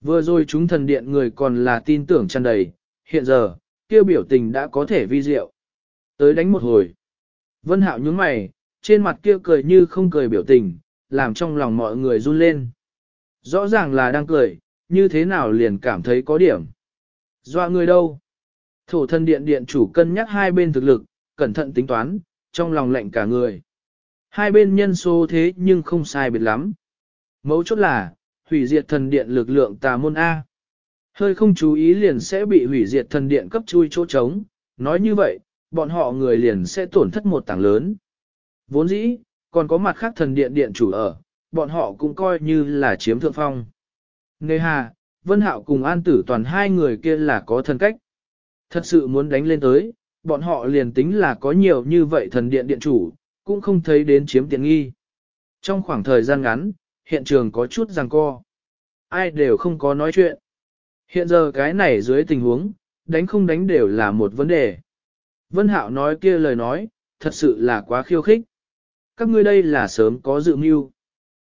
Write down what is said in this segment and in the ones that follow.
Vừa rồi chúng thần điện người còn là tin tưởng tràn đầy, hiện giờ, kêu biểu tình đã có thể vi diệu. Tới đánh một hồi. Vân Hạo nhướng mày, trên mặt kia cười như không cười biểu tình, làm trong lòng mọi người run lên. Rõ ràng là đang cười, như thế nào liền cảm thấy có điểm. Doa người đâu? Thổ thân điện điện chủ cân nhắc hai bên thực lực, cẩn thận tính toán, trong lòng lạnh cả người. Hai bên nhân số thế nhưng không sai biệt lắm. Mấu chốt là, hủy diệt thần điện lực lượng tà môn A. Hơi không chú ý liền sẽ bị hủy diệt thần điện cấp chui chỗ trống, nói như vậy, bọn họ người liền sẽ tổn thất một tảng lớn. Vốn dĩ, còn có mặt khác thần điện điện chủ ở, bọn họ cũng coi như là chiếm thượng phong. Nề hà, Vân Hạo cùng An Tử toàn hai người kia là có thân cách. Thật sự muốn đánh lên tới, bọn họ liền tính là có nhiều như vậy thần điện điện chủ, cũng không thấy đến chiếm tiện nghi. Trong khoảng thời gian ngắn, hiện trường có chút giằng co. Ai đều không có nói chuyện. Hiện giờ cái này dưới tình huống, đánh không đánh đều là một vấn đề. Vân Hạo nói kia lời nói, thật sự là quá khiêu khích. Các ngươi đây là sớm có dự mưu.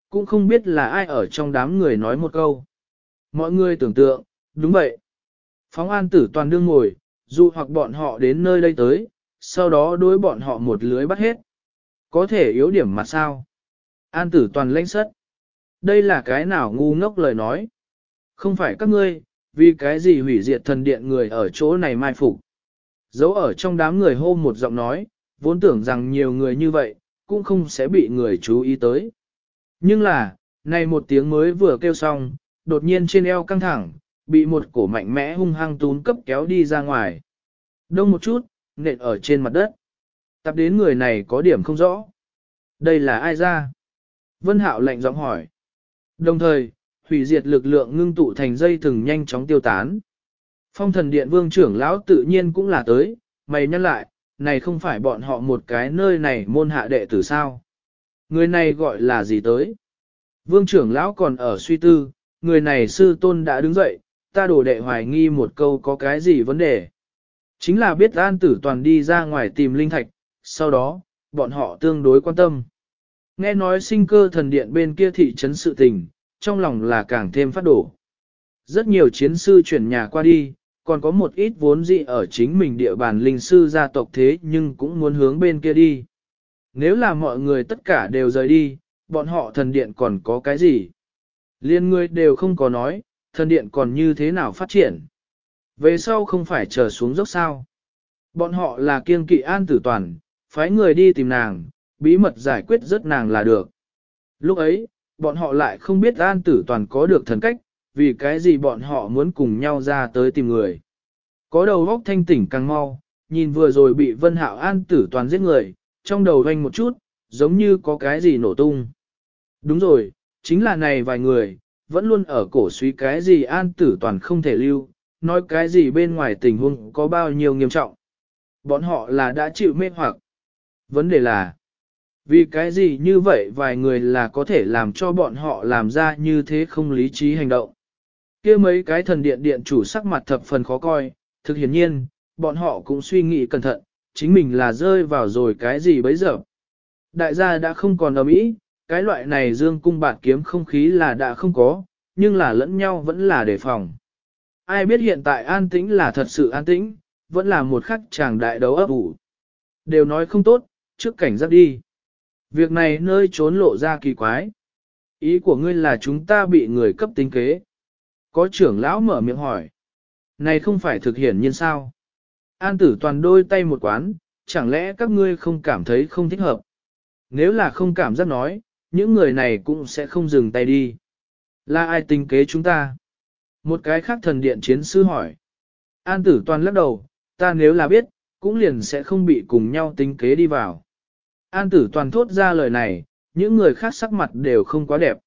Cũng không biết là ai ở trong đám người nói một câu. Mọi người tưởng tượng, đúng vậy. Phóng an tử toàn đương ngồi, dù hoặc bọn họ đến nơi đây tới, sau đó đối bọn họ một lưới bắt hết. Có thể yếu điểm mà sao? An tử toàn lãnh sất. Đây là cái nào ngu ngốc lời nói. Không phải các ngươi, vì cái gì hủy diệt thần điện người ở chỗ này mai phục. Giấu ở trong đám người hô một giọng nói, vốn tưởng rằng nhiều người như vậy, cũng không sẽ bị người chú ý tới. Nhưng là, này một tiếng mới vừa kêu xong, đột nhiên trên eo căng thẳng, bị một cổ mạnh mẽ hung hăng tún cấp kéo đi ra ngoài. Đông một chút, nện ở trên mặt đất. Tập đến người này có điểm không rõ. Đây là ai ra? Vân Hạo lạnh giọng hỏi. Đồng thời, hủy diệt lực lượng ngưng tụ thành dây thừng nhanh chóng tiêu tán. Phong thần điện vương trưởng lão tự nhiên cũng là tới, mày nhắc lại, này không phải bọn họ một cái nơi này môn hạ đệ tử sao. Người này gọi là gì tới? Vương trưởng lão còn ở suy tư, người này sư tôn đã đứng dậy, ta đổ đệ hoài nghi một câu có cái gì vấn đề. Chính là biết an tử toàn đi ra ngoài tìm linh thạch, sau đó, bọn họ tương đối quan tâm. Nghe nói sinh cơ thần điện bên kia thị trấn sự tình, trong lòng là càng thêm phát đổ. Rất nhiều chiến sư chuyển nhà qua đi, còn có một ít vốn dị ở chính mình địa bàn linh sư gia tộc thế nhưng cũng muốn hướng bên kia đi. Nếu là mọi người tất cả đều rời đi, bọn họ thần điện còn có cái gì? Liên người đều không có nói, thần điện còn như thế nào phát triển? Về sau không phải chờ xuống dốc sao? Bọn họ là kiêng kỵ an tử toàn, phái người đi tìm nàng, bí mật giải quyết rất nàng là được. Lúc ấy, bọn họ lại không biết an tử toàn có được thần cách, vì cái gì bọn họ muốn cùng nhau ra tới tìm người. Có đầu góc thanh tỉnh càng mau, nhìn vừa rồi bị Vân Hạo An tử toàn giết người, trong đầu doanh một chút, giống như có cái gì nổ tung. Đúng rồi, chính là này vài người, vẫn luôn ở cổ suy cái gì An tử toàn không thể lưu, nói cái gì bên ngoài tình huống có bao nhiêu nghiêm trọng. Bọn họ là đã chịu mê hoặc. Vấn đề là, vì cái gì như vậy vài người là có thể làm cho bọn họ làm ra như thế không lý trí hành động kia mấy cái thần điện điện chủ sắc mặt thập phần khó coi, thực hiển nhiên, bọn họ cũng suy nghĩ cẩn thận, chính mình là rơi vào rồi cái gì bấy giờ. Đại gia đã không còn ấm ý, cái loại này dương cung bạt kiếm không khí là đã không có, nhưng là lẫn nhau vẫn là đề phòng. Ai biết hiện tại an tĩnh là thật sự an tĩnh, vẫn là một khắc chàng đại đấu ấp ủ. Đều nói không tốt, trước cảnh giác đi. Việc này nơi trốn lộ ra kỳ quái. Ý của ngươi là chúng ta bị người cấp tính kế. Có trưởng lão mở miệng hỏi. Này không phải thực hiện nhiên sao? An tử toàn đôi tay một quán, chẳng lẽ các ngươi không cảm thấy không thích hợp? Nếu là không cảm giác nói, những người này cũng sẽ không dừng tay đi. Là ai tính kế chúng ta? Một cái khác thần điện chiến sư hỏi. An tử toàn lắc đầu, ta nếu là biết, cũng liền sẽ không bị cùng nhau tính kế đi vào. An tử toàn thốt ra lời này, những người khác sắc mặt đều không quá đẹp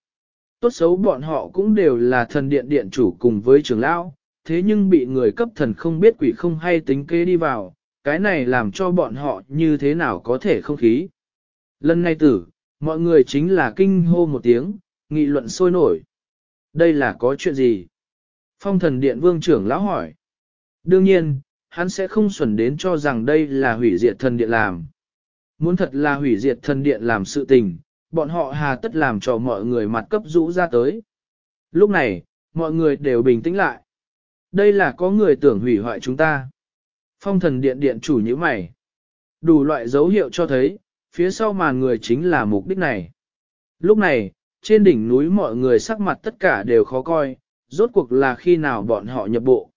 tốt xấu bọn họ cũng đều là thần điện điện chủ cùng với trưởng lão, thế nhưng bị người cấp thần không biết quỷ không hay tính kế đi vào, cái này làm cho bọn họ như thế nào có thể không khí. Lần này tử, mọi người chính là kinh hô một tiếng, nghị luận sôi nổi. Đây là có chuyện gì? Phong thần điện vương trưởng lão hỏi. Đương nhiên, hắn sẽ không xuẩn đến cho rằng đây là hủy diệt thần điện làm. Muốn thật là hủy diệt thần điện làm sự tình, bọn họ hà tất làm cho mọi người mặt cấp rũ ra tới. Lúc này, mọi người đều bình tĩnh lại. Đây là có người tưởng hủy hoại chúng ta. Phong thần điện điện chủ như mày. Đủ loại dấu hiệu cho thấy, phía sau màn người chính là mục đích này. Lúc này, trên đỉnh núi mọi người sắc mặt tất cả đều khó coi, rốt cuộc là khi nào bọn họ nhập bộ.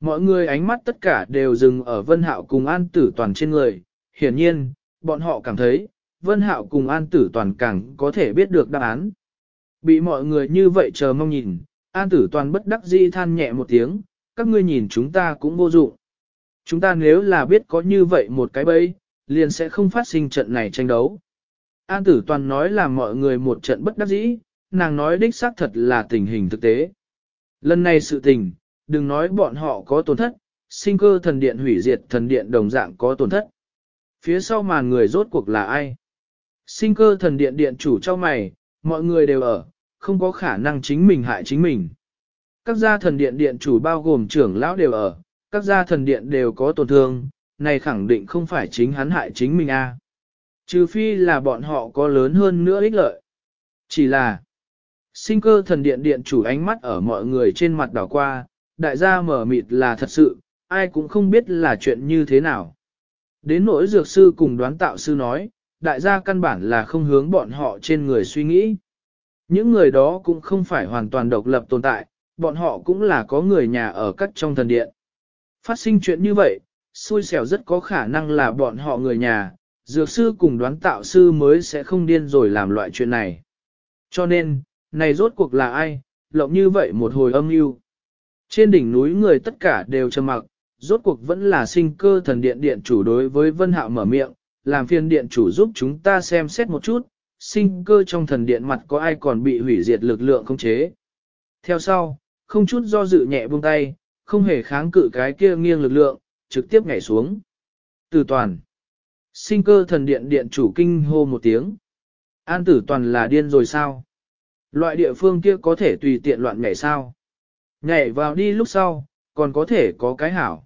Mọi người ánh mắt tất cả đều dừng ở Vân Hạo cùng An Tử Toàn trên người, hiển nhiên, bọn họ cảm thấy, Vân Hạo cùng An Tử Toàn càng có thể biết được đáp án. Bị mọi người như vậy chờ mong nhìn, An Tử Toàn bất đắc dĩ than nhẹ một tiếng, các ngươi nhìn chúng ta cũng vô dụng. Chúng ta nếu là biết có như vậy một cái bẫy, liền sẽ không phát sinh trận này tranh đấu. An Tử Toàn nói là mọi người một trận bất đắc dĩ, nàng nói đích xác thật là tình hình thực tế. Lần này sự tình, đừng nói bọn họ có tổn thất, sinh cơ thần điện hủy diệt thần điện đồng dạng có tổn thất. Phía sau màn người rốt cuộc là ai? Sinh cơ thần điện điện chủ cho mày, mọi người đều ở, không có khả năng chính mình hại chính mình. Các gia thần điện điện chủ bao gồm trưởng lão đều ở, các gia thần điện đều có tổn thương, này khẳng định không phải chính hắn hại chính mình a. Trừ phi là bọn họ có lớn hơn nữa ích lợi. Chỉ là, sinh cơ thần điện điện chủ ánh mắt ở mọi người trên mặt đảo qua, đại gia mở mịt là thật sự, ai cũng không biết là chuyện như thế nào. Đến nỗi dược sư cùng đoán tạo sư nói, đại gia căn bản là không hướng bọn họ trên người suy nghĩ. Những người đó cũng không phải hoàn toàn độc lập tồn tại, bọn họ cũng là có người nhà ở các trong thần điện. Phát sinh chuyện như vậy, xui xẻo rất có khả năng là bọn họ người nhà, dược sư cùng đoán tạo sư mới sẽ không điên rồi làm loại chuyện này. Cho nên, này rốt cuộc là ai, lộng như vậy một hồi âm mưu. Trên đỉnh núi người tất cả đều trầm mặc, rốt cuộc vẫn là sinh cơ thần điện điện chủ đối với Vân Hạo mở miệng, làm phiên điện chủ giúp chúng ta xem xét một chút, sinh cơ trong thần điện mặt có ai còn bị hủy diệt lực lượng không chế. Theo sau, không chút do dự nhẹ buông tay, không hề kháng cự cái kia nghiêng lực lượng, trực tiếp nhảy xuống. Từ toàn, sinh cơ thần điện điện chủ kinh hô một tiếng. An tử toàn là điên rồi sao? Loại địa phương kia có thể tùy tiện loạn nhảy sao? Nhảy vào đi lúc sau, còn có thể có cái hảo.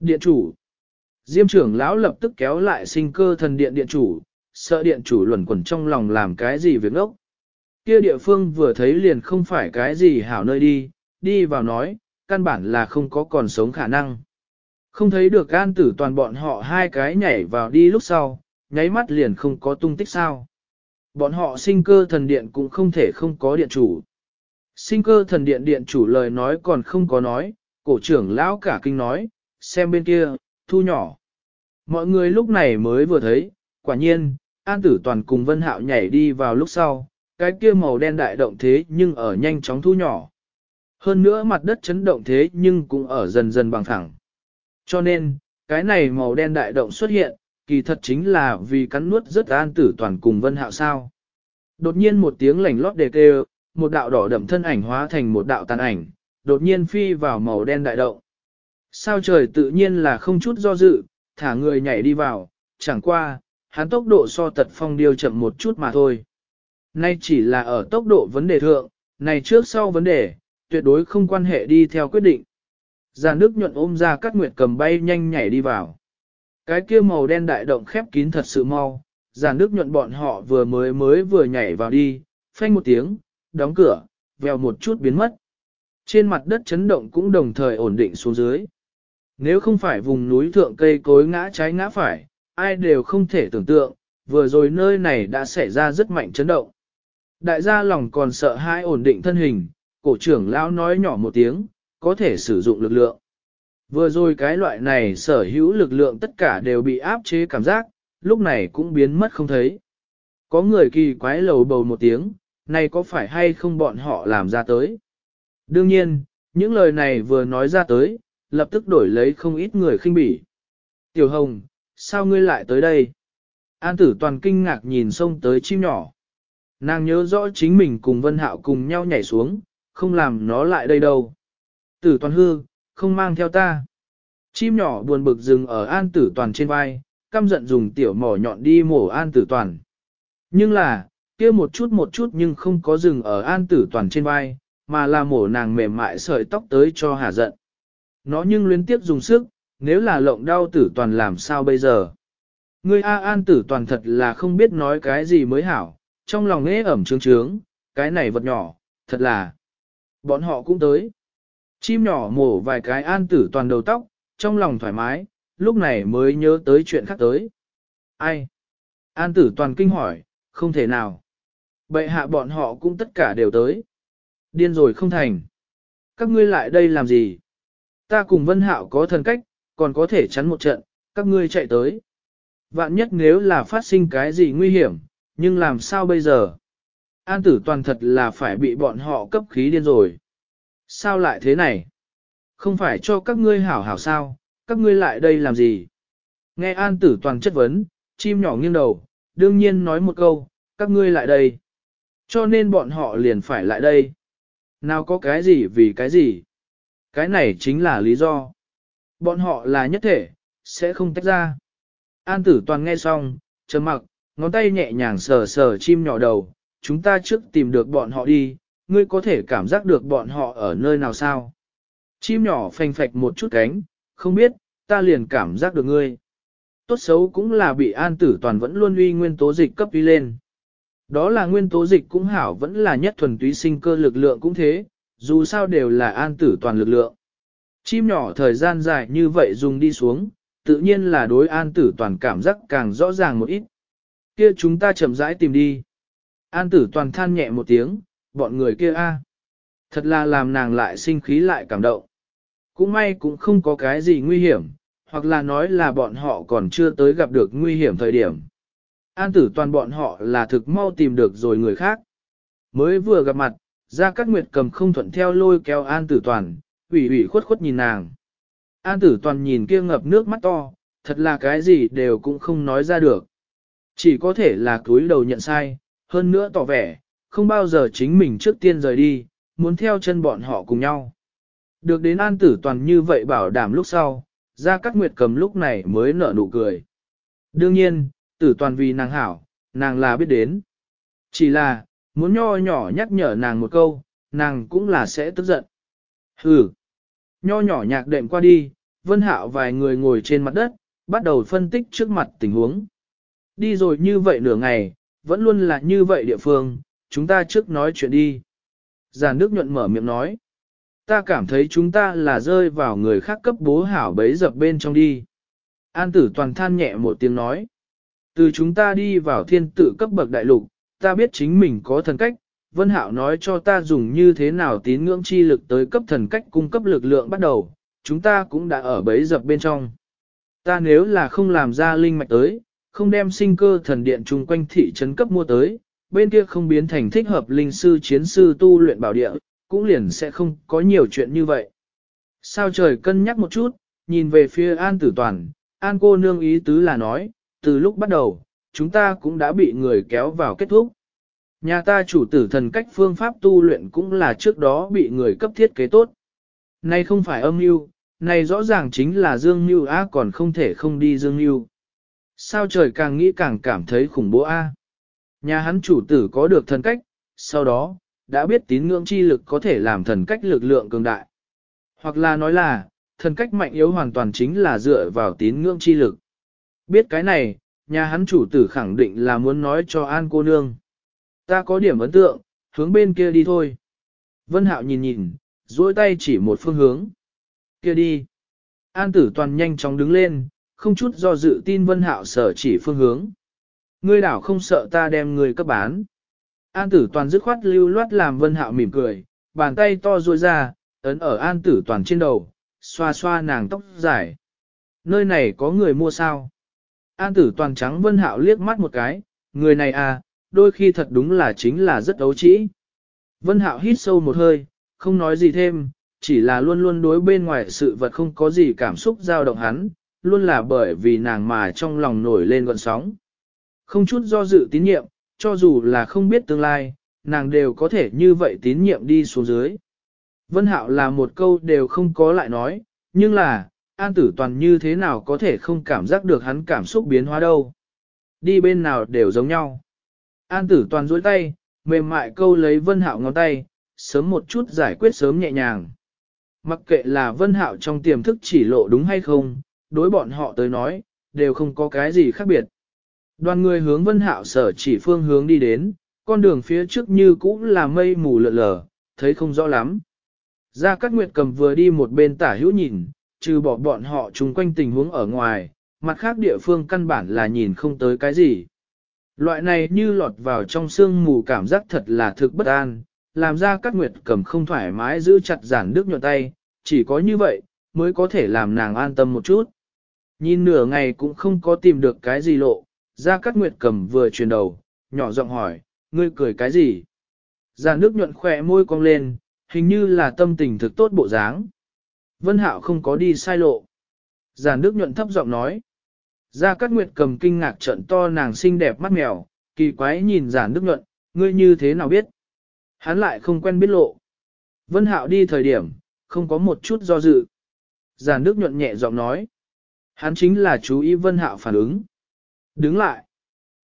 Điện chủ. Diêm trưởng lão lập tức kéo lại sinh cơ thần điện điện chủ, sợ điện chủ luẩn quẩn trong lòng làm cái gì việc ốc. Kia địa phương vừa thấy liền không phải cái gì hảo nơi đi, đi vào nói, căn bản là không có còn sống khả năng. Không thấy được an tử toàn bọn họ hai cái nhảy vào đi lúc sau, nháy mắt liền không có tung tích sao. Bọn họ sinh cơ thần điện cũng không thể không có điện chủ. Sinh cơ thần điện điện chủ lời nói còn không có nói, cổ trưởng lão cả kinh nói, xem bên kia, thu nhỏ. Mọi người lúc này mới vừa thấy, quả nhiên, an tử toàn cùng vân hạo nhảy đi vào lúc sau, cái kia màu đen đại động thế nhưng ở nhanh chóng thu nhỏ. Hơn nữa mặt đất chấn động thế nhưng cũng ở dần dần bằng thẳng. Cho nên, cái này màu đen đại động xuất hiện, kỳ thật chính là vì cắn nuốt rất an tử toàn cùng vân hạo sao. Đột nhiên một tiếng lảnh lót đề kêu, một đạo đỏ đậm thân ảnh hóa thành một đạo tàn ảnh, đột nhiên phi vào màu đen đại động. Sao trời tự nhiên là không chút do dự, thả người nhảy đi vào, chẳng qua, hắn tốc độ so tật phong điêu chậm một chút mà thôi. Nay chỉ là ở tốc độ vấn đề thượng, này trước sau vấn đề, tuyệt đối không quan hệ đi theo quyết định. Giàn nước nhuận ôm ra các nguyệt cầm bay nhanh nhảy đi vào. Cái kia màu đen đại động khép kín thật sự mau, giàn nước nhuận bọn họ vừa mới mới vừa nhảy vào đi, phanh một tiếng, đóng cửa, vèo một chút biến mất. Trên mặt đất chấn động cũng đồng thời ổn định xuống dưới. Nếu không phải vùng núi thượng cây cối ngã trái ngã phải, ai đều không thể tưởng tượng, vừa rồi nơi này đã xảy ra rất mạnh chấn động. Đại gia lòng còn sợ hai ổn định thân hình, cổ trưởng lão nói nhỏ một tiếng, có thể sử dụng lực lượng. Vừa rồi cái loại này sở hữu lực lượng tất cả đều bị áp chế cảm giác, lúc này cũng biến mất không thấy. Có người kỳ quái lầu bầu một tiếng, này có phải hay không bọn họ làm ra tới? Đương nhiên, những lời này vừa nói ra tới, lập tức đổi lấy không ít người khinh bỉ. Tiểu Hồng, sao ngươi lại tới đây? An tử toàn kinh ngạc nhìn sông tới chim nhỏ. Nàng nhớ rõ chính mình cùng Vân Hạo cùng nhau nhảy xuống, không làm nó lại đây đâu. Tử toàn hư, không mang theo ta. Chim nhỏ buồn bực dừng ở an tử toàn trên vai, căm giận dùng tiểu mỏ nhọn đi mổ an tử toàn. Nhưng là, kia một chút một chút nhưng không có dừng ở an tử toàn trên vai, mà là mổ nàng mềm mại sợi tóc tới cho hà giận. Nó nhưng luyến tiếp dùng sức, nếu là lộng đau tử toàn làm sao bây giờ? Ngươi A An tử toàn thật là không biết nói cái gì mới hảo, trong lòng nghe ẩm trướng trướng, cái này vật nhỏ, thật là Bọn họ cũng tới. Chim nhỏ mổ vài cái an tử toàn đầu tóc, trong lòng thoải mái, lúc này mới nhớ tới chuyện khác tới. Ai? An tử toàn kinh hỏi, không thể nào. Bệ hạ bọn họ cũng tất cả đều tới. Điên rồi không thành. Các ngươi lại đây làm gì? Ta cùng Vân Hạo có thần cách, còn có thể chắn một trận, các ngươi chạy tới. Vạn nhất nếu là phát sinh cái gì nguy hiểm, nhưng làm sao bây giờ? An tử toàn thật là phải bị bọn họ cấp khí điên rồi. Sao lại thế này? Không phải cho các ngươi hảo hảo sao, các ngươi lại đây làm gì? Nghe an tử toàn chất vấn, chim nhỏ nghiêng đầu, đương nhiên nói một câu, các ngươi lại đây. Cho nên bọn họ liền phải lại đây. Nào có cái gì vì cái gì? Cái này chính là lý do. Bọn họ là nhất thể, sẽ không tách ra. An tử toàn nghe xong, trầm mặc, ngón tay nhẹ nhàng sờ sờ chim nhỏ đầu, chúng ta trước tìm được bọn họ đi, ngươi có thể cảm giác được bọn họ ở nơi nào sao? Chim nhỏ phanh phạch một chút cánh, không biết, ta liền cảm giác được ngươi. Tốt xấu cũng là bị an tử toàn vẫn luôn uy nguyên tố dịch cấp đi lên. Đó là nguyên tố dịch cũng hảo vẫn là nhất thuần túy sinh cơ lực lượng cũng thế, dù sao đều là an tử toàn lực lượng. Chim nhỏ thời gian dài như vậy dùng đi xuống, tự nhiên là đối an tử toàn cảm giác càng rõ ràng một ít. Kia chúng ta chậm rãi tìm đi. An tử toàn than nhẹ một tiếng, bọn người kia a, Thật là làm nàng lại sinh khí lại cảm động. Cũng may cũng không có cái gì nguy hiểm, hoặc là nói là bọn họ còn chưa tới gặp được nguy hiểm thời điểm. An tử toàn bọn họ là thực mau tìm được rồi người khác. Mới vừa gặp mặt, ra các nguyệt cầm không thuận theo lôi kéo an tử toàn, ủy ủy khuất khuất nhìn nàng. An tử toàn nhìn kia ngập nước mắt to, thật là cái gì đều cũng không nói ra được. Chỉ có thể là cúi đầu nhận sai, hơn nữa tỏ vẻ, không bao giờ chính mình trước tiên rời đi, muốn theo chân bọn họ cùng nhau. Được đến an tử toàn như vậy bảo đảm lúc sau, ra các nguyệt cầm lúc này mới nở nụ cười. Đương nhiên, tử toàn vì nàng hảo, nàng là biết đến. Chỉ là, muốn nho nhỏ nhắc nhở nàng một câu, nàng cũng là sẽ tức giận. Hừ, nho nhỏ nhạc đệm qua đi, vân hạo vài người ngồi trên mặt đất, bắt đầu phân tích trước mặt tình huống. Đi rồi như vậy nửa ngày, vẫn luôn là như vậy địa phương, chúng ta trước nói chuyện đi. Giàn nước nhuận mở miệng nói. Ta cảm thấy chúng ta là rơi vào người khác cấp bố hảo bấy dập bên trong đi. An tử toàn than nhẹ một tiếng nói. Từ chúng ta đi vào thiên tự cấp bậc đại lục, ta biết chính mình có thần cách, Vân Hạo nói cho ta dùng như thế nào tín ngưỡng chi lực tới cấp thần cách cung cấp lực lượng bắt đầu, chúng ta cũng đã ở bấy dập bên trong. Ta nếu là không làm ra linh mạch tới, không đem sinh cơ thần điện chung quanh thị trấn cấp mua tới, bên kia không biến thành thích hợp linh sư chiến sư tu luyện bảo địa, cũng liền sẽ không có nhiều chuyện như vậy. Sao trời cân nhắc một chút, nhìn về phía An Tử Toàn, An cô nương ý tứ là nói, từ lúc bắt đầu, chúng ta cũng đã bị người kéo vào kết thúc. Nhà ta chủ tử thần cách phương pháp tu luyện cũng là trước đó bị người cấp thiết kế tốt. Nay không phải âm mưu, này rõ ràng chính là dương mưu a còn không thể không đi dương mưu. Sao trời càng nghĩ càng cảm thấy khủng bố a. Nhà hắn chủ tử có được thần cách, sau đó, đã biết tín ngưỡng chi lực có thể làm thần cách lực lượng cường đại. Hoặc là nói là, thần cách mạnh yếu hoàn toàn chính là dựa vào tín ngưỡng chi lực. Biết cái này, nhà hắn chủ tử khẳng định là muốn nói cho An cô nương. Ta có điểm ấn tượng, hướng bên kia đi thôi. Vân Hạo nhìn nhìn, duỗi tay chỉ một phương hướng. Kia đi. An tử toàn nhanh chóng đứng lên, không chút do dự tin Vân Hạo sở chỉ phương hướng. Ngươi đảo không sợ ta đem ngươi cấp bán. An tử toàn dứt khoát lưu loát làm Vân Hạo mỉm cười, bàn tay to duỗi ra, ấn ở an tử toàn trên đầu, xoa xoa nàng tóc dài. Nơi này có người mua sao? An tử toàn trắng Vân Hạo liếc mắt một cái, người này à, đôi khi thật đúng là chính là rất ấu trĩ. Vân Hạo hít sâu một hơi, không nói gì thêm, chỉ là luôn luôn đối bên ngoài sự vật không có gì cảm xúc dao động hắn, luôn là bởi vì nàng mà trong lòng nổi lên gọn sóng. Không chút do dự tín nhiệm, cho dù là không biết tương lai, nàng đều có thể như vậy tín nhiệm đi xuống dưới. Vân Hạo là một câu đều không có lại nói, nhưng là, An Tử Toàn như thế nào có thể không cảm giác được hắn cảm xúc biến hóa đâu. Đi bên nào đều giống nhau. An Tử Toàn duỗi tay, mềm mại câu lấy Vân Hạo ngón tay, sớm một chút giải quyết sớm nhẹ nhàng. Mặc kệ là Vân Hạo trong tiềm thức chỉ lộ đúng hay không, đối bọn họ tới nói, đều không có cái gì khác biệt. Đoàn người hướng Vân Hạo sở chỉ phương hướng đi đến, con đường phía trước như cũ là mây mù lợn lờ, thấy không rõ lắm. Gia Cát nguyệt cầm vừa đi một bên tả hữu nhìn, trừ bỏ bọn họ chung quanh tình huống ở ngoài, mặt khác địa phương căn bản là nhìn không tới cái gì. Loại này như lọt vào trong sương mù cảm giác thật là thực bất an, làm ra các nguyệt cầm không thoải mái giữ chặt giản đức nhuận tay, chỉ có như vậy, mới có thể làm nàng an tâm một chút. Nhìn nửa ngày cũng không có tìm được cái gì lộ, ra các nguyệt cầm vừa chuyển đầu, nhỏ giọng hỏi, ngươi cười cái gì? Giản đức nhuận khỏe môi cong lên, hình như là tâm tình thực tốt bộ dáng. Vân Hạo không có đi sai lộ. Giản Đức nhuận thấp giọng nói. Gia Cát Nguyệt cầm kinh ngạc trận to nàng xinh đẹp mắt mèo, kỳ quái nhìn Giản Đức nhuận, ngươi như thế nào biết? Hắn lại không quen biết lộ. Vân Hạo đi thời điểm, không có một chút do dự. Giản Đức nhuận nhẹ giọng nói. Hắn chính là chú ý Vân Hạo phản ứng. Đứng lại.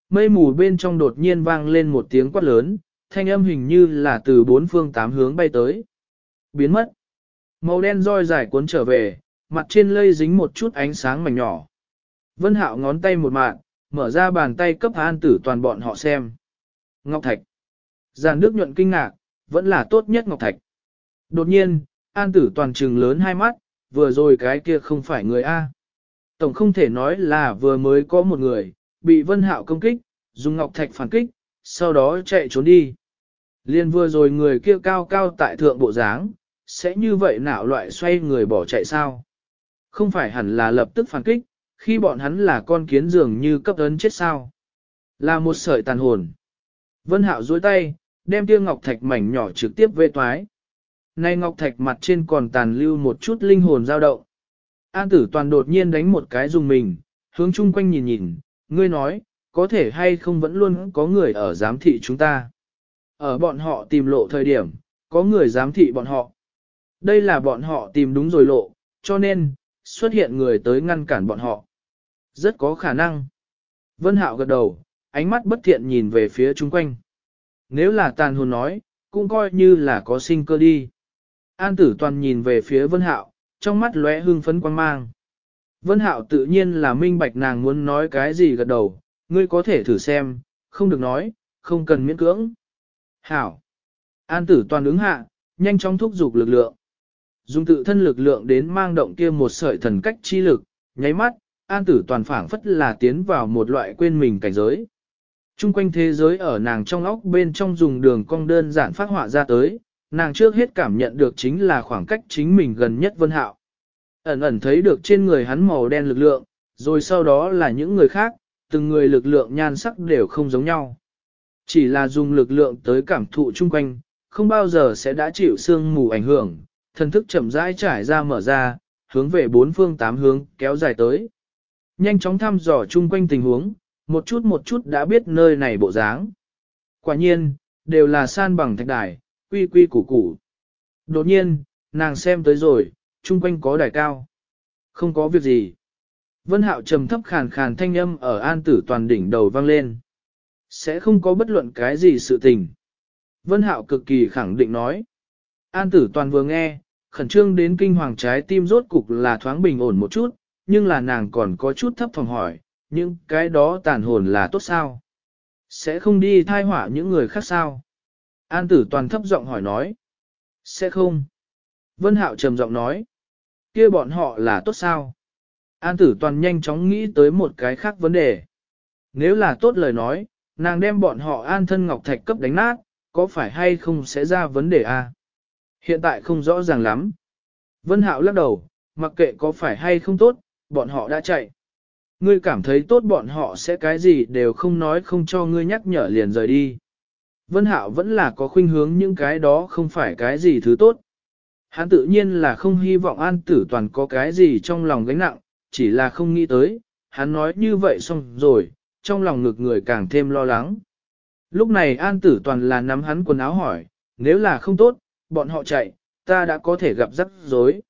Mây mù bên trong đột nhiên vang lên một tiếng quát lớn, thanh âm hình như là từ bốn phương tám hướng bay tới. Biến mất. Màu đen roi dài cuốn trở về, mặt trên lây dính một chút ánh sáng mảnh nhỏ. Vân Hạo ngón tay một mạng, mở ra bàn tay cấp an tử toàn bọn họ xem. Ngọc Thạch. Giàn Đức nhuận kinh ngạc, vẫn là tốt nhất Ngọc Thạch. Đột nhiên, an tử toàn trừng lớn hai mắt, vừa rồi cái kia không phải người A. Tổng không thể nói là vừa mới có một người, bị Vân Hạo công kích, dùng Ngọc Thạch phản kích, sau đó chạy trốn đi. Liên vừa rồi người kia cao cao tại thượng bộ dáng, sẽ như vậy nào loại xoay người bỏ chạy sao? Không phải hẳn là lập tức phản kích, khi bọn hắn là con kiến dường như cấp ấn chết sao? Là một sợi tàn hồn. Vân Hạo duỗi tay, đem tiêu ngọc thạch mảnh nhỏ trực tiếp về toái. Nay ngọc thạch mặt trên còn tàn lưu một chút linh hồn dao động. An tử toàn đột nhiên đánh một cái dùng mình, hướng chung quanh nhìn nhìn, ngươi nói, có thể hay không vẫn luôn có người ở giám thị chúng ta. Ở bọn họ tìm lộ thời điểm, có người giám thị bọn họ. Đây là bọn họ tìm đúng rồi lộ, cho nên, xuất hiện người tới ngăn cản bọn họ. Rất có khả năng. Vân Hạo gật đầu, ánh mắt bất thiện nhìn về phía chung quanh. Nếu là tàn hồn nói, cũng coi như là có sinh cơ đi. An tử toàn nhìn về phía Vân Hạo, trong mắt lóe hương phấn quang mang. Vân Hạo tự nhiên là minh bạch nàng muốn nói cái gì gật đầu, ngươi có thể thử xem, không được nói, không cần miễn cưỡng. Hảo. An tử toàn ứng hạ, nhanh chóng thúc giục lực lượng. Dùng tự thân lực lượng đến mang động kia một sợi thần cách chi lực, nháy mắt, an tử toàn phảng phất là tiến vào một loại quên mình cảnh giới. Trung quanh thế giới ở nàng trong óc bên trong dùng đường cong đơn giản phát họa ra tới, nàng trước hết cảm nhận được chính là khoảng cách chính mình gần nhất vân hạo. Ẩn ẩn thấy được trên người hắn màu đen lực lượng, rồi sau đó là những người khác, từng người lực lượng nhan sắc đều không giống nhau. Chỉ là dùng lực lượng tới cảm thụ chung quanh, không bao giờ sẽ đã chịu sương mù ảnh hưởng, thần thức chậm rãi trải ra mở ra, hướng về bốn phương tám hướng kéo dài tới. Nhanh chóng thăm dò chung quanh tình huống, một chút một chút đã biết nơi này bộ dáng. Quả nhiên, đều là san bằng thạch đài, quy quy củ củ. Đột nhiên, nàng xem tới rồi, chung quanh có đài cao. Không có việc gì. Vân hạo trầm thấp khàn khàn thanh âm ở an tử toàn đỉnh đầu vang lên. Sẽ không có bất luận cái gì sự tình. Vân hạo cực kỳ khẳng định nói. An tử toàn vừa nghe, khẩn trương đến kinh hoàng trái tim rốt cục là thoáng bình ổn một chút, nhưng là nàng còn có chút thấp phòng hỏi, những cái đó tàn hồn là tốt sao? Sẽ không đi thai họa những người khác sao? An tử toàn thấp giọng hỏi nói. Sẽ không. Vân hạo trầm giọng nói. kia bọn họ là tốt sao? An tử toàn nhanh chóng nghĩ tới một cái khác vấn đề. Nếu là tốt lời nói, nàng đem bọn họ an thân ngọc thạch cấp đánh nát, có phải hay không sẽ ra vấn đề a? À? Hiện tại không rõ ràng lắm. Vân Hạo lắc đầu, mặc kệ có phải hay không tốt, bọn họ đã chạy. Ngươi cảm thấy tốt bọn họ sẽ cái gì đều không nói không cho ngươi nhắc nhở liền rời đi. Vân Hạo vẫn là có khuynh hướng những cái đó không phải cái gì thứ tốt. Hắn tự nhiên là không hy vọng an tử toàn có cái gì trong lòng gánh nặng, chỉ là không nghĩ tới, hắn nói như vậy xong rồi, trong lòng ngực người càng thêm lo lắng. Lúc này an tử toàn là nắm hắn quần áo hỏi, nếu là không tốt, bọn họ chạy, ta đã có thể gặp rắc rối.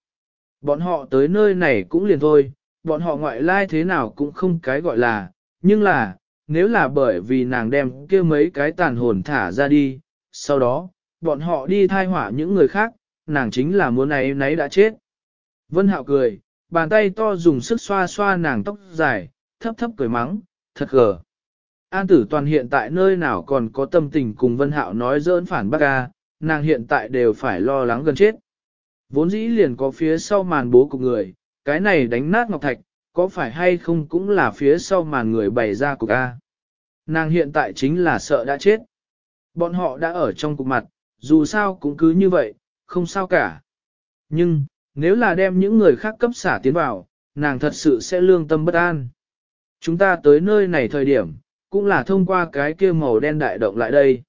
Bọn họ tới nơi này cũng liền thôi, bọn họ ngoại lai thế nào cũng không cái gọi là, nhưng là, nếu là bởi vì nàng đem kia mấy cái tàn hồn thả ra đi, sau đó, bọn họ đi thai hỏa những người khác, nàng chính là muốn này nấy đã chết. Vân Hạo cười, bàn tay to dùng sức xoa xoa nàng tóc dài, thấp thấp cười mắng, thật gờ. An tử toàn hiện tại nơi nào còn có tâm tình cùng Vân Hạo nói dỡn phản bác ca, nàng hiện tại đều phải lo lắng gần chết. Vốn dĩ liền có phía sau màn bố cục người, cái này đánh nát ngọc thạch, có phải hay không cũng là phía sau màn người bày ra cục A. Nàng hiện tại chính là sợ đã chết. Bọn họ đã ở trong cục mặt, dù sao cũng cứ như vậy, không sao cả. Nhưng, nếu là đem những người khác cấp xả tiến vào, nàng thật sự sẽ lương tâm bất an. Chúng ta tới nơi này thời điểm, cũng là thông qua cái kia màu đen đại động lại đây.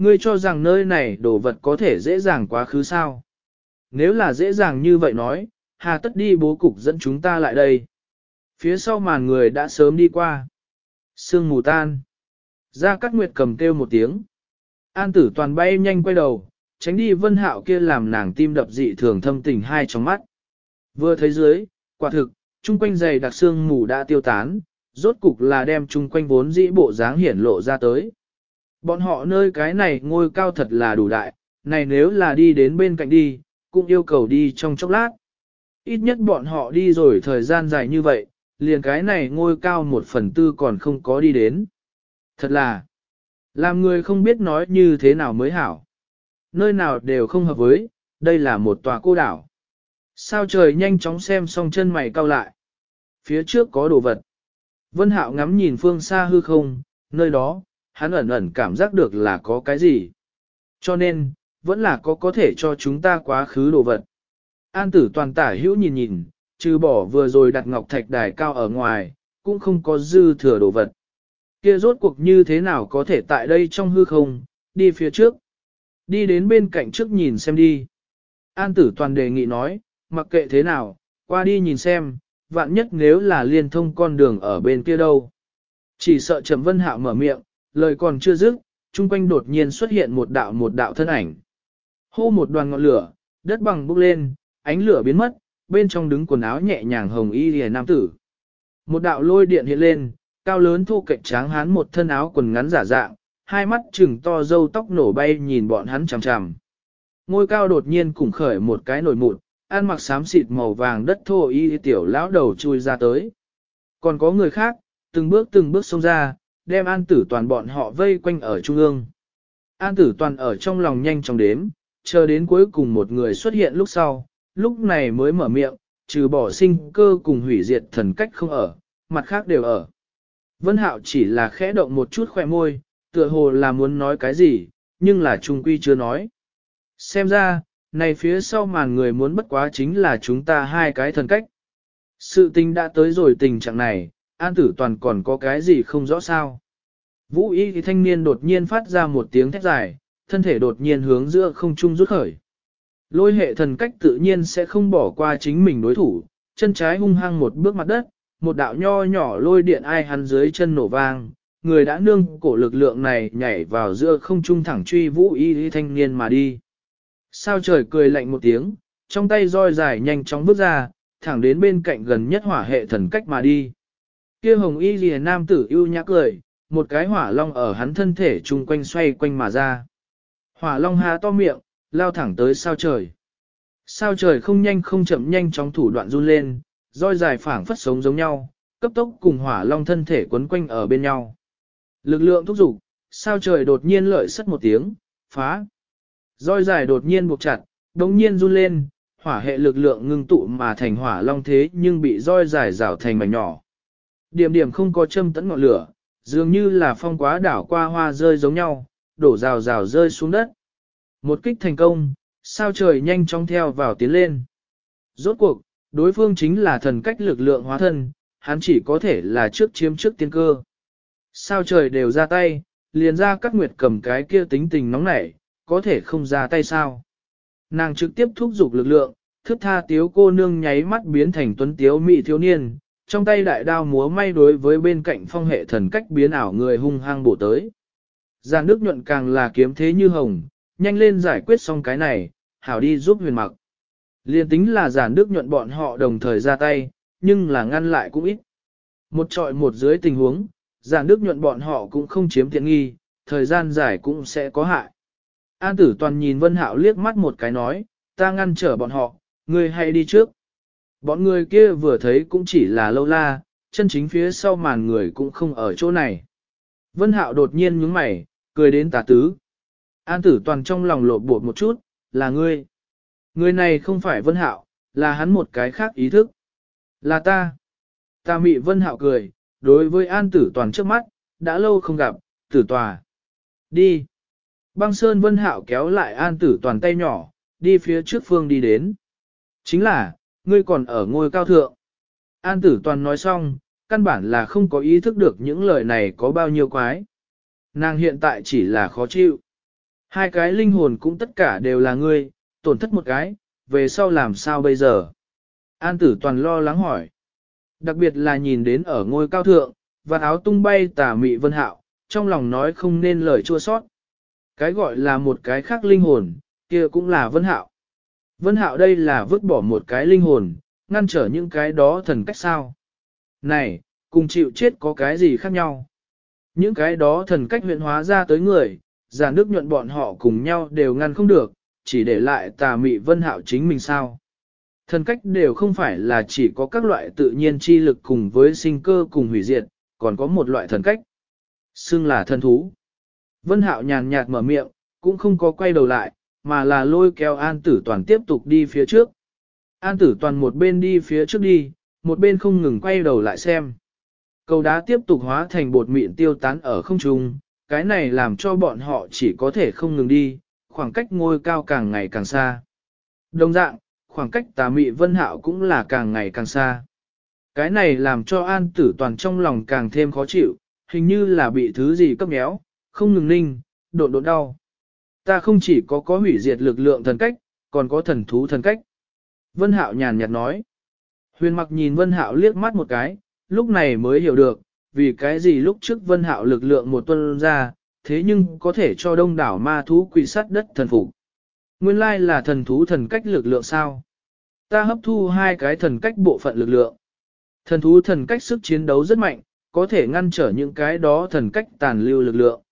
Ngươi cho rằng nơi này đồ vật có thể dễ dàng quá khứ sao? Nếu là dễ dàng như vậy nói, hà tất đi bố cục dẫn chúng ta lại đây. Phía sau màn người đã sớm đi qua. Sương mù tan. Gia Cát nguyệt cầm kêu một tiếng. An tử toàn bay nhanh quay đầu, tránh đi vân hạo kia làm nàng tim đập dị thường thâm tình hai trong mắt. Vừa thấy dưới, quả thực, chung quanh dày đặc sương mù đã tiêu tán, rốt cục là đem chung quanh vốn dĩ bộ dáng hiển lộ ra tới. Bọn họ nơi cái này ngôi cao thật là đủ đại, này nếu là đi đến bên cạnh đi, cũng yêu cầu đi trong chốc lát. Ít nhất bọn họ đi rồi thời gian dài như vậy, liền cái này ngôi cao một phần tư còn không có đi đến. Thật là, làm người không biết nói như thế nào mới hảo. Nơi nào đều không hợp với, đây là một tòa cô đảo. Sao trời nhanh chóng xem xong chân mày cau lại. Phía trước có đồ vật. Vân Hạo ngắm nhìn phương xa hư không, nơi đó, hắn ẩn ẩn cảm giác được là có cái gì. Cho nên, vẫn là có có thể cho chúng ta quá khứ đồ vật. An tử toàn tả hữu nhìn nhìn, trừ bỏ vừa rồi đặt ngọc thạch đài cao ở ngoài, cũng không có dư thừa đồ vật. Kia rốt cuộc như thế nào có thể tại đây trong hư không, đi phía trước. Đi đến bên cạnh trước nhìn xem đi. An tử toàn đề nghị nói, mặc kệ thế nào, qua đi nhìn xem, vạn nhất nếu là liên thông con đường ở bên kia đâu. Chỉ sợ Trầm Vân Hạo mở miệng, lời còn chưa dứt, chung quanh đột nhiên xuất hiện một đạo một đạo thân ảnh. Hô một đoàn ngọn lửa, đất bằng bốc lên, ánh lửa biến mất, bên trong đứng quần áo nhẹ nhàng hồng y lìa nam tử. Một đạo lôi điện hiện lên, cao lớn thu cạnh tráng hán một thân áo quần ngắn giả dạng, hai mắt trừng to dâu tóc nổ bay nhìn bọn hắn chằm chằm. Ngôi cao đột nhiên cùng khởi một cái nổi mụn, ăn mặc xám xịt màu vàng đất thô y tiểu lão đầu chui ra tới. Còn có người khác, từng bước từng bước xông ra, đem an tử toàn bọn họ vây quanh ở trung ương. An tử toàn ở trong lòng nhanh chóng đếm, chờ đến cuối cùng một người xuất hiện lúc sau, lúc này mới mở miệng, trừ bỏ sinh cơ cùng hủy diệt thần cách không ở, mặt khác đều ở. Vân Hạo chỉ là khẽ động một chút khỏe môi, tựa hồ là muốn nói cái gì, nhưng là trung quy chưa nói. Xem ra, này phía sau màn người muốn bất quá chính là chúng ta hai cái thần cách. Sự tình đã tới rồi tình trạng này, an tử toàn còn có cái gì không rõ sao. Vũ y thì thanh niên đột nhiên phát ra một tiếng thét dài, thân thể đột nhiên hướng giữa không trung rút khởi. Lôi hệ thần cách tự nhiên sẽ không bỏ qua chính mình đối thủ, chân trái hung hăng một bước mặt đất, một đạo nho nhỏ lôi điện ai hắn dưới chân nổ vang, người đã nương cổ lực lượng này nhảy vào giữa không trung thẳng truy vũ y thanh niên mà đi. Sao trời cười lạnh một tiếng, trong tay roi dài nhanh chóng bước ra, thẳng đến bên cạnh gần nhất hỏa hệ thần cách mà đi. Kia hồng y lìa nam tử ưu nhã cười, một cái hỏa long ở hắn thân thể chung quanh xoay quanh mà ra. Hỏa long há to miệng, lao thẳng tới sao trời. Sao trời không nhanh không chậm nhanh chóng thủ đoạn run lên, roi dài phảng phất sống giống nhau, cấp tốc cùng hỏa long thân thể quấn quanh ở bên nhau. Lực lượng thúc giục, sao trời đột nhiên lợi sất một tiếng, phá. Roi dài đột nhiên buộc chặt, đống nhiên run lên, hỏa hệ lực lượng ngưng tụ mà thành hỏa long thế nhưng bị roi dài rào thành mảnh nhỏ. Điểm điểm không có châm tấn ngọn lửa, dường như là phong quá đảo qua hoa rơi giống nhau, đổ rào rào rơi xuống đất. Một kích thành công, sao trời nhanh chóng theo vào tiến lên. Rốt cuộc, đối phương chính là thần cách lực lượng hóa thân, hắn chỉ có thể là trước chiếm trước tiên cơ. Sao trời đều ra tay, liền ra các nguyệt cầm cái kia tính tình nóng nảy, có thể không ra tay sao. Nàng trực tiếp thúc giục lực lượng, thức tha tiếu cô nương nháy mắt biến thành tuấn tiếu mỹ thiếu niên, trong tay đại đao múa may đối với bên cạnh phong hệ thần cách biến ảo người hung hăng bổ tới. giàn nước nhuận càng là kiếm thế như hồng, nhanh lên giải quyết xong cái này, hảo đi giúp huyền mặc. Liên tính là giàn nước nhuận bọn họ đồng thời ra tay, nhưng là ngăn lại cũng ít. Một trọi một dưới tình huống, giàn nước nhuận bọn họ cũng không chiếm tiện nghi, thời gian giải cũng sẽ có hại. An tử toàn nhìn Vân Hạo liếc mắt một cái nói, ta ngăn trở bọn họ, ngươi hãy đi trước. Bọn người kia vừa thấy cũng chỉ là lâu la, chân chính phía sau màn người cũng không ở chỗ này. Vân Hạo đột nhiên nhướng mày, cười đến tà tứ. An tử toàn trong lòng lộ bột một chút, là ngươi. Người này không phải Vân Hạo, là hắn một cái khác ý thức. Là ta. Ta mị Vân Hạo cười, đối với An Tử Toàn trước mắt, đã lâu không gặp, Tử Tòa. Đi. Băng Sơn Vân Hạo kéo lại An Tử Toàn tay nhỏ, đi phía trước phương đi đến. Chính là, ngươi còn ở ngôi cao thượng. An Tử Toàn nói xong, căn bản là không có ý thức được những lời này có bao nhiêu quái. Nàng hiện tại chỉ là khó chịu. Hai cái linh hồn cũng tất cả đều là ngươi, tổn thất một cái, về sau làm sao bây giờ? An tử toàn lo lắng hỏi. Đặc biệt là nhìn đến ở ngôi cao thượng, và áo tung bay tà mị vân hạo, trong lòng nói không nên lời chua sót. Cái gọi là một cái khác linh hồn, kia cũng là vân hạo. Vân hạo đây là vứt bỏ một cái linh hồn, ngăn trở những cái đó thần cách sao. Này, cùng chịu chết có cái gì khác nhau? Những cái đó thần cách huyện hóa ra tới người, giả nước nhuận bọn họ cùng nhau đều ngăn không được, chỉ để lại tà mị vân hạo chính mình sao. Thần cách đều không phải là chỉ có các loại tự nhiên chi lực cùng với sinh cơ cùng hủy diệt, còn có một loại thần cách. Xưng là thần thú. Vân hạo nhàn nhạt mở miệng, cũng không có quay đầu lại, mà là lôi kéo an tử toàn tiếp tục đi phía trước. An tử toàn một bên đi phía trước đi, một bên không ngừng quay đầu lại xem. Cầu đá tiếp tục hóa thành bột mịn tiêu tán ở không trung, cái này làm cho bọn họ chỉ có thể không ngừng đi, khoảng cách ngôi cao càng ngày càng xa. Đồng dạng, khoảng cách tà mị vân hạo cũng là càng ngày càng xa. Cái này làm cho an tử toàn trong lòng càng thêm khó chịu, hình như là bị thứ gì cấp méo, không ngừng ninh, độn độn đau. Ta không chỉ có có hủy diệt lực lượng thần cách, còn có thần thú thần cách. Vân hạo nhàn nhạt nói. Huyền mặc nhìn vân hạo liếc mắt một cái, lúc này mới hiểu được, vì cái gì lúc trước vân hạo lực lượng một tuần ra, thế nhưng có thể cho đông đảo ma thú quỷ sát đất thần phục. Nguyên lai là thần thú thần cách lực lượng sao? Ta hấp thu hai cái thần cách bộ phận lực lượng. Thần thú thần cách sức chiến đấu rất mạnh, có thể ngăn trở những cái đó thần cách tàn lưu lực lượng.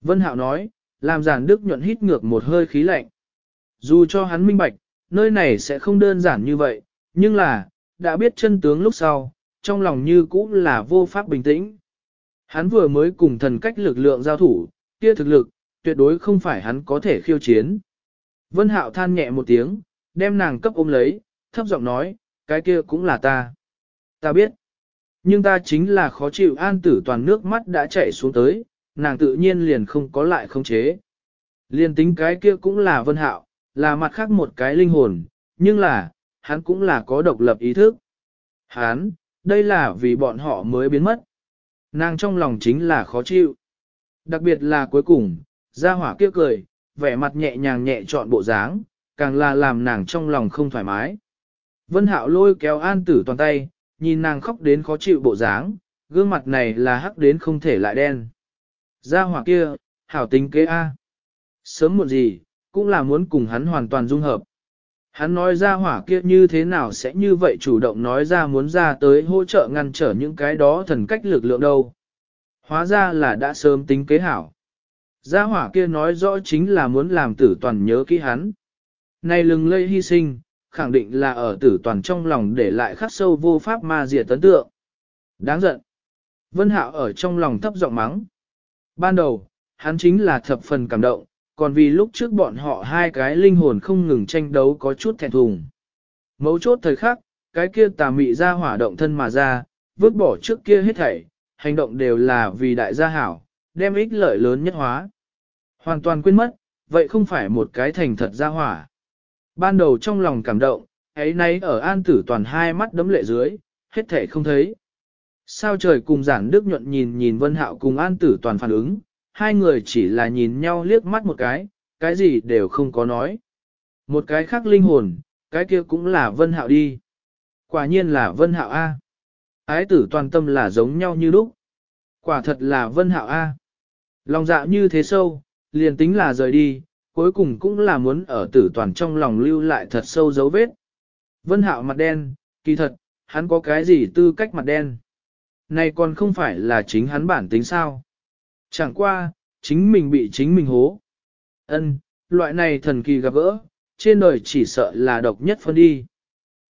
Vân Hạo nói, làm giản đức nhuận hít ngược một hơi khí lạnh. Dù cho hắn minh bạch, nơi này sẽ không đơn giản như vậy, nhưng là, đã biết chân tướng lúc sau, trong lòng như cũ là vô pháp bình tĩnh. Hắn vừa mới cùng thần cách lực lượng giao thủ, kia thực lực, tuyệt đối không phải hắn có thể khiêu chiến. Vân Hạo than nhẹ một tiếng, đem nàng cấp ôm lấy, thấp giọng nói, cái kia cũng là ta. Ta biết. Nhưng ta chính là khó chịu an tử toàn nước mắt đã chảy xuống tới, nàng tự nhiên liền không có lại không chế. liền tính cái kia cũng là Vân Hạo, là mặt khác một cái linh hồn, nhưng là, hắn cũng là có độc lập ý thức. Hắn, đây là vì bọn họ mới biến mất. Nàng trong lòng chính là khó chịu. Đặc biệt là cuối cùng, gia hỏa kia cười, vẻ mặt nhẹ nhàng nhẹ trọn bộ dáng, càng là làm nàng trong lòng không thoải mái. Vân Hạo lôi kéo an tử toàn tay, nhìn nàng khóc đến khó chịu bộ dáng, gương mặt này là hắc đến không thể lại đen. Gia hỏa kia, hảo tính kế A. Sớm muộn gì, cũng là muốn cùng hắn hoàn toàn dung hợp. Hắn nói ra hỏa kia như thế nào sẽ như vậy chủ động nói ra muốn ra tới hỗ trợ ngăn trở những cái đó thần cách lực lượng đâu. Hóa ra là đã sớm tính kế hảo. Gia hỏa kia nói rõ chính là muốn làm tử toàn nhớ kỹ hắn. Này lừng lây hy sinh, khẳng định là ở tử toàn trong lòng để lại khắc sâu vô pháp ma diệt tấn tượng. Đáng giận. Vân Hạo ở trong lòng thấp giọng mắng. Ban đầu, hắn chính là thập phần cảm động, còn vì lúc trước bọn họ hai cái linh hồn không ngừng tranh đấu có chút thẹn thùng. Mấu chốt thời khắc, cái kia tà mị ra hỏa động thân mà ra, vứt bỏ trước kia hết thảy, hành động đều là vì đại gia hảo, đem ích lợi lớn nhất hóa. Hoàn toàn quên mất, vậy không phải một cái thành thật gia hỏa. Ban đầu trong lòng cảm động, ấy nay ở an tử toàn hai mắt đấm lệ dưới, hết thảy không thấy. Sao trời cùng giản đức nhuận nhìn nhìn vân hạo cùng an tử toàn phản ứng, hai người chỉ là nhìn nhau liếc mắt một cái, cái gì đều không có nói. Một cái khác linh hồn, cái kia cũng là vân hạo đi. Quả nhiên là vân hạo A. Ái tử toàn tâm là giống nhau như lúc. Quả thật là vân hạo A. Lòng dạ như thế sâu, liền tính là rời đi, cuối cùng cũng là muốn ở tử toàn trong lòng lưu lại thật sâu dấu vết. Vân hạo mặt đen, kỳ thật, hắn có cái gì tư cách mặt đen. Này còn không phải là chính hắn bản tính sao. Chẳng qua, chính mình bị chính mình hố. Ân, loại này thần kỳ gặp gỡ, trên đời chỉ sợ là độc nhất phân đi.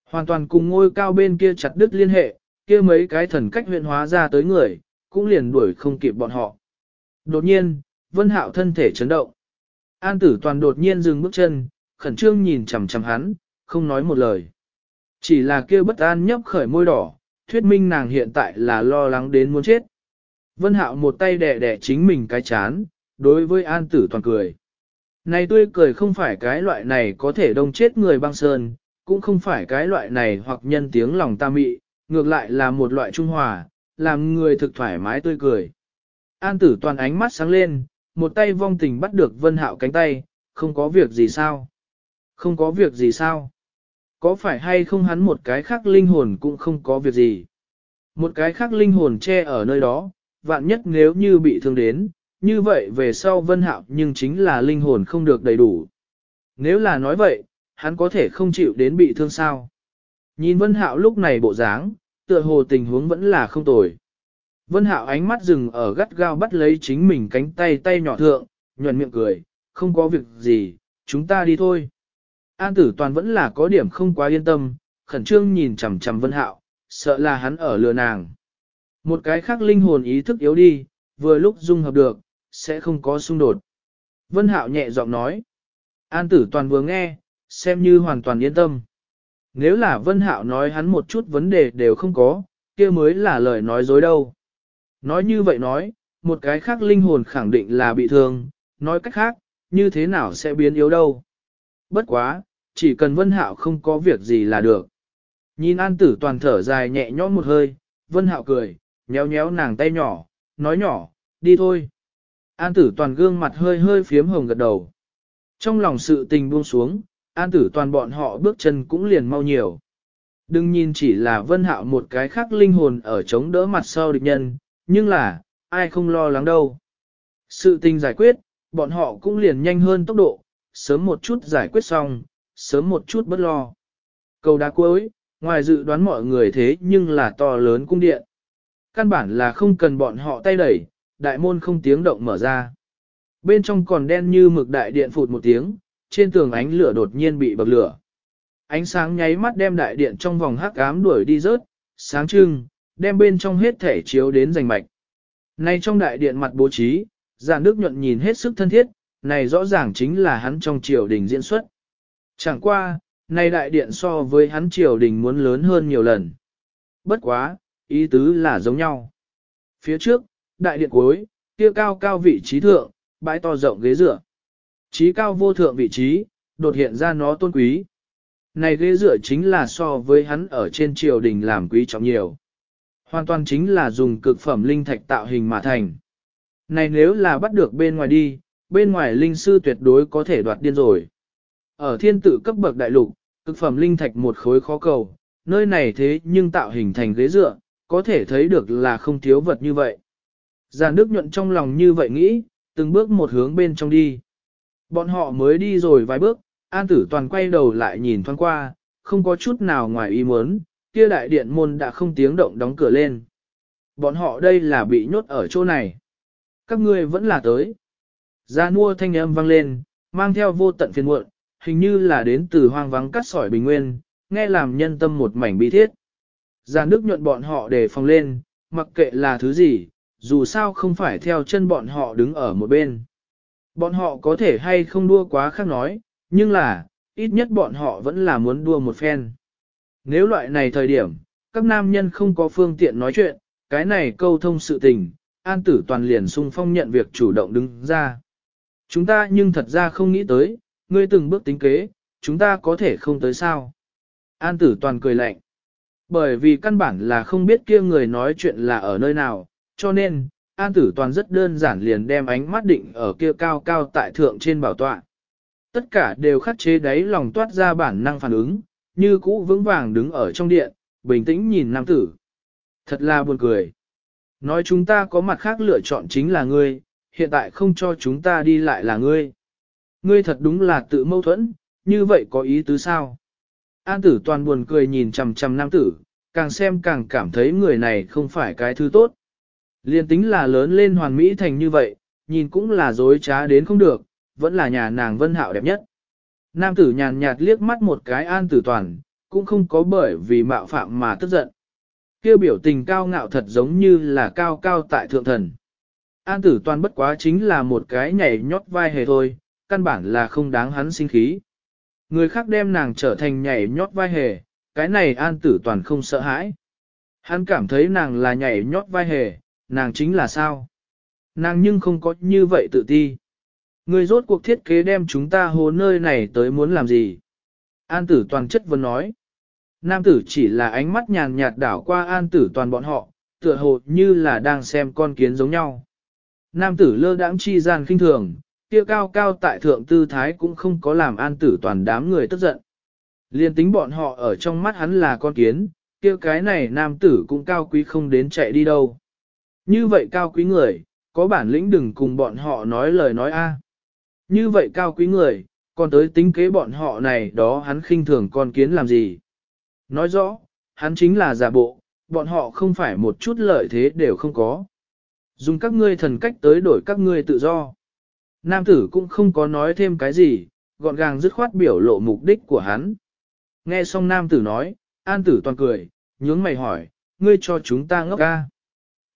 Hoàn toàn cùng ngôi cao bên kia chặt đứt liên hệ, kia mấy cái thần cách huyện hóa ra tới người, cũng liền đuổi không kịp bọn họ. Đột nhiên, Vân Hạo thân thể chấn động. An tử toàn đột nhiên dừng bước chân, khẩn trương nhìn chằm chằm hắn, không nói một lời. Chỉ là kia bất an nhấp khởi môi đỏ, thuyết minh nàng hiện tại là lo lắng đến muốn chết. Vân Hạo một tay đẻ đẻ chính mình cái chán, đối với An Tử Toàn cười. Này tươi cười không phải cái loại này có thể đông chết người băng sơn, cũng không phải cái loại này hoặc nhân tiếng lòng ta mị, ngược lại là một loại trung hòa, làm người thực thoải mái tươi cười. An Tử Toàn ánh mắt sáng lên, một tay vong tình bắt được Vân Hạo cánh tay, không có việc gì sao? Không có việc gì sao? Có phải hay không hắn một cái khác linh hồn cũng không có việc gì? Một cái khác linh hồn che ở nơi đó, vạn nhất nếu như bị thương đến, như vậy về sau vân hạo nhưng chính là linh hồn không được đầy đủ. Nếu là nói vậy, hắn có thể không chịu đến bị thương sao. Nhìn vân hạo lúc này bộ dáng, tựa hồ tình huống vẫn là không tồi. Vân hạo ánh mắt dừng ở gắt gao bắt lấy chính mình cánh tay tay nhỏ thượng, nhuận miệng cười, không có việc gì, chúng ta đi thôi. An tử toàn vẫn là có điểm không quá yên tâm, khẩn trương nhìn chằm chằm vân hạo, sợ là hắn ở lừa nàng. Một cái khác linh hồn ý thức yếu đi, vừa lúc dung hợp được, sẽ không có xung đột. Vân Hạo nhẹ giọng nói. An tử toàn vừa nghe, xem như hoàn toàn yên tâm. Nếu là Vân Hạo nói hắn một chút vấn đề đều không có, kia mới là lời nói dối đâu. Nói như vậy nói, một cái khác linh hồn khẳng định là bị thương, nói cách khác, như thế nào sẽ biến yếu đâu. Bất quá, chỉ cần Vân Hạo không có việc gì là được. Nhìn An tử toàn thở dài nhẹ nhõm một hơi, Vân Hạo cười, nhéo nhéo nàng tay nhỏ, nói nhỏ, đi thôi. An tử toàn gương mặt hơi hơi phiếm hồng gật đầu. Trong lòng sự tình buông xuống, an tử toàn bọn họ bước chân cũng liền mau nhiều. Đừng nhìn chỉ là vân hạo một cái khác linh hồn ở chống đỡ mặt sau địch nhân, nhưng là, ai không lo lắng đâu. Sự tình giải quyết, bọn họ cũng liền nhanh hơn tốc độ, sớm một chút giải quyết xong, sớm một chút bất lo. Cầu đá cuối, ngoài dự đoán mọi người thế nhưng là to lớn cung điện. Căn bản là không cần bọn họ tay đẩy, đại môn không tiếng động mở ra. Bên trong còn đen như mực đại điện phụt một tiếng, trên tường ánh lửa đột nhiên bị bậc lửa. Ánh sáng nháy mắt đem đại điện trong vòng hắc ám đuổi đi rớt, sáng trưng, đem bên trong hết thể chiếu đến rành mạch. Này trong đại điện mặt bố trí, giàn đức nhuận nhìn hết sức thân thiết, này rõ ràng chính là hắn trong triều đình diễn xuất. Chẳng qua, nay đại điện so với hắn triều đình muốn lớn hơn nhiều lần. Bất quá, ý tứ là giống nhau. Phía trước, đại điện cuối, kia cao cao vị trí thượng, bãi to rộng ghế dựa. Trí cao vô thượng vị trí, đột hiện ra nó tôn quý. Này ghế dựa chính là so với hắn ở trên triều đình làm quý trọng nhiều. Hoàn toàn chính là dùng cực phẩm linh thạch tạo hình mà thành. Này nếu là bắt được bên ngoài đi, bên ngoài linh sư tuyệt đối có thể đoạt điên rồi. Ở thiên tử cấp bậc đại lục, cực phẩm linh thạch một khối khó cầu, nơi này thế nhưng tạo hình thành ghế dựa, có thể thấy được là không thiếu vật như vậy. Giàn Đức nhuận trong lòng như vậy nghĩ, từng bước một hướng bên trong đi. Bọn họ mới đi rồi vài bước, An Tử Toàn quay đầu lại nhìn thoáng qua, không có chút nào ngoài ý muốn, kia đại điện môn đã không tiếng động đóng cửa lên. Bọn họ đây là bị nhốt ở chỗ này. Các ngươi vẫn là tới. Gia nua thanh âm vang lên, mang theo vô tận phiền muộn, hình như là đến từ hoang vắng cắt sỏi bình nguyên, nghe làm nhân tâm một mảnh bi thiết. Giàn nước nhuận bọn họ để phòng lên, mặc kệ là thứ gì, dù sao không phải theo chân bọn họ đứng ở một bên. Bọn họ có thể hay không đua quá khác nói, nhưng là, ít nhất bọn họ vẫn là muốn đua một phen. Nếu loại này thời điểm, các nam nhân không có phương tiện nói chuyện, cái này câu thông sự tình, an tử toàn liền sung phong nhận việc chủ động đứng ra. Chúng ta nhưng thật ra không nghĩ tới, ngươi từng bước tính kế, chúng ta có thể không tới sao. An tử toàn cười lạnh. Bởi vì căn bản là không biết kia người nói chuyện là ở nơi nào, cho nên, An Tử Toàn rất đơn giản liền đem ánh mắt định ở kia cao cao tại thượng trên bảo tọa. Tất cả đều khắc chế đáy lòng toát ra bản năng phản ứng, như cũ vững vàng đứng ở trong điện, bình tĩnh nhìn nam tử. Thật là buồn cười. Nói chúng ta có mặt khác lựa chọn chính là ngươi, hiện tại không cho chúng ta đi lại là ngươi. Ngươi thật đúng là tự mâu thuẫn, như vậy có ý tứ sao? An tử toàn buồn cười nhìn chằm chằm nam tử, càng xem càng cảm thấy người này không phải cái thứ tốt. Liên tính là lớn lên hoàn mỹ thành như vậy, nhìn cũng là dối trá đến không được, vẫn là nhà nàng vân hạo đẹp nhất. Nam tử nhàn nhạt liếc mắt một cái an tử toàn, cũng không có bởi vì mạo phạm mà tức giận. Kêu biểu tình cao ngạo thật giống như là cao cao tại thượng thần. An tử toàn bất quá chính là một cái nhảy nhót vai hề thôi, căn bản là không đáng hắn sinh khí. Người khác đem nàng trở thành nhảy nhót vai hề, cái này an tử toàn không sợ hãi. Hắn cảm thấy nàng là nhảy nhót vai hề, nàng chính là sao? Nàng nhưng không có như vậy tự ti. Người rốt cuộc thiết kế đem chúng ta hồ nơi này tới muốn làm gì? An tử toàn chất vấn nói. Nam tử chỉ là ánh mắt nhàn nhạt đảo qua an tử toàn bọn họ, tựa hồ như là đang xem con kiến giống nhau. Nam tử lơ đãng chi gian khinh thường, kia cao cao tại thượng tư thái cũng không có làm an tử toàn đám người tức giận. Liên tính bọn họ ở trong mắt hắn là con kiến, kia cái này nam tử cũng cao quý không đến chạy đi đâu. Như vậy cao quý người, có bản lĩnh đừng cùng bọn họ nói lời nói a. Như vậy cao quý người, còn tới tính kế bọn họ này đó hắn khinh thường con kiến làm gì. Nói rõ, hắn chính là giả bộ, bọn họ không phải một chút lợi thế đều không có. Dùng các ngươi thần cách tới đổi các ngươi tự do. Nam tử cũng không có nói thêm cái gì, gọn gàng dứt khoát biểu lộ mục đích của hắn. Nghe xong nam tử nói, an tử toàn cười, nhướng mày hỏi, ngươi cho chúng ta ngốc ca.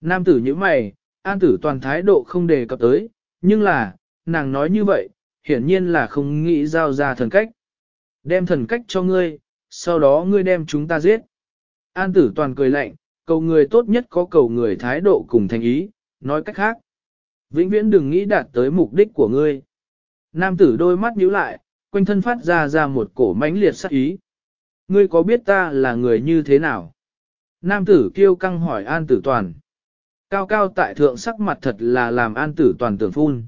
Nam tử như mày, an tử toàn thái độ không đề cập tới, nhưng là, nàng nói như vậy, hiển nhiên là không nghĩ giao ra thần cách. Đem thần cách cho ngươi, sau đó ngươi đem chúng ta giết. An tử toàn cười lạnh, cầu người tốt nhất có cầu người thái độ cùng thành ý, nói cách khác. Vĩnh viễn đừng nghĩ đạt tới mục đích của ngươi. Nam tử đôi mắt nhíu lại, quanh thân phát ra ra một cổ mãnh liệt sắc ý. Ngươi có biết ta là người như thế nào? Nam tử kêu căng hỏi an tử toàn. Cao cao tại thượng sắc mặt thật là làm an tử toàn tưởng phun.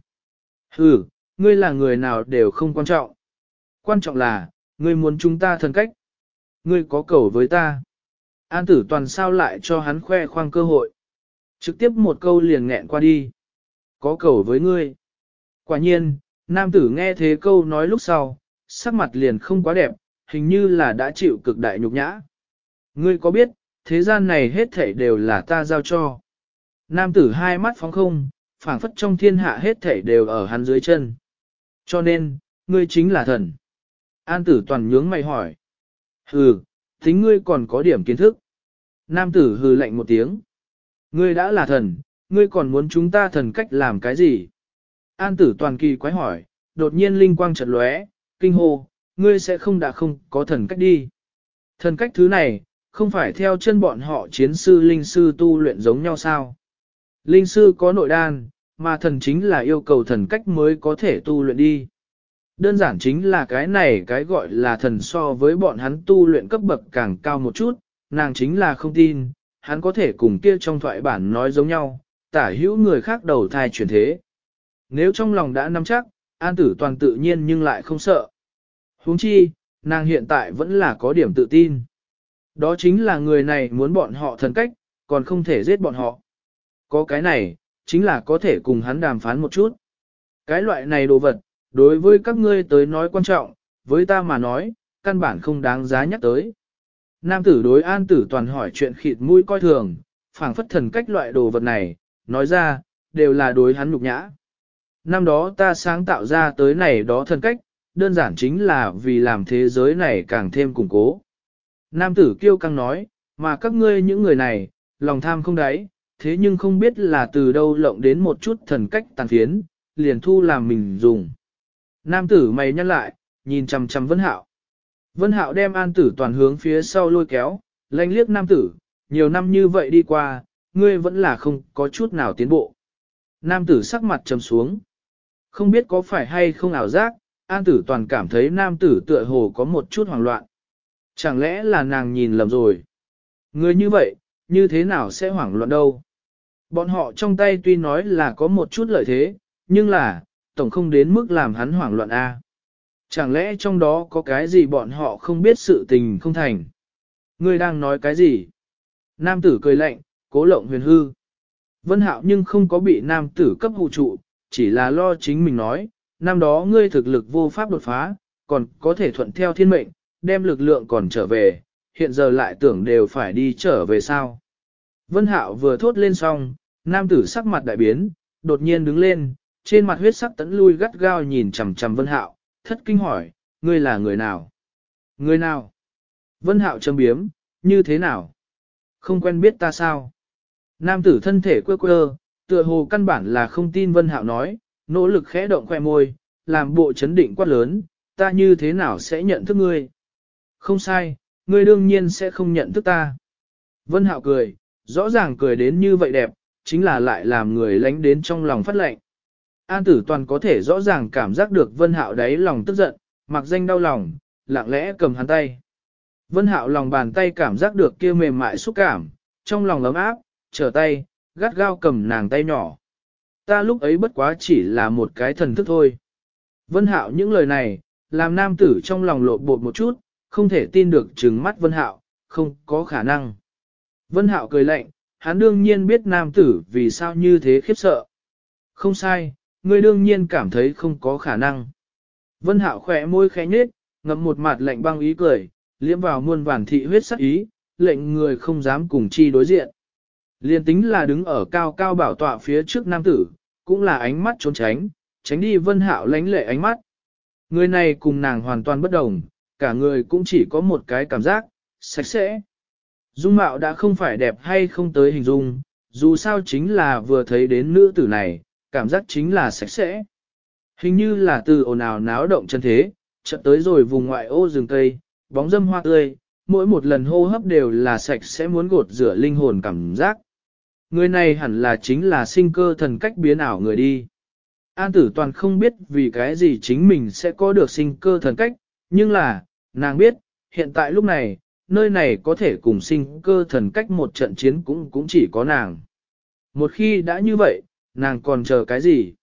Hừ, ngươi là người nào đều không quan trọng. Quan trọng là, ngươi muốn chúng ta thân cách. Ngươi có cầu với ta. An tử toàn sao lại cho hắn khoe khoang cơ hội. Trực tiếp một câu liền nghẹn qua đi. Có cầu với ngươi. Quả nhiên, nam tử nghe thế câu nói lúc sau, sắc mặt liền không quá đẹp, hình như là đã chịu cực đại nhục nhã. Ngươi có biết, thế gian này hết thảy đều là ta giao cho. Nam tử hai mắt phóng không, phảng phất trong thiên hạ hết thảy đều ở hắn dưới chân. Cho nên, ngươi chính là thần. An tử toàn nhướng mày hỏi. Hừ, tính ngươi còn có điểm kiến thức. Nam tử hừ lạnh một tiếng. Ngươi đã là thần, ngươi còn muốn chúng ta thần cách làm cái gì? An tử toàn kỳ quái hỏi, đột nhiên linh quang chợt lóe, kinh hô, ngươi sẽ không đã không có thần cách đi. Thần cách thứ này, không phải theo chân bọn họ chiến sư linh sư tu luyện giống nhau sao? Linh sư có nội đan, mà thần chính là yêu cầu thần cách mới có thể tu luyện đi. Đơn giản chính là cái này cái gọi là thần so với bọn hắn tu luyện cấp bậc càng cao một chút, nàng chính là không tin, hắn có thể cùng kia trong thoại bản nói giống nhau, tả hữu người khác đầu thai chuyển thế. Nếu trong lòng đã nắm chắc, an tử toàn tự nhiên nhưng lại không sợ. huống chi, nàng hiện tại vẫn là có điểm tự tin. Đó chính là người này muốn bọn họ thần cách, còn không thể giết bọn họ. Có cái này, chính là có thể cùng hắn đàm phán một chút. Cái loại này đồ vật, đối với các ngươi tới nói quan trọng, với ta mà nói, căn bản không đáng giá nhắc tới. Nam tử đối an tử toàn hỏi chuyện khịt mũi coi thường, phảng phất thần cách loại đồ vật này, nói ra, đều là đối hắn nhục nhã. Năm đó ta sáng tạo ra tới này đó thần cách, đơn giản chính là vì làm thế giới này càng thêm củng cố. Nam tử kiêu căng nói, mà các ngươi những người này, lòng tham không đáy, thế nhưng không biết là từ đâu lộng đến một chút thần cách tàn phiến, liền thu làm mình dùng. Nam tử mày nhăn lại, nhìn chằm chằm Vân Hạo. Vân Hạo đem an tử toàn hướng phía sau lôi kéo, lanh liếc nam tử, nhiều năm như vậy đi qua, ngươi vẫn là không có chút nào tiến bộ. Nam tử sắc mặt trầm xuống. Không biết có phải hay không ảo giác, an tử toàn cảm thấy nam tử tựa hồ có một chút hoảng loạn. Chẳng lẽ là nàng nhìn lầm rồi? Người như vậy, như thế nào sẽ hoảng loạn đâu? Bọn họ trong tay tuy nói là có một chút lợi thế, nhưng là, tổng không đến mức làm hắn hoảng loạn A. Chẳng lẽ trong đó có cái gì bọn họ không biết sự tình không thành? Ngươi đang nói cái gì? Nam tử cười lạnh, cố lộng huyền hư. Vân hạo nhưng không có bị nam tử cấp hụ trụ, chỉ là lo chính mình nói, năm đó ngươi thực lực vô pháp đột phá, còn có thể thuận theo thiên mệnh, đem lực lượng còn trở về, hiện giờ lại tưởng đều phải đi trở về sao. Vân hạo vừa thốt lên xong, nam tử sắc mặt đại biến, đột nhiên đứng lên, trên mặt huyết sắc tấn lui gắt gao nhìn chằm chằm vân hạo, thất kinh hỏi, ngươi là người nào? Người nào? Vân hạo châm biếm, như thế nào? Không quen biết ta sao? Nam tử thân thể quơ quơ, tựa hồ căn bản là không tin vân hạo nói, nỗ lực khẽ động khoe môi, làm bộ chấn định quát lớn, ta như thế nào sẽ nhận thức ngươi? Không sai, ngươi đương nhiên sẽ không nhận thức ta. Vân Hạo cười, rõ ràng cười đến như vậy đẹp, chính là lại làm người lánh đến trong lòng phát lệnh. An tử toàn có thể rõ ràng cảm giác được Vân Hạo đáy lòng tức giận, mặc danh đau lòng, lặng lẽ cầm hắn tay. Vân Hạo lòng bàn tay cảm giác được kia mềm mại xúc cảm, trong lòng ấm áp, trở tay, gắt gao cầm nàng tay nhỏ. Ta lúc ấy bất quá chỉ là một cái thần thức thôi. Vân Hạo những lời này, làm nam tử trong lòng lộ bột một chút, không thể tin được trừng mắt Vân Hạo, không có khả năng. Vân Hạo cười lạnh, hắn đương nhiên biết nam tử vì sao như thế khiếp sợ. Không sai, ngươi đương nhiên cảm thấy không có khả năng. Vân Hạo khẽ môi khẽ nhếch, ngậm một mặt lạnh băng ý cười, liếm vào muôn vàn thị huyết sắc ý, lệnh người không dám cùng chi đối diện. Liên tính là đứng ở cao cao bảo tọa phía trước nam tử, cũng là ánh mắt trốn tránh, tránh đi Vân Hạo lánh lệ ánh mắt. Người này cùng nàng hoàn toàn bất đồng, cả người cũng chỉ có một cái cảm giác, sạch sẽ. Dung mạo đã không phải đẹp hay không tới hình dung, dù sao chính là vừa thấy đến nữ tử này, cảm giác chính là sạch sẽ. Hình như là từ ồn ào náo động chân thế, chợt tới rồi vùng ngoại ô rừng cây, bóng dâm hoa tươi, mỗi một lần hô hấp đều là sạch sẽ muốn gột rửa linh hồn cảm giác. Người này hẳn là chính là sinh cơ thần cách biến ảo người đi. An tử toàn không biết vì cái gì chính mình sẽ có được sinh cơ thần cách, nhưng là, nàng biết, hiện tại lúc này, nơi này có thể cùng sinh cơ thần cách một trận chiến cũng cũng chỉ có nàng. Một khi đã như vậy, nàng còn chờ cái gì?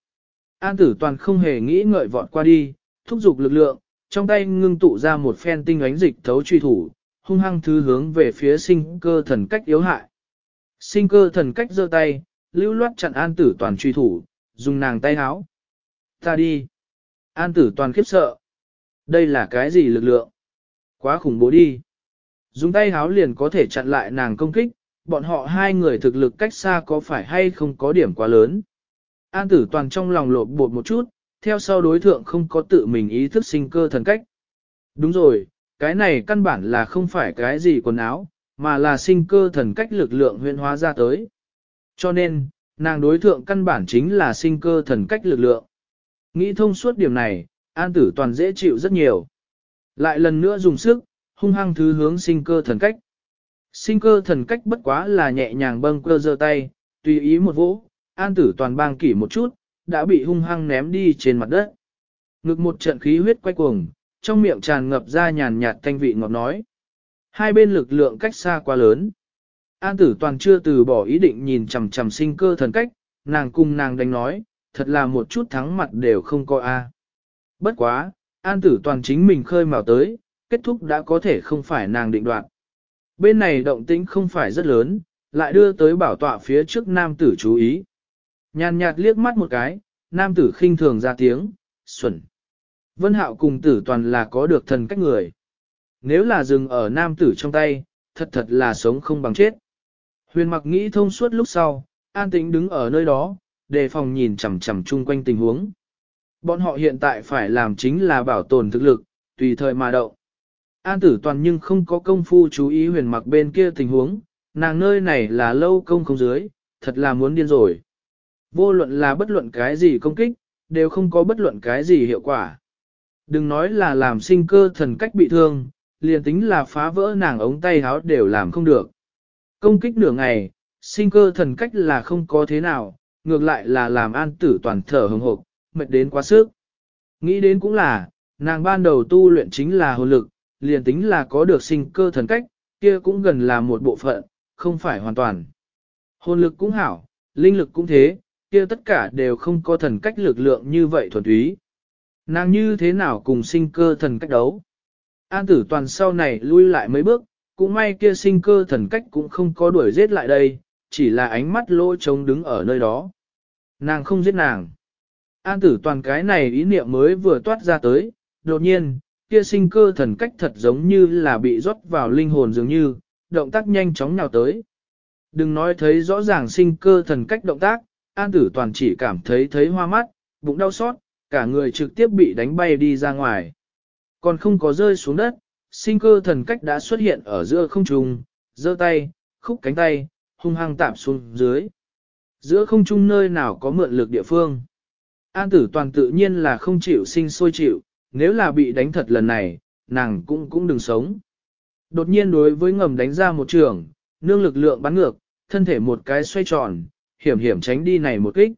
An tử toàn không hề nghĩ ngợi vọt qua đi, thúc giục lực lượng, trong tay ngưng tụ ra một phen tinh ánh dịch thấu truy thủ, hung hăng thứ hướng về phía sinh cơ thần cách yếu hại. Sinh cơ thần cách giơ tay, lưu loát chặn an tử toàn truy thủ, dùng nàng tay háo. Ta đi. An tử toàn khiếp sợ. Đây là cái gì lực lượng? Quá khủng bố đi. Dùng tay háo liền có thể chặn lại nàng công kích, bọn họ hai người thực lực cách xa có phải hay không có điểm quá lớn. An tử toàn trong lòng lột bột một chút, theo sau đối thượng không có tự mình ý thức sinh cơ thần cách. Đúng rồi, cái này căn bản là không phải cái gì quần áo, mà là sinh cơ thần cách lực lượng huyễn hóa ra tới. Cho nên, nàng đối thượng căn bản chính là sinh cơ thần cách lực lượng. Nghĩ thông suốt điểm này, an tử toàn dễ chịu rất nhiều. Lại lần nữa dùng sức, hung hăng thứ hướng sinh cơ thần cách. Sinh cơ thần cách bất quá là nhẹ nhàng bâng cơ giơ tay, tùy ý một vỗ, an tử toàn bang kỷ một chút, đã bị hung hăng ném đi trên mặt đất. Ngực một trận khí huyết quay cuồng, trong miệng tràn ngập ra nhàn nhạt thanh vị ngọt nói. Hai bên lực lượng cách xa quá lớn. An tử toàn chưa từ bỏ ý định nhìn chằm chằm sinh cơ thần cách, nàng cùng nàng đánh nói, thật là một chút thắng mặt đều không coi a. À. Bất quá, an tử toàn chính mình khơi mào tới, kết thúc đã có thể không phải nàng định đoạt. Bên này động tĩnh không phải rất lớn, lại đưa tới bảo tọa phía trước nam tử chú ý. Nhàn nhạt liếc mắt một cái, nam tử khinh thường ra tiếng, xuẩn. Vân hạo cùng tử toàn là có được thần cách người. Nếu là dừng ở nam tử trong tay, thật thật là sống không bằng chết. Huyền mặc nghĩ thông suốt lúc sau, an tĩnh đứng ở nơi đó, đề phòng nhìn chằm chằm chung quanh tình huống. Bọn họ hiện tại phải làm chính là bảo tồn thực lực, tùy thời mà động. An tử toàn nhưng không có công phu chú ý huyền mặc bên kia tình huống, nàng nơi này là lâu công không dưới, thật là muốn điên rồi. Vô luận là bất luận cái gì công kích, đều không có bất luận cái gì hiệu quả. Đừng nói là làm sinh cơ thần cách bị thương, liền tính là phá vỡ nàng ống tay háo đều làm không được. Công kích nửa ngày, sinh cơ thần cách là không có thế nào, ngược lại là làm an tử toàn thở hồng hộc, mệt đến quá sức. Nghĩ đến cũng là, nàng ban đầu tu luyện chính là hồn lực, liền tính là có được sinh cơ thần cách, kia cũng gần là một bộ phận, không phải hoàn toàn. Hồn lực cũng hảo, linh lực cũng thế, kia tất cả đều không có thần cách lực lượng như vậy thuần túy. Nàng như thế nào cùng sinh cơ thần cách đấu? An tử toàn sau này lui lại mấy bước, cũng may kia sinh cơ thần cách cũng không có đuổi giết lại đây, chỉ là ánh mắt lỗ trống đứng ở nơi đó. Nàng không giết nàng. An tử toàn cái này ý niệm mới vừa toát ra tới, đột nhiên, kia sinh cơ thần cách thật giống như là bị rót vào linh hồn dường như, động tác nhanh chóng nhào tới. Đừng nói thấy rõ ràng sinh cơ thần cách động tác, an tử toàn chỉ cảm thấy thấy hoa mắt, bụng đau xót, cả người trực tiếp bị đánh bay đi ra ngoài. Còn không có rơi xuống đất, sinh cơ thần cách đã xuất hiện ở giữa không trung, giơ tay, khúc cánh tay, hung hăng tạm xuống dưới. Giữa không trung nơi nào có mượn lực địa phương. An tử toàn tự nhiên là không chịu sinh sôi chịu, nếu là bị đánh thật lần này, nàng cũng cũng đừng sống. Đột nhiên đối với ngầm đánh ra một trường, nương lực lượng bắn ngược, thân thể một cái xoay tròn, hiểm hiểm tránh đi này một kích.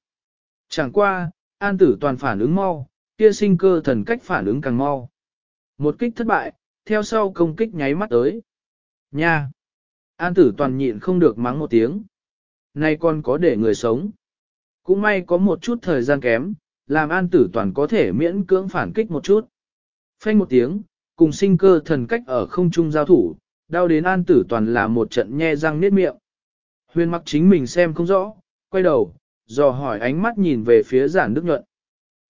Chẳng qua, an tử toàn phản ứng mau, kia sinh cơ thần cách phản ứng càng mau. Một kích thất bại, theo sau công kích nháy mắt tới. Nha! An tử toàn nhịn không được mắng một tiếng. Nay còn có để người sống. Cũng may có một chút thời gian kém, làm an tử toàn có thể miễn cưỡng phản kích một chút. Phanh một tiếng, cùng sinh cơ thần cách ở không trung giao thủ, đau đến an tử toàn là một trận nhe răng niết miệng. Huyền mặc chính mình xem không rõ, quay đầu, dò hỏi ánh mắt nhìn về phía giản đức nhuận.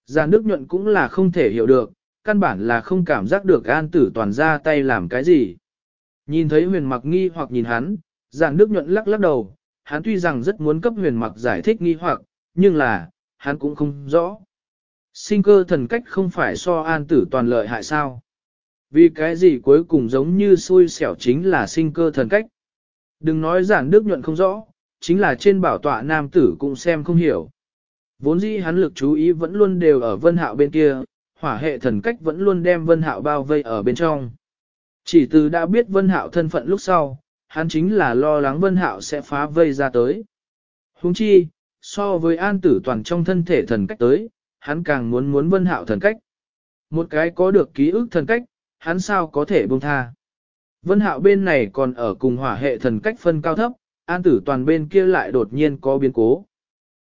Giản đức nhuận cũng là không thể hiểu được, căn bản là không cảm giác được an tử toàn ra tay làm cái gì. Nhìn thấy huyền mặc nghi hoặc nhìn hắn, giản đức nhuận lắc lắc đầu, hắn tuy rằng rất muốn cấp huyền mặc giải thích nghi hoặc, nhưng là, hắn cũng không rõ. Sinh cơ thần cách không phải so an tử toàn lợi hại sao? Vì cái gì cuối cùng giống như xui xẻo chính là sinh cơ thần cách. Đừng nói giản đức nhuận không rõ, chính là trên bảo tọa nam tử cũng xem không hiểu. Vốn dĩ hắn lực chú ý vẫn luôn đều ở vân hạo bên kia, hỏa hệ thần cách vẫn luôn đem vân hạo bao vây ở bên trong. Chỉ từ đã biết vân hạo thân phận lúc sau, hắn chính là lo lắng vân hạo sẽ phá vây ra tới. Huống chi, so với an tử toàn trong thân thể thần cách tới, hắn càng muốn muốn vân hạo thần cách. Một cái có được ký ức thần cách, hắn sao có thể buông tha. Vân hạo bên này còn ở cùng hỏa hệ thần cách phân cao thấp, an tử toàn bên kia lại đột nhiên có biến cố.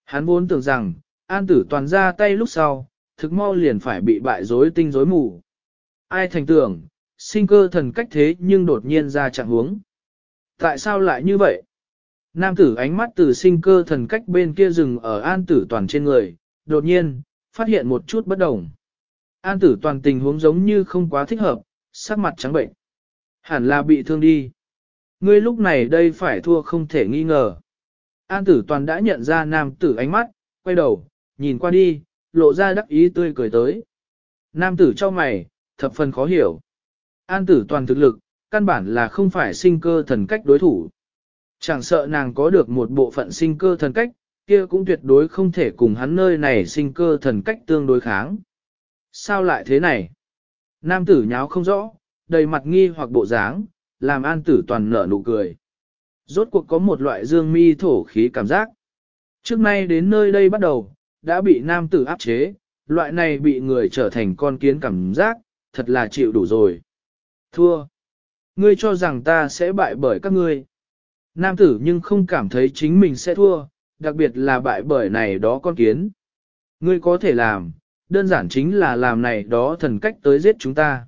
Hắn vốn tưởng rằng, an tử toàn ra tay lúc sau, thực mau liền phải bị bại rối tinh rối mù. Ai thành tưởng, sinh cơ thần cách thế nhưng đột nhiên ra trạng huống. Tại sao lại như vậy? Nam tử ánh mắt từ sinh cơ thần cách bên kia rừng ở an tử toàn trên người, đột nhiên, phát hiện một chút bất đồng. An tử toàn tình huống giống như không quá thích hợp, sắc mặt trắng bệnh. Hẳn là bị thương đi. Ngươi lúc này đây phải thua không thể nghi ngờ. An tử toàn đã nhận ra nam tử ánh mắt, quay đầu, nhìn qua đi, lộ ra đắc ý tươi cười tới. Nam tử cho mày, thập phần khó hiểu. An tử toàn thực lực, căn bản là không phải sinh cơ thần cách đối thủ. Chẳng sợ nàng có được một bộ phận sinh cơ thần cách, kia cũng tuyệt đối không thể cùng hắn nơi này sinh cơ thần cách tương đối kháng. Sao lại thế này? Nam tử nháo không rõ, đầy mặt nghi hoặc bộ dáng, làm an tử toàn nở nụ cười. Rốt cuộc có một loại dương mi thổ khí cảm giác. Trước nay đến nơi đây bắt đầu, đã bị nam tử áp chế, loại này bị người trở thành con kiến cảm giác, thật là chịu đủ rồi. Thua. Ngươi cho rằng ta sẽ bại bởi các ngươi. Nam tử nhưng không cảm thấy chính mình sẽ thua, đặc biệt là bại bởi này đó con kiến. Ngươi có thể làm, đơn giản chính là làm này đó thần cách tới giết chúng ta.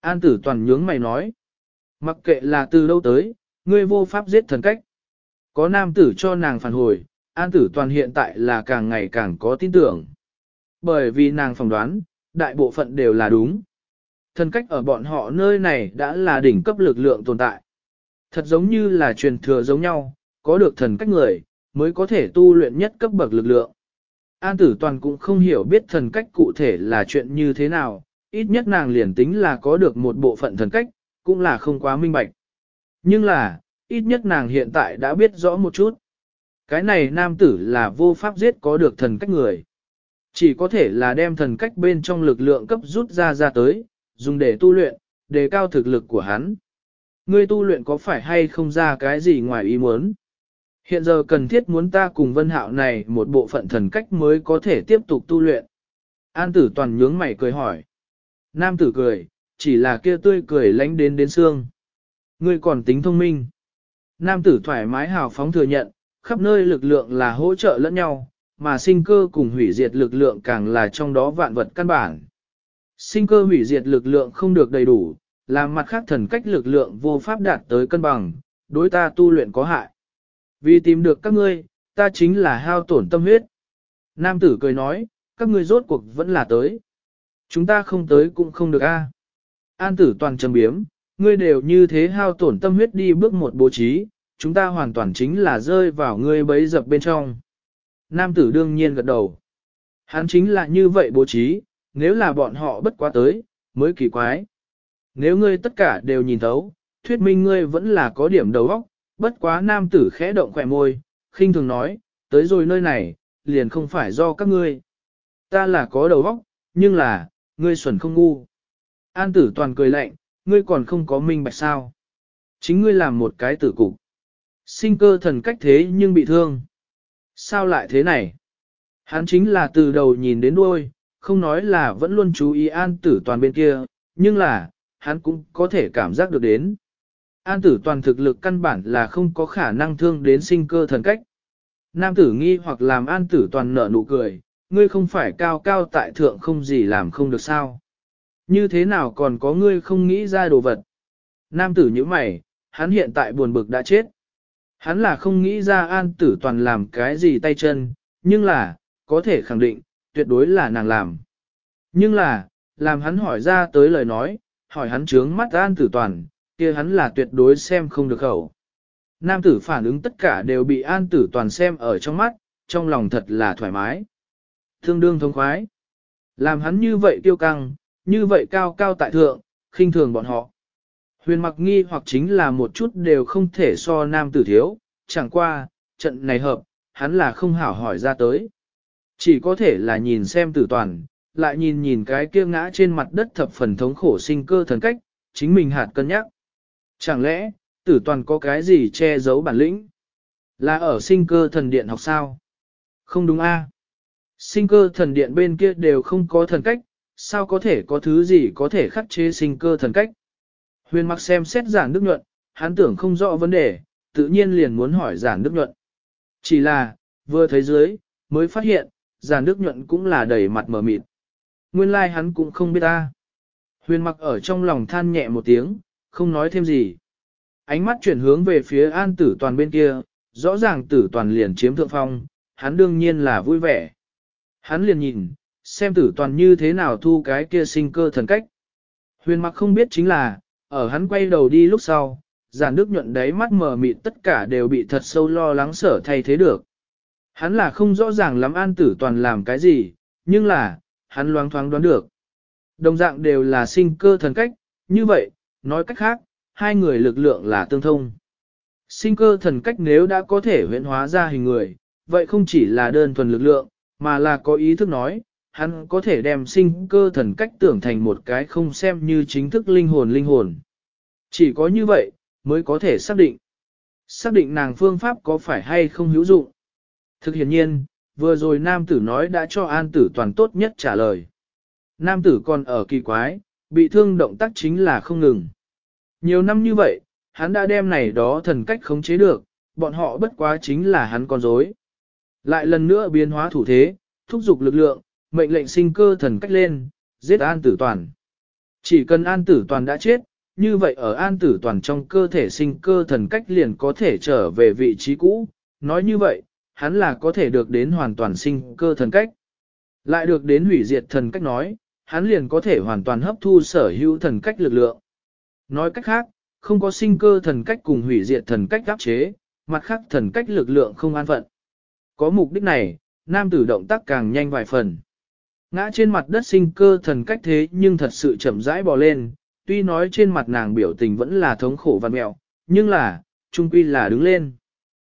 An tử toàn nhướng mày nói. Mặc kệ là từ đâu tới, ngươi vô pháp giết thần cách. Có nam tử cho nàng phản hồi, an tử toàn hiện tại là càng ngày càng có tin tưởng. Bởi vì nàng phỏng đoán, đại bộ phận đều là đúng. Thần cách ở bọn họ nơi này đã là đỉnh cấp lực lượng tồn tại. Thật giống như là truyền thừa giống nhau, có được thần cách người, mới có thể tu luyện nhất cấp bậc lực lượng. An tử toàn cũng không hiểu biết thần cách cụ thể là chuyện như thế nào, ít nhất nàng liền tính là có được một bộ phận thần cách, cũng là không quá minh bạch. Nhưng là, ít nhất nàng hiện tại đã biết rõ một chút. Cái này nam tử là vô pháp giết có được thần cách người. Chỉ có thể là đem thần cách bên trong lực lượng cấp rút ra ra tới, dùng để tu luyện, đề cao thực lực của hắn. Ngươi tu luyện có phải hay không ra cái gì ngoài ý muốn? Hiện giờ cần thiết muốn ta cùng vân hạo này một bộ phận thần cách mới có thể tiếp tục tu luyện. An tử toàn nhướng mày cười hỏi. Nam tử cười, chỉ là kia tươi cười lánh đến đến xương. Ngươi còn tính thông minh. Nam tử thoải mái hào phóng thừa nhận, khắp nơi lực lượng là hỗ trợ lẫn nhau, mà sinh cơ cùng hủy diệt lực lượng càng là trong đó vạn vật căn bản. Sinh cơ hủy diệt lực lượng không được đầy đủ, làm mặt khác thần cách lực lượng vô pháp đạt tới cân bằng, đối ta tu luyện có hại. Vì tìm được các ngươi, ta chính là hao tổn tâm huyết. Nam tử cười nói, các ngươi rốt cuộc vẫn là tới. Chúng ta không tới cũng không được a. An tử toàn trầm biếm, ngươi đều như thế hao tổn tâm huyết đi bước một bố trí, chúng ta hoàn toàn chính là rơi vào ngươi bấy dập bên trong. Nam tử đương nhiên gật đầu. Hắn chính là như vậy bố trí, nếu là bọn họ bất quá tới, mới kỳ quái. Nếu ngươi tất cả đều nhìn thấu, thuyết minh ngươi vẫn là có điểm đầu óc, bất quá nam tử khẽ động khỏe môi, khinh thường nói, tới rồi nơi này, liền không phải do các ngươi. Ta là có đầu óc, nhưng là, ngươi xuẩn không ngu. An tử toàn cười lạnh, ngươi còn không có minh bạch sao. Chính ngươi làm một cái tử cục. Sinh cơ thần cách thế nhưng bị thương. Sao lại thế này? Hắn chính là từ đầu nhìn đến đuôi, không nói là vẫn luôn chú ý an tử toàn bên kia, nhưng là, hắn cũng có thể cảm giác được đến. An tử toàn thực lực căn bản là không có khả năng thương đến sinh cơ thần cách. Nam tử nghi hoặc làm an tử toàn nở nụ cười, ngươi không phải cao cao tại thượng không gì làm không được sao. Như thế nào còn có ngươi không nghĩ ra đồ vật. Nam tử như mày, hắn hiện tại buồn bực đã chết. Hắn là không nghĩ ra an tử toàn làm cái gì tay chân, nhưng là, có thể khẳng định, tuyệt đối là nàng làm. Nhưng là, làm hắn hỏi ra tới lời nói, hỏi hắn trướng mắt an tử toàn, kia hắn là tuyệt đối xem không được khẩu. Nam tử phản ứng tất cả đều bị an tử toàn xem ở trong mắt, trong lòng thật là thoải mái. Thương đương thông khoái. Làm hắn như vậy tiêu căng, như vậy cao cao tại thượng, khinh thường bọn họ. Huyền mặc nghi hoặc chính là một chút đều không thể so nam tử thiếu, chẳng qua, trận này hợp, hắn là không hảo hỏi ra tới. Chỉ có thể là nhìn xem tử toàn, lại nhìn nhìn cái kia ngã trên mặt đất thập phần thống khổ sinh cơ thần cách, chính mình hạt cân nhắc. Chẳng lẽ, tử toàn có cái gì che giấu bản lĩnh? Là ở sinh cơ thần điện học sao? Không đúng a à? Sinh cơ thần điện bên kia đều không có thần cách, sao có thể có thứ gì có thể khắc chế sinh cơ thần cách? Huyền mặc xem xét giản đức nhuận, hắn tưởng không rõ vấn đề, tự nhiên liền muốn hỏi giản đức nhuận. Chỉ là, vừa thấy dưới, mới phát hiện, giản đức nhuận cũng là đầy mặt mở mịt. Nguyên lai like hắn cũng không biết ta. Huyền mặc ở trong lòng than nhẹ một tiếng, không nói thêm gì. Ánh mắt chuyển hướng về phía an tử toàn bên kia, rõ ràng tử toàn liền chiếm thượng phong, hắn đương nhiên là vui vẻ. Hắn liền nhìn, xem tử toàn như thế nào thu cái kia sinh cơ thần cách. Huyền mặc không biết chính là, ở hắn quay đầu đi lúc sau, giản đức nhuận đáy mắt mờ mịt tất cả đều bị thật sâu lo lắng sở thay thế được. Hắn là không rõ ràng lắm an tử toàn làm cái gì, nhưng là, hắn loáng thoáng đoán được. Đồng dạng đều là sinh cơ thần cách, như vậy, nói cách khác, hai người lực lượng là tương thông. Sinh cơ thần cách nếu đã có thể huyễn hóa ra hình người, vậy không chỉ là đơn thuần lực lượng, mà là có ý thức nói, hắn có thể đem sinh cơ thần cách tưởng thành một cái không xem như chính thức linh hồn linh hồn. Chỉ có như vậy, mới có thể xác định. Xác định nàng phương pháp có phải hay không hữu dụng. Thực hiện nhiên, vừa rồi nam tử nói đã cho an tử toàn tốt nhất trả lời. Nam tử còn ở kỳ quái, bị thương động tác chính là không ngừng. Nhiều năm như vậy, hắn đã đem này đó thần cách khống chế được, bọn họ bất quá chính là hắn con dối. Lại lần nữa biến hóa thủ thế, thúc giục lực lượng, mệnh lệnh sinh cơ thần cách lên, giết an tử toàn. Chỉ cần an tử toàn đã chết, như vậy ở an tử toàn trong cơ thể sinh cơ thần cách liền có thể trở về vị trí cũ. Nói như vậy, hắn là có thể được đến hoàn toàn sinh cơ thần cách. Lại được đến hủy diệt thần cách nói, hắn liền có thể hoàn toàn hấp thu sở hữu thần cách lực lượng. Nói cách khác, không có sinh cơ thần cách cùng hủy diệt thần cách áp chế, mặt khác thần cách lực lượng không an phận. Có mục đích này, nam tử động tác càng nhanh vài phần. Ngã trên mặt đất sinh cơ thần cách thế nhưng thật sự chậm rãi bò lên, tuy nói trên mặt nàng biểu tình vẫn là thống khổ và mẹo, nhưng là, trung quy là đứng lên.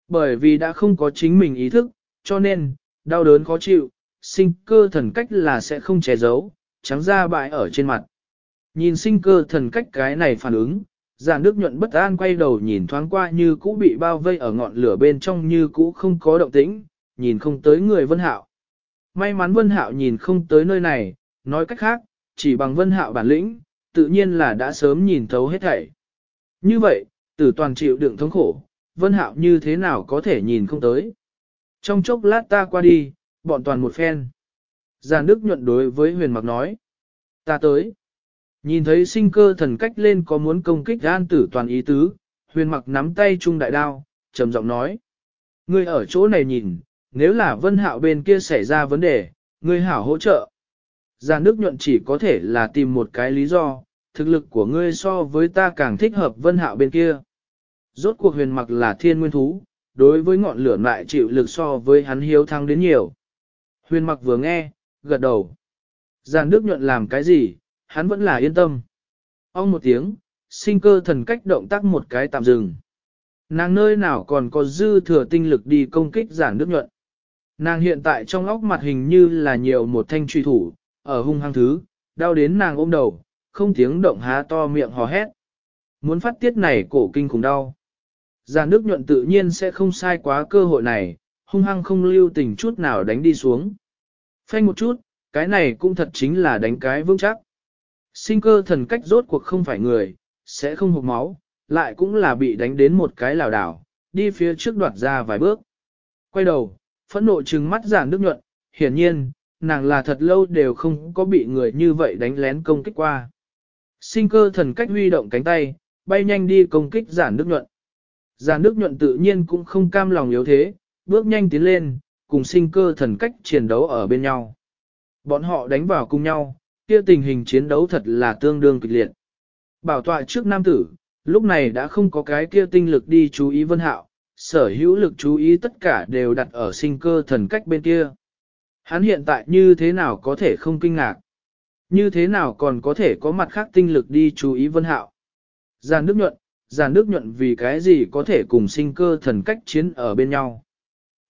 Bởi vì đã không có chính mình ý thức, cho nên, đau đớn khó chịu, sinh cơ thần cách là sẽ không che giấu, trắng ra bại ở trên mặt. Nhìn sinh cơ thần cách cái này phản ứng, giả nước nhuận bất an quay đầu nhìn thoáng qua như cũ bị bao vây ở ngọn lửa bên trong như cũ không có động tĩnh, nhìn không tới người vân hạo. May mắn vân hạo nhìn không tới nơi này, nói cách khác, chỉ bằng vân hạo bản lĩnh, tự nhiên là đã sớm nhìn thấu hết thảy. Như vậy, tử toàn chịu đựng thống khổ, vân hạo như thế nào có thể nhìn không tới. Trong chốc lát ta qua đi, bọn toàn một phen. Giàn Đức nhuận đối với huyền mặc nói. Ta tới. Nhìn thấy sinh cơ thần cách lên có muốn công kích an tử toàn ý tứ, huyền mặc nắm tay trung đại đao, trầm giọng nói. Ngươi ở chỗ này nhìn, nếu là vân hạo bên kia xảy ra vấn đề, ngươi hảo hỗ trợ. Giàn nước nhuận chỉ có thể là tìm một cái lý do, thực lực của ngươi so với ta càng thích hợp vân hạo bên kia. Rốt cuộc huyền mặc là thiên nguyên thú, đối với ngọn lửa lại chịu lực so với hắn hiếu thăng đến nhiều. Huyền mặc vừa nghe, gật đầu. Giàn Đức nhuận làm cái gì, hắn vẫn là yên tâm. Ông một tiếng, sinh cơ thần cách động tác một cái tạm dừng. Nàng nơi nào còn có dư thừa tinh lực đi công kích giản Đức nhuận. Nàng hiện tại trong óc mặt hình như là nhiều một thanh truy thủ, ở hung hăng thứ, đau đến nàng ôm đầu, không tiếng động há to miệng hò hét. Muốn phát tiết này cổ kinh khủng đau. Giàn nước nhuận tự nhiên sẽ không sai quá cơ hội này, hung hăng không lưu tình chút nào đánh đi xuống. Phanh một chút, cái này cũng thật chính là đánh cái vững chắc. Sinh cơ thần cách rốt cuộc không phải người, sẽ không hụt máu, lại cũng là bị đánh đến một cái lảo đảo, đi phía trước đoạt ra vài bước. Quay đầu, phẫn nộ trừng mắt giảng nước nhuận, hiển nhiên, nàng là thật lâu đều không có bị người như vậy đánh lén công kích qua. Sinh cơ thần cách huy động cánh tay, bay nhanh đi công kích giản nước nhuận. Giản nước nhuận tự nhiên cũng không cam lòng yếu thế, bước nhanh tiến lên, cùng sinh cơ thần cách chiến đấu ở bên nhau. Bọn họ đánh vào cùng nhau, kia tình hình chiến đấu thật là tương đương kịch liệt. Bảo tọa trước nam tử, lúc này đã không có cái kia tinh lực đi chú ý vân hạo, sở hữu lực chú ý tất cả đều đặt ở sinh cơ thần cách bên kia. Hắn hiện tại như thế nào có thể không kinh ngạc? Như thế nào còn có thể có mặt khác tinh lực đi chú ý vân hạo? Giàn nước nhuận, giàn nước nhuận vì cái gì có thể cùng sinh cơ thần cách chiến ở bên nhau?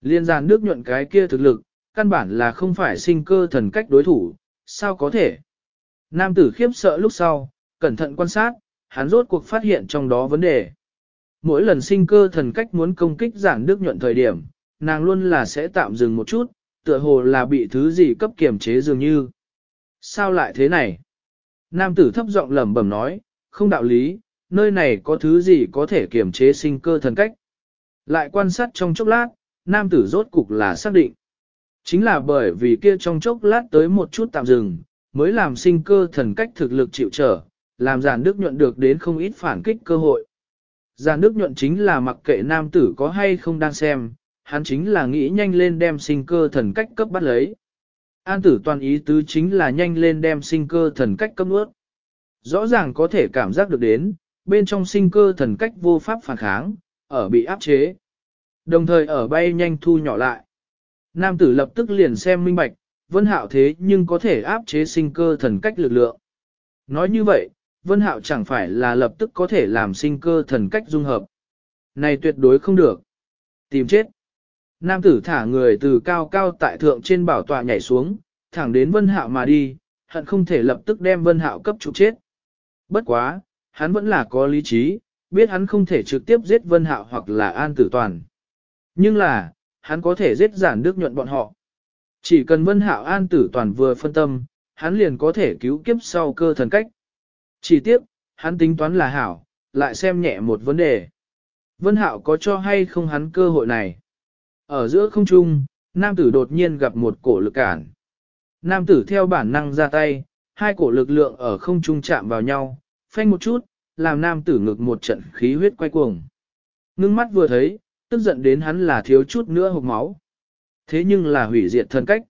Liên giàn nước nhuận cái kia thực lực, căn bản là không phải sinh cơ thần cách đối thủ, sao có thể? Nam tử khiếp sợ lúc sau, cẩn thận quan sát, hắn rốt cuộc phát hiện trong đó vấn đề. Mỗi lần sinh cơ thần cách muốn công kích giản đức nhuận thời điểm, nàng luôn là sẽ tạm dừng một chút, tựa hồ là bị thứ gì cấp kiểm chế dường như. Sao lại thế này? Nam tử thấp giọng lẩm bẩm nói, không đạo lý, nơi này có thứ gì có thể kiểm chế sinh cơ thần cách. Lại quan sát trong chốc lát, nam tử rốt cục là xác định. Chính là bởi vì kia trong chốc lát tới một chút tạm dừng, mới làm sinh cơ thần cách thực lực chịu trở, làm giản đức nhuận được đến không ít phản kích cơ hội. Già nước nhuận chính là mặc kệ nam tử có hay không đang xem, hắn chính là nghĩ nhanh lên đem sinh cơ thần cách cấp bắt lấy. An tử toàn ý tứ chính là nhanh lên đem sinh cơ thần cách cấp ướt. Rõ ràng có thể cảm giác được đến, bên trong sinh cơ thần cách vô pháp phản kháng, ở bị áp chế. Đồng thời ở bay nhanh thu nhỏ lại. Nam tử lập tức liền xem minh bạch, vân hạo thế nhưng có thể áp chế sinh cơ thần cách lực lượng. Nói như vậy, vân hạo chẳng phải là lập tức có thể làm sinh cơ thần cách dung hợp. Này tuyệt đối không được. Tìm chết. Nam tử thả người từ cao cao tại thượng trên bảo tọa nhảy xuống, thẳng đến vân hạo mà đi, hận không thể lập tức đem vân hạo cấp trục chết. Bất quá, hắn vẫn là có lý trí, biết hắn không thể trực tiếp giết vân hạo hoặc là an tử toàn. Nhưng là, hắn có thể giết giản đức nhuận bọn họ. Chỉ cần vân hạo an tử toàn vừa phân tâm, hắn liền có thể cứu kiếp sau cơ thần cách. Chỉ tiếc, hắn tính toán là hảo, lại xem nhẹ một vấn đề. Vân hạo có cho hay không hắn cơ hội này? Ở giữa không trung, nam tử đột nhiên gặp một cổ lực cản. Nam tử theo bản năng ra tay, hai cổ lực lượng ở không trung chạm vào nhau, phanh một chút, làm nam tử ngực một trận khí huyết quay cuồng. Ngưng mắt vừa thấy, tức giận đến hắn là thiếu chút nữa hộp máu. Thế nhưng là hủy diệt thần cách.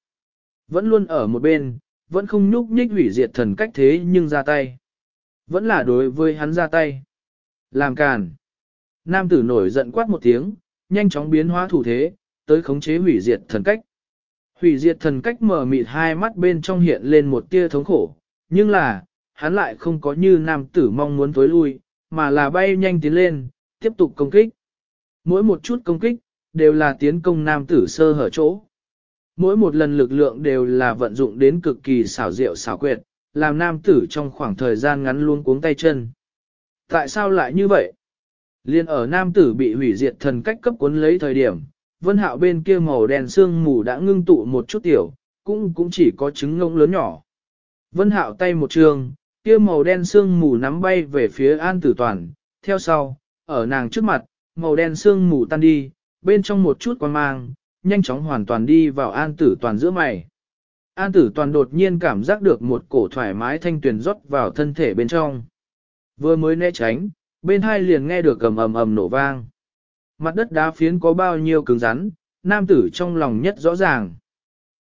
Vẫn luôn ở một bên, vẫn không nhúc nhích hủy diệt thần cách thế nhưng ra tay. Vẫn là đối với hắn ra tay. Làm càn. Nam tử nổi giận quát một tiếng, nhanh chóng biến hóa thủ thế, tới khống chế hủy diệt thần cách. Hủy diệt thần cách mở mịt hai mắt bên trong hiện lên một tia thống khổ, nhưng là, hắn lại không có như nam tử mong muốn tối lui, mà là bay nhanh tiến lên, tiếp tục công kích. Mỗi một chút công kích, đều là tiến công nam tử sơ hở chỗ. Mỗi một lần lực lượng đều là vận dụng đến cực kỳ xảo diệu xảo quyệt, làm nam tử trong khoảng thời gian ngắn luôn cuống tay chân. Tại sao lại như vậy? Liên ở nam tử bị hủy diệt thần cách cấp cuốn lấy thời điểm, vân hạo bên kia màu đen sương mù đã ngưng tụ một chút tiểu, cũng cũng chỉ có trứng ngông lớn nhỏ. Vân hạo tay một trường, kia màu đen sương mù nắm bay về phía an tử toàn, theo sau, ở nàng trước mặt, màu đen sương mù tan đi, bên trong một chút quan mang, nhanh chóng hoàn toàn đi vào an tử toàn giữa mày. An tử toàn đột nhiên cảm giác được một cổ thoải mái thanh tuyền rót vào thân thể bên trong. Vừa mới né tránh, bên hai liền nghe được ầm ầm ầm nổ vang. Mặt đất đá phiến có bao nhiêu cứng rắn, nam tử trong lòng nhất rõ ràng.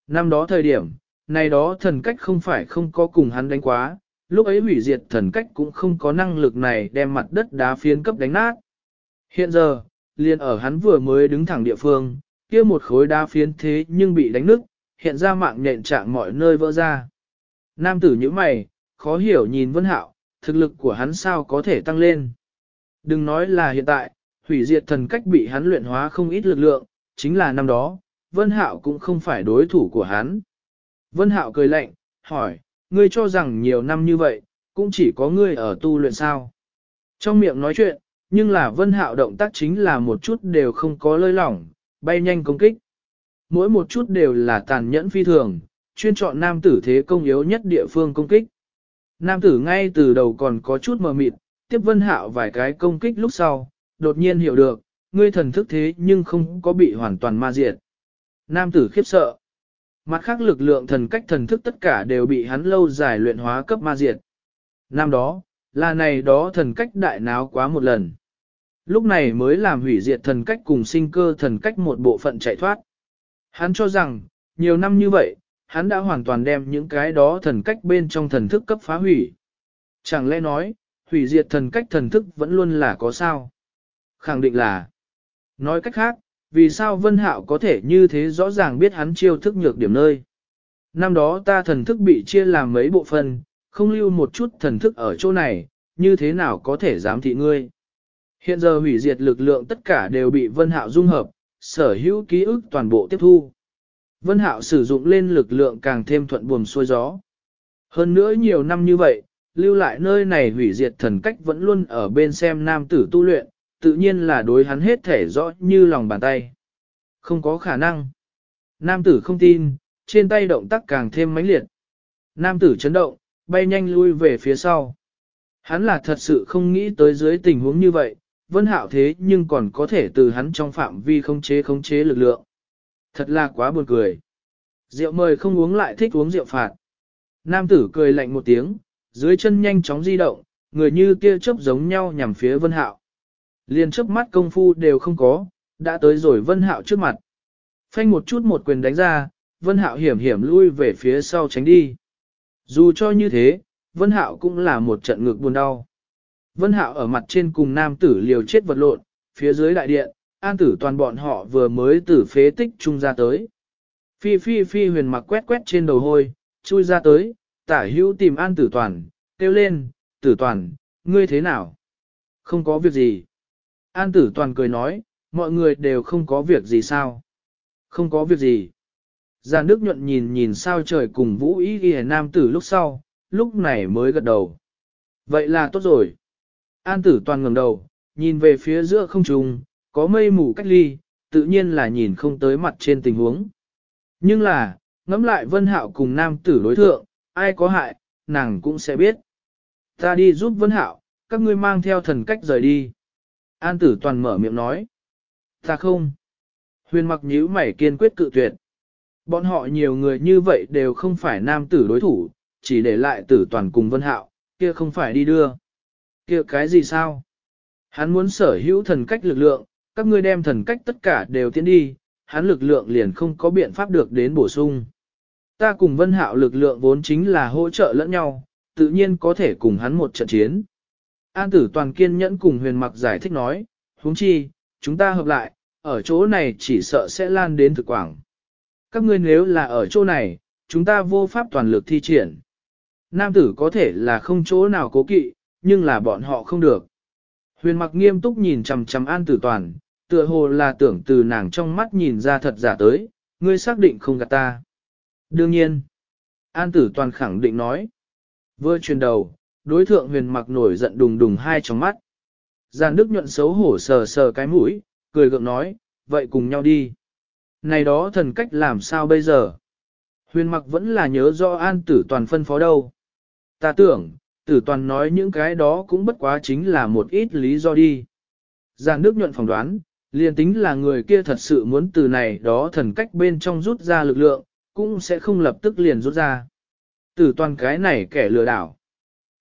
Năm đó thời điểm, này đó thần cách không phải không có cùng hắn đánh quá, lúc ấy hủy diệt thần cách cũng không có năng lực này đem mặt đất đá phiến cấp đánh nát. Hiện giờ, liền ở hắn vừa mới đứng thẳng địa phương, kia một khối đá phiến thế nhưng bị đánh nứt, hiện ra mạng nhện trạng mọi nơi vỡ ra. Nam tử như mày, khó hiểu nhìn Vân Hạo, thực lực của hắn sao có thể tăng lên. Đừng nói là hiện tại, hủy diệt thần cách bị hắn luyện hóa không ít lực lượng, chính là năm đó, Vân Hạo cũng không phải đối thủ của hắn. Vân Hạo cười lạnh, hỏi, ngươi cho rằng nhiều năm như vậy, cũng chỉ có ngươi ở tu luyện sao. Trong miệng nói chuyện, nhưng là vân hạo động tác chính là một chút đều không có lơi lỏng, bay nhanh công kích. Mỗi một chút đều là tàn nhẫn phi thường, chuyên chọn nam tử thế công yếu nhất địa phương công kích. Nam tử ngay từ đầu còn có chút mờ mịt, tiếp vân hạo vài cái công kích lúc sau, đột nhiên hiểu được, ngươi thần thức thế nhưng không có bị hoàn toàn ma diệt. Nam tử khiếp sợ. Mặt khác lực lượng thần cách thần thức tất cả đều bị hắn lâu dài luyện hóa cấp ma diệt. Năm đó, là này đó thần cách đại náo quá một lần. Lúc này mới làm hủy diệt thần cách cùng sinh cơ thần cách một bộ phận chạy thoát. Hắn cho rằng, nhiều năm như vậy, hắn đã hoàn toàn đem những cái đó thần cách bên trong thần thức cấp phá hủy. Chẳng lẽ nói, hủy diệt thần cách thần thức vẫn luôn là có sao? Khẳng định là. Nói cách khác, vì sao Vân Hạo có thể như thế rõ ràng biết hắn chiêu thức nhược điểm nơi? Năm đó ta thần thức bị chia làm mấy bộ phận, không lưu một chút thần thức ở chỗ này, như thế nào có thể dám thị ngươi? Hiện giờ hủy diệt lực lượng tất cả đều bị Vân Hạo dung hợp, sở hữu ký ức toàn bộ tiếp thu. Vân Hạo sử dụng lên lực lượng càng thêm thuận buồm xuôi gió. Hơn nữa nhiều năm như vậy, lưu lại nơi này hủy diệt thần cách vẫn luôn ở bên xem nam tử tu luyện, tự nhiên là đối hắn hết thể rõ như lòng bàn tay. Không có khả năng. Nam tử không tin, trên tay động tác càng thêm mãnh liệt. Nam tử chấn động, bay nhanh lui về phía sau. Hắn là thật sự không nghĩ tới dưới tình huống như vậy, vân hạo thế nhưng còn có thể từ hắn trong phạm vi không chế không chế lực lượng. Thật là quá buồn cười. Rượu mời không uống lại thích uống rượu phạt. Nam tử cười lạnh một tiếng, dưới chân nhanh chóng di động, người như tia chớp giống nhau nhằm phía vân hạo. liền chớp mắt công phu đều không có, đã tới rồi vân hạo trước mặt. Phanh một chút một quyền đánh ra, vân hạo hiểm hiểm lui về phía sau tránh đi. Dù cho như thế, vân hạo cũng là một trận ngược buồn đau. Vân hạo ở mặt trên cùng nam tử liều chết vật lộn, phía dưới đại điện, an tử toàn bọn họ vừa mới tử phế tích trung ra tới. Phi phi phi huyền mặc quét quét trên đầu hôi, chui ra tới, tả hữu tìm an tử toàn, kêu lên, tử toàn, ngươi thế nào? Không có việc gì. An tử toàn cười nói, mọi người đều không có việc gì sao? Không có việc gì. Giàn Đức nhuận nhìn nhìn sao trời cùng vũ ý ghi nam tử lúc sau, lúc này mới gật đầu. Vậy là tốt rồi. An tử toàn ngẩng đầu, nhìn về phía giữa không trung, có mây mù cách ly, tự nhiên là nhìn không tới mặt trên tình huống. Nhưng là, ngẫm lại Vân Hạo cùng nam tử đối thượng, ai có hại, nàng cũng sẽ biết. Ta đi giúp Vân Hạo, các ngươi mang theo thần cách rời đi. An tử toàn mở miệng nói. Ta không. Huyền mặc nhíu mày kiên quyết cự tuyệt. Bọn họ nhiều người như vậy đều không phải nam tử đối thủ, chỉ để lại tử toàn cùng Vân Hạo, kia không phải đi đưa. Kia cái gì sao? Hắn muốn sở hữu thần cách lực lượng, các ngươi đem thần cách tất cả đều tiến đi, hắn lực lượng liền không có biện pháp được đến bổ sung. Ta cùng Vân Hạo lực lượng vốn chính là hỗ trợ lẫn nhau, tự nhiên có thể cùng hắn một trận chiến. An tử toàn kiên nhẫn cùng huyền mặc giải thích nói, huống chi, chúng ta hợp lại, ở chỗ này chỉ sợ sẽ lan đến thực quảng. Các ngươi nếu là ở chỗ này, chúng ta vô pháp toàn lực thi triển. Nam tử có thể là không chỗ nào cố kỵ, nhưng là bọn họ không được. Huyền mặc nghiêm túc nhìn chằm chằm an tử toàn, tựa hồ là tưởng từ nàng trong mắt nhìn ra thật giả tới, ngươi xác định không gạt ta. Đương nhiên, an tử toàn khẳng định nói. Vừa truyền đầu, đối thượng huyền mặc nổi giận đùng đùng hai trong mắt. Giàn Đức nhuận xấu hổ sờ sờ cái mũi, cười gượng nói, vậy cùng nhau đi. Này đó thần cách làm sao bây giờ? Huyền mặc vẫn là nhớ do an tử toàn phân phó đâu. Ta tưởng, tử toàn nói những cái đó cũng bất quá chính là một ít lý do đi. Giàn Đức nhuận phỏng đoán, liền tính là người kia thật sự muốn từ này đó thần cách bên trong rút ra lực lượng, cũng sẽ không lập tức liền rút ra. Tử toàn cái này kẻ lừa đảo.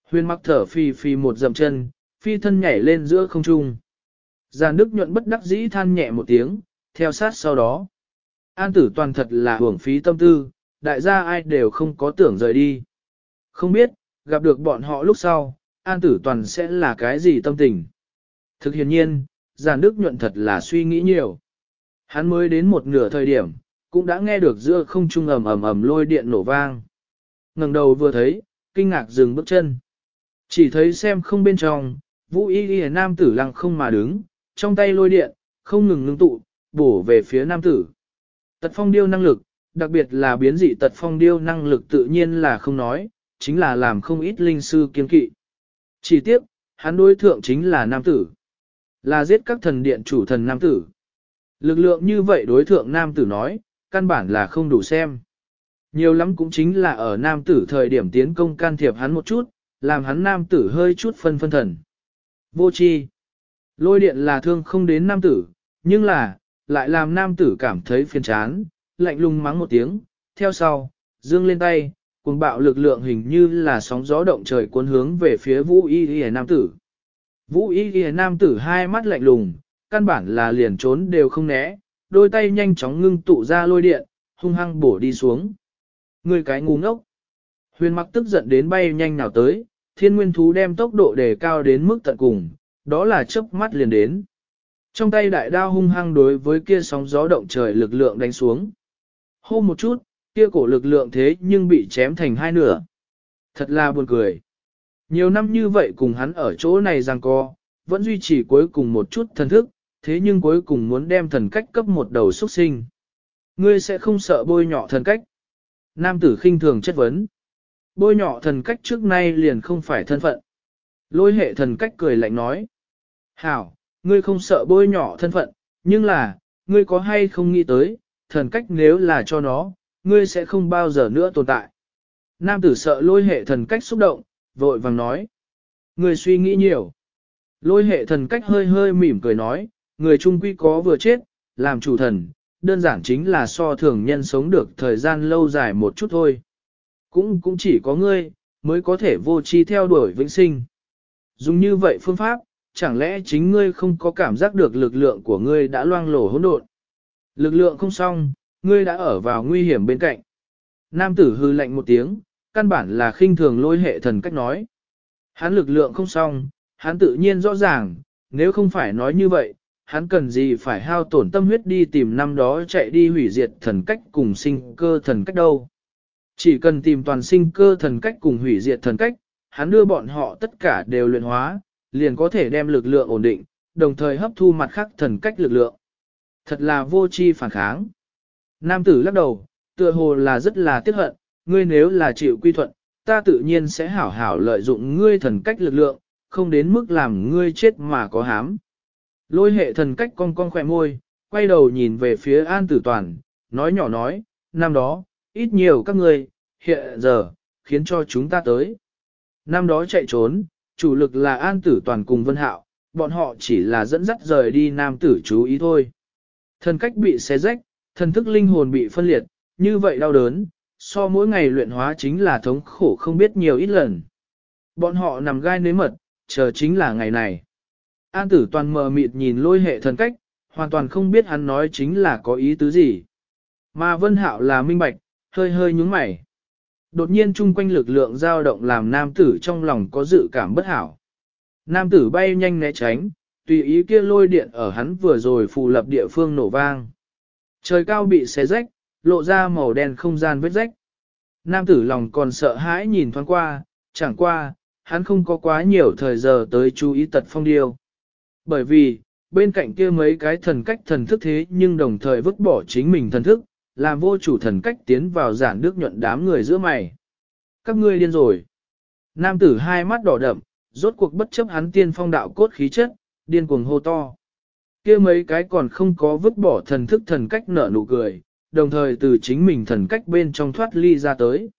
Huyền mặc thở phi phi một dầm chân, phi thân nhảy lên giữa không trung. Giàn Đức nhuận bất đắc dĩ than nhẹ một tiếng, theo sát sau đó. An tử toàn thật là hưởng phí tâm tư, đại gia ai đều không có tưởng rời đi. Không biết, gặp được bọn họ lúc sau, an tử toàn sẽ là cái gì tâm tình. Thực hiện nhiên, giàn Đức nhuận thật là suy nghĩ nhiều. Hắn mới đến một nửa thời điểm, cũng đã nghe được giữa không trung ầm ầm ầm lôi điện nổ vang. ngẩng đầu vừa thấy, kinh ngạc dừng bước chân. Chỉ thấy xem không bên trong, vũ y ghi nam tử lăng không mà đứng, trong tay lôi điện, không ngừng ngưng tụ, bổ về phía nam tử. Tật phong điêu năng lực, đặc biệt là biến dị tật phong điêu năng lực tự nhiên là không nói, chính là làm không ít linh sư kiên kỵ. Chỉ tiếc, hắn đối thượng chính là nam tử. Là giết các thần điện chủ thần nam tử. Lực lượng như vậy đối thượng nam tử nói, căn bản là không đủ xem. Nhiều lắm cũng chính là ở nam tử thời điểm tiến công can thiệp hắn một chút, làm hắn nam tử hơi chút phân phân thần. Vô chi. Lôi điện là thương không đến nam tử, nhưng là, lại làm nam tử cảm thấy phiền chán, lạnh lùng mắng một tiếng, theo sau, dương lên tay, cuồng bạo lực lượng hình như là sóng gió động trời cuốn hướng về phía vũ y y nam tử. Vũ y y nam tử hai mắt lạnh lùng, căn bản là liền trốn đều không né, đôi tay nhanh chóng ngưng tụ ra lôi điện, hung hăng bổ đi xuống. Người cái ngu ngốc. Huyền mặc tức giận đến bay nhanh nào tới, thiên nguyên thú đem tốc độ đề cao đến mức tận cùng, đó là chớp mắt liền đến. Trong tay đại đao hung hăng đối với kia sóng gió động trời lực lượng đánh xuống. Hô một chút, kia cổ lực lượng thế nhưng bị chém thành hai nửa. Thật là buồn cười. Nhiều năm như vậy cùng hắn ở chỗ này giằng co, vẫn duy trì cuối cùng một chút thần thức, thế nhưng cuối cùng muốn đem thần cách cấp một đầu xuất sinh. Ngươi sẽ không sợ bôi nhọ thần cách. Nam tử khinh thường chất vấn. Bôi nhọ thần cách trước nay liền không phải thân phận. Lôi hệ thần cách cười lạnh nói. Hảo, ngươi không sợ bôi nhọ thân phận, nhưng là, ngươi có hay không nghĩ tới, thần cách nếu là cho nó, ngươi sẽ không bao giờ nữa tồn tại. Nam tử sợ lôi hệ thần cách xúc động, vội vàng nói. Ngươi suy nghĩ nhiều. Lôi hệ thần cách hơi hơi mỉm cười nói, người trung quy có vừa chết, làm chủ thần, đơn giản chính là so thường nhân sống được thời gian lâu dài một chút thôi. Cũng cũng chỉ có ngươi, mới có thể vô chi theo đuổi vĩnh sinh. Dùng như vậy phương pháp, chẳng lẽ chính ngươi không có cảm giác được lực lượng của ngươi đã loang lổ hỗn độn? Lực lượng không xong, ngươi đã ở vào nguy hiểm bên cạnh. Nam tử hư lạnh một tiếng, căn bản là khinh thường lôi hệ thần cách nói. Hắn lực lượng không xong, hắn tự nhiên rõ ràng, nếu không phải nói như vậy, hắn cần gì phải hao tổn tâm huyết đi tìm năm đó chạy đi hủy diệt thần cách cùng sinh cơ thần cách đâu. Chỉ cần tìm toàn sinh cơ thần cách cùng hủy diệt thần cách, hắn đưa bọn họ tất cả đều luyện hóa, liền có thể đem lực lượng ổn định, đồng thời hấp thu mặt khác thần cách lực lượng. Thật là vô chi phản kháng. Nam tử lắc đầu, tựa hồ là rất là tiếc hận, ngươi nếu là chịu quy thuận, ta tự nhiên sẽ hảo hảo lợi dụng ngươi thần cách lực lượng, không đến mức làm ngươi chết mà có hám. Lôi hệ thần cách cong cong khỏe môi, quay đầu nhìn về phía an tử toàn, nói nhỏ nói, năm đó, ít nhiều các ngươi, hiện giờ, khiến cho chúng ta tới. Năm đó chạy trốn, chủ lực là an tử toàn cùng vân hạo, bọn họ chỉ là dẫn dắt rời đi nam tử chú ý thôi. Thần cách bị xé rách, thần thức linh hồn bị phân liệt, như vậy đau đớn, so mỗi ngày luyện hóa chính là thống khổ không biết nhiều ít lần. Bọn họ nằm gai nếm mật, chờ chính là ngày này. An tử toàn mờ mịt nhìn lôi hệ thần cách, hoàn toàn không biết hắn nói chính là có ý tứ gì. Mà vân hạo là minh bạch, hơi hơi nhúng mày. Đột nhiên chung quanh lực lượng dao động làm nam tử trong lòng có dự cảm bất hảo. Nam tử bay nhanh né tránh, tùy ý kia lôi điện ở hắn vừa rồi phù lập địa phương nổ vang. Trời cao bị xé rách, lộ ra màu đen không gian vết rách. Nam tử lòng còn sợ hãi nhìn thoáng qua, chẳng qua, hắn không có quá nhiều thời giờ tới chú ý tật phong điêu. Bởi vì, bên cạnh kia mấy cái thần cách thần thức thế nhưng đồng thời vứt bỏ chính mình thần thức, làm vô chủ thần cách tiến vào giản nước nhuận đám người giữa mày. Các ngươi điên rồi. Nam tử hai mắt đỏ đậm, rốt cuộc bất chấp hắn tiên phong đạo cốt khí chất, điên cuồng hô to kia mấy cái còn không có vứt bỏ thần thức thần cách nở nụ cười, đồng thời từ chính mình thần cách bên trong thoát ly ra tới.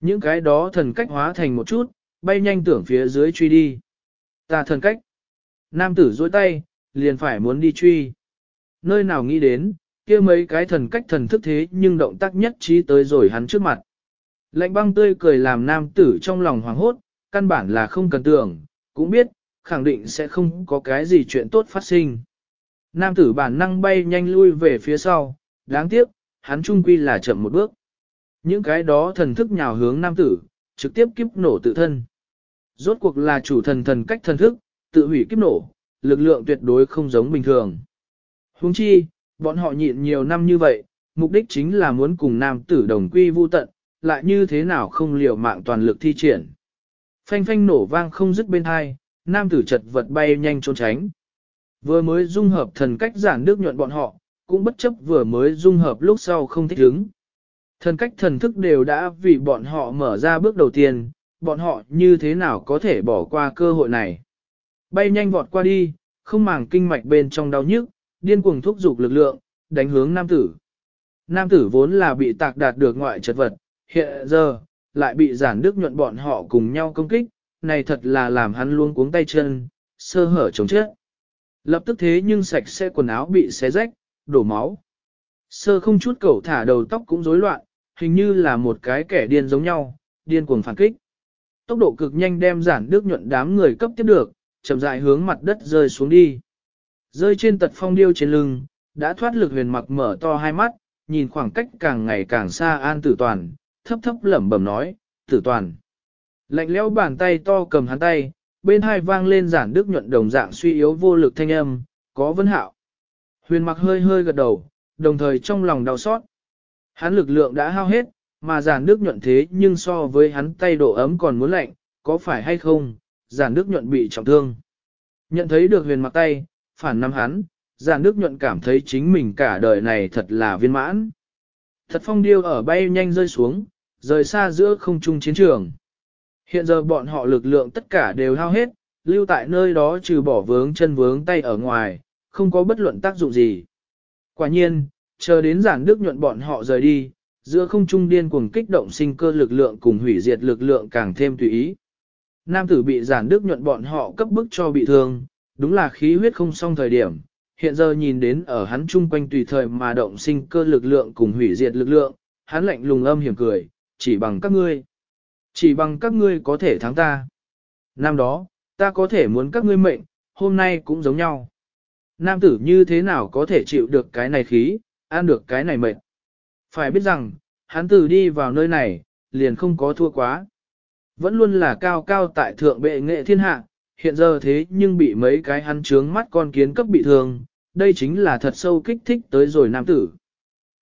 Những cái đó thần cách hóa thành một chút, bay nhanh tưởng phía dưới truy đi. Ta thần cách. Nam tử dối tay, liền phải muốn đi truy. Nơi nào nghĩ đến, kia mấy cái thần cách thần thức thế nhưng động tác nhất trí tới rồi hắn trước mặt. Lạnh băng tươi cười làm nam tử trong lòng hoảng hốt, căn bản là không cần tưởng, cũng biết, khẳng định sẽ không có cái gì chuyện tốt phát sinh. Nam tử bản năng bay nhanh lui về phía sau, đáng tiếc, hắn trung quy là chậm một bước. Những cái đó thần thức nhào hướng nam tử, trực tiếp kiếp nổ tự thân. Rốt cuộc là chủ thần thần cách thần thức, tự hủy kiếp nổ, lực lượng tuyệt đối không giống bình thường. Huống chi, bọn họ nhịn nhiều năm như vậy, mục đích chính là muốn cùng nam tử đồng quy vu tận, lại như thế nào không liều mạng toàn lực thi triển. Phanh phanh nổ vang không dứt bên hai, nam tử chật vật bay nhanh trốn tránh. Vừa mới dung hợp thần cách giản đức nhuận bọn họ, cũng bất chấp vừa mới dung hợp lúc sau không thích ứng. Thần cách thần thức đều đã vì bọn họ mở ra bước đầu tiên, bọn họ như thế nào có thể bỏ qua cơ hội này. Bay nhanh vọt qua đi, không màng kinh mạch bên trong đau nhức, điên cuồng thúc giục lực lượng, đánh hướng nam tử. Nam tử vốn là bị tạc đạt được ngoại chất vật, hiện giờ, lại bị giản đức nhuận bọn họ cùng nhau công kích, này thật là làm hắn luôn cuống tay chân, sơ hở chống chết. Lập tức thế nhưng sạch sẽ quần áo bị xé rách, đổ máu. Sơ không chút cẩu thả đầu tóc cũng rối loạn, hình như là một cái kẻ điên giống nhau, điên cuồng phản kích. Tốc độ cực nhanh đem giản đức nhuận đám người cấp tiếp được, chậm rãi hướng mặt đất rơi xuống đi. Rơi trên tật phong điêu trên lưng, đã thoát lực huyền mặc mở to hai mắt, nhìn khoảng cách càng ngày càng xa an tử toàn, thấp thấp lẩm bẩm nói, tử toàn. Lạnh lẽo bàn tay to cầm hắn tay, bên hai vang lên giản đức nhuận đồng dạng suy yếu vô lực thanh âm, có vấn hạo. Huyền mặc hơi hơi gật đầu, đồng thời trong lòng đau xót. Hắn lực lượng đã hao hết, mà giản đức nhuận thế nhưng so với hắn tay độ ấm còn muốn lạnh, có phải hay không, giản đức nhuận bị trọng thương. Nhận thấy được huyền mặc tay, phản nắm hắn, giản đức nhuận cảm thấy chính mình cả đời này thật là viên mãn. Thật phong điêu ở bay nhanh rơi xuống, rời xa giữa không trung chiến trường. Hiện giờ bọn họ lực lượng tất cả đều hao hết, lưu tại nơi đó trừ bỏ vướng chân vướng tay ở ngoài, không có bất luận tác dụng gì. Quả nhiên, chờ đến giản đức nhuận bọn họ rời đi, giữa không trung điên cuồng kích động sinh cơ lực lượng cùng hủy diệt lực lượng càng thêm tùy ý. Nam tử bị giản đức nhuận bọn họ cấp bức cho bị thương, đúng là khí huyết không xong thời điểm, hiện giờ nhìn đến ở hắn chung quanh tùy thời mà động sinh cơ lực lượng cùng hủy diệt lực lượng, hắn lạnh lùng âm hiểm cười, chỉ bằng các ngươi. Chỉ bằng các ngươi có thể thắng ta. Năm đó, ta có thể muốn các ngươi mệnh, hôm nay cũng giống nhau. Nam tử như thế nào có thể chịu được cái này khí, ăn được cái này mệnh. Phải biết rằng, hắn từ đi vào nơi này, liền không có thua quá. Vẫn luôn là cao cao tại thượng bệ nghệ thiên hạ, hiện giờ thế nhưng bị mấy cái hắn trướng mắt con kiến cấp bị thương, đây chính là thật sâu kích thích tới rồi nam tử.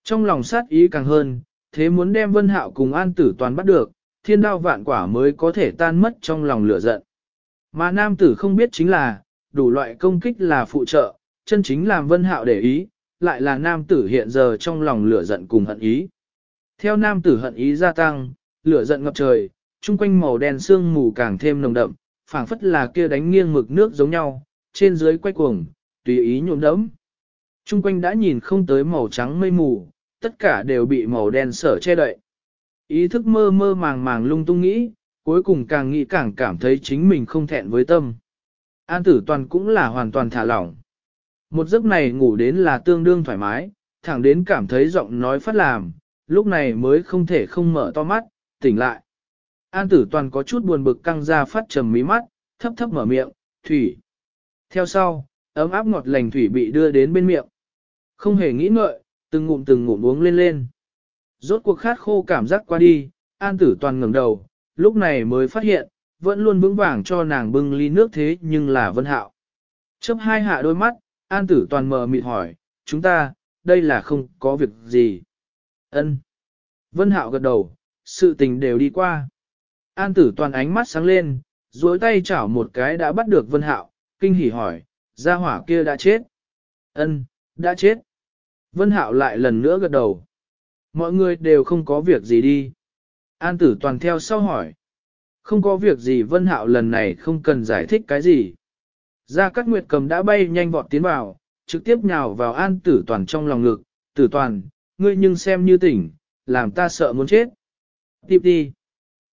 Trong lòng sát ý càng hơn, thế muốn đem vân hạo cùng an tử toàn bắt được, thiên đao vạn quả mới có thể tan mất trong lòng lửa giận. Mà nam tử không biết chính là, đủ loại công kích là phụ trợ, chân chính làm vân hạo để ý, lại là nam tử hiện giờ trong lòng lửa giận cùng hận ý. Theo nam tử hận ý gia tăng, lửa giận ngập trời, chung quanh màu đen sương mù càng thêm nồng đậm, phảng phất là kia đánh nghiêng mực nước giống nhau, trên dưới quay cuồng, tùy ý nhuộm đẫm. Chung quanh đã nhìn không tới màu trắng mây mù, tất cả đều bị màu đen sở che đậy. Ý thức mơ mơ màng màng lung tung nghĩ, cuối cùng càng nghĩ càng cảm thấy chính mình không thẹn với tâm. An tử toàn cũng là hoàn toàn thả lỏng. Một giấc này ngủ đến là tương đương thoải mái, thẳng đến cảm thấy giọng nói phát làm, lúc này mới không thể không mở to mắt, tỉnh lại. An tử toàn có chút buồn bực căng ra phát trầm mí mắt, thấp thấp mở miệng, thủy. Theo sau, ấm áp ngọt lành thủy bị đưa đến bên miệng. Không hề nghĩ ngợi, từng ngụm từng ngụm uống lên lên. Rốt cuộc khát khô cảm giác qua đi, an tử toàn ngẩng đầu, lúc này mới phát hiện, vẫn luôn vững vàng cho nàng bưng ly nước thế nhưng là vân hạo. Chớp hai hạ đôi mắt, an tử toàn mờ mịt hỏi, chúng ta, đây là không có việc gì. ân Vân hạo gật đầu, sự tình đều đi qua. An tử toàn ánh mắt sáng lên, duỗi tay chảo một cái đã bắt được vân hạo, kinh hỉ hỏi, gia hỏa kia đã chết. ân đã chết. Vân hạo lại lần nữa gật đầu. Mọi người đều không có việc gì đi. An tử toàn theo sau hỏi. Không có việc gì Vân Hạo lần này không cần giải thích cái gì. Gia Cát Nguyệt cầm đã bay nhanh vọt tiến vào, trực tiếp nhào vào An tử toàn trong lòng ngực. Tử toàn, ngươi nhưng xem như tỉnh, làm ta sợ muốn chết. Tiếp đi.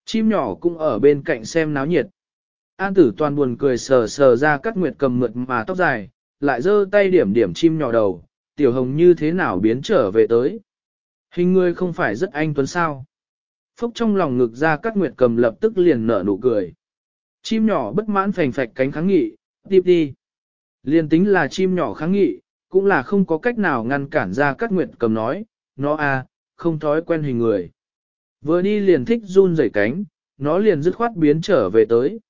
Chim nhỏ cũng ở bên cạnh xem náo nhiệt. An tử toàn buồn cười sờ sờ ra Cát Nguyệt cầm mượt mà tóc dài, lại giơ tay điểm điểm chim nhỏ đầu, tiểu hồng như thế nào biến trở về tới. Hình ngươi không phải rất anh tuấn sao. Phúc trong lòng ngực ra các nguyệt cầm lập tức liền nở nụ cười. Chim nhỏ bất mãn phành phạch cánh kháng nghị, tiếp đi. liền tính là chim nhỏ kháng nghị, cũng là không có cách nào ngăn cản ra các nguyệt cầm nói, nó à, không thói quen hình người. Vừa đi liền thích run rẩy cánh, nó liền dứt khoát biến trở về tới.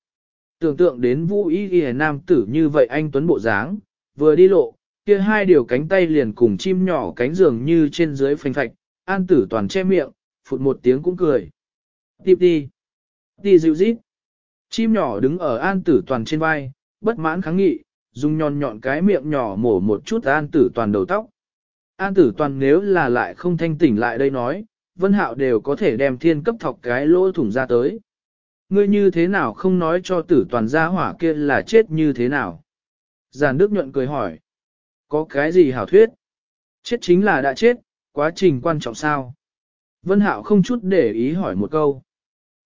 Tưởng tượng đến vũ y ghi nam tử như vậy anh tuấn bộ dáng, vừa đi lộ, kia hai điều cánh tay liền cùng chim nhỏ cánh giường như trên dưới phành phạch, an tử toàn che miệng, phụt một tiếng cũng cười. Tiếp đi. Đi dịu dít. Chim nhỏ đứng ở an tử toàn trên vai, bất mãn kháng nghị, dùng nhọn nhọn cái miệng nhỏ mổ một chút an tử toàn đầu tóc. An tử toàn nếu là lại không thanh tỉnh lại đây nói, vân hạo đều có thể đem thiên cấp thọc cái lỗ thủng ra tới. ngươi như thế nào không nói cho tử toàn gia hỏa kia là chết như thế nào? Giản Đức nhuận cười hỏi. Có cái gì hảo thuyết? Chết chính là đã chết, quá trình quan trọng sao? Vân Hạo không chút để ý hỏi một câu.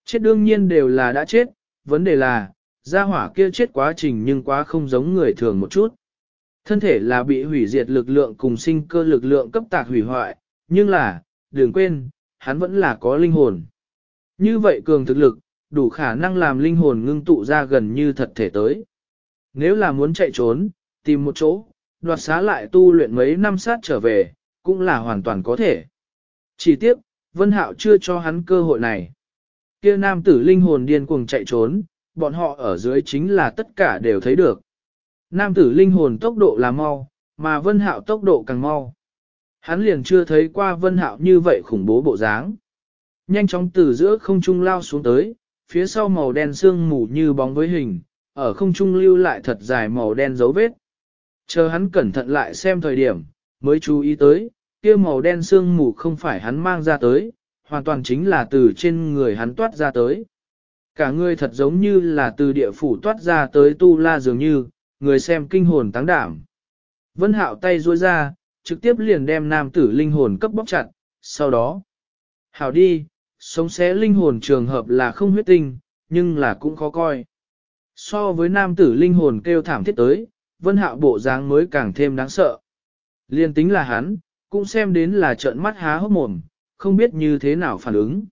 Chết đương nhiên đều là đã chết, vấn đề là, gia hỏa kia chết quá trình nhưng quá không giống người thường một chút. Thân thể là bị hủy diệt lực lượng cùng sinh cơ lực lượng cấp tạc hủy hoại, nhưng là, đừng quên, hắn vẫn là có linh hồn. Như vậy cường thực lực, đủ khả năng làm linh hồn ngưng tụ ra gần như thật thể tới. Nếu là muốn chạy trốn, tìm một chỗ, đoạt xá lại tu luyện mấy năm sát trở về, cũng là hoàn toàn có thể. Chỉ tiếc, Vân Hạo chưa cho hắn cơ hội này. Kia nam tử linh hồn điên cuồng chạy trốn, bọn họ ở dưới chính là tất cả đều thấy được. Nam tử linh hồn tốc độ là mau, mà Vân Hạo tốc độ càng mau. Hắn liền chưa thấy qua Vân Hạo như vậy khủng bố bộ dáng. Nhanh chóng từ giữa không trung lao xuống tới, phía sau màu đen sương mù như bóng với hình, ở không trung lưu lại thật dài màu đen dấu vết. Chờ hắn cẩn thận lại xem thời điểm, mới chú ý tới, kia màu đen sương mù không phải hắn mang ra tới, hoàn toàn chính là từ trên người hắn toát ra tới. Cả người thật giống như là từ địa phủ toát ra tới tu la dường như, người xem kinh hồn táng đảm. Vân hạo tay duỗi ra, trực tiếp liền đem nam tử linh hồn cấp bóc chặt, sau đó. Hảo đi, sống xé linh hồn trường hợp là không huyết tinh, nhưng là cũng khó coi. So với nam tử linh hồn kêu thảm thiết tới, vân hạo bộ dáng mới càng thêm đáng sợ. Liên tính là hắn, cũng xem đến là trợn mắt há hốc mồm, không biết như thế nào phản ứng.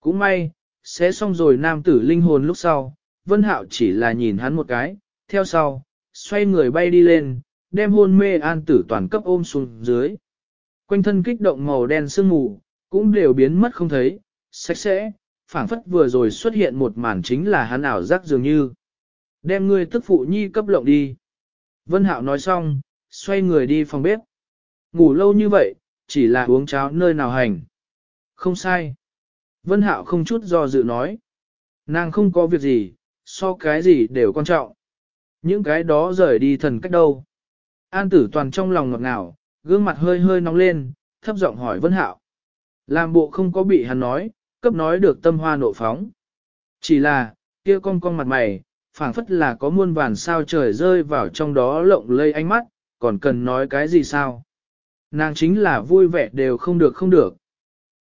Cũng may, sẽ xong rồi nam tử linh hồn lúc sau, vân hạo chỉ là nhìn hắn một cái, theo sau, xoay người bay đi lên, đem hôn mê an tử toàn cấp ôm xuống dưới. Quanh thân kích động màu đen sương mù, cũng đều biến mất không thấy, sạch sẽ, phảng phất vừa rồi xuất hiện một màn chính là hắn ảo giác dường như. Đem ngươi tức phụ nhi cấp lộng đi. Vân Hạo nói xong, xoay người đi phòng bếp. Ngủ lâu như vậy, chỉ là uống cháo nơi nào hành. Không sai. Vân Hạo không chút do dự nói. Nàng không có việc gì, so cái gì đều quan trọng. Những cái đó rời đi thần cách đâu. An tử toàn trong lòng ngọt ngào, gương mặt hơi hơi nóng lên, thấp giọng hỏi Vân Hạo. Làm bộ không có bị hắn nói, cấp nói được tâm hoa nộ phóng. Chỉ là, kia con con mặt mày, phảng phất là có muôn vàn sao trời rơi vào trong đó lộng lây ánh mắt, còn cần nói cái gì sao? Nàng chính là vui vẻ đều không được không được.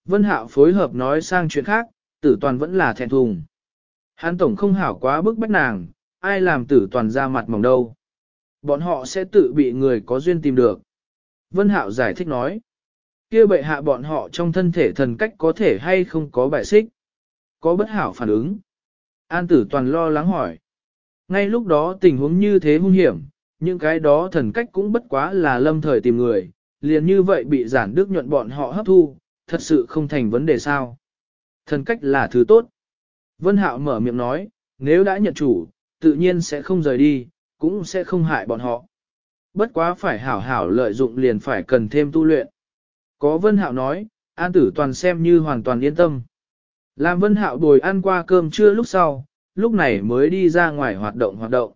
Vân Hạo phối hợp nói sang chuyện khác, tử toàn vẫn là thẹn thùng. Hắn tổng không hảo quá bức bách nàng, ai làm tử toàn ra mặt mỏng đâu. Bọn họ sẽ tự bị người có duyên tìm được. Vân Hạo giải thích nói. kia bệ hạ bọn họ trong thân thể thần cách có thể hay không có bại xích. Có bất hảo phản ứng. An tử toàn lo lắng hỏi. Ngay lúc đó tình huống như thế hung hiểm, những cái đó thần cách cũng bất quá là lâm thời tìm người, liền như vậy bị giản đức nhuận bọn họ hấp thu, thật sự không thành vấn đề sao. Thần cách là thứ tốt. Vân Hạo mở miệng nói, nếu đã nhận chủ, tự nhiên sẽ không rời đi, cũng sẽ không hại bọn họ. Bất quá phải hảo hảo lợi dụng liền phải cần thêm tu luyện. Có Vân Hạo nói, An Tử Toàn xem như hoàn toàn yên tâm. Làm Vân Hạo bồi ăn qua cơm trưa lúc sau, lúc này mới đi ra ngoài hoạt động hoạt động.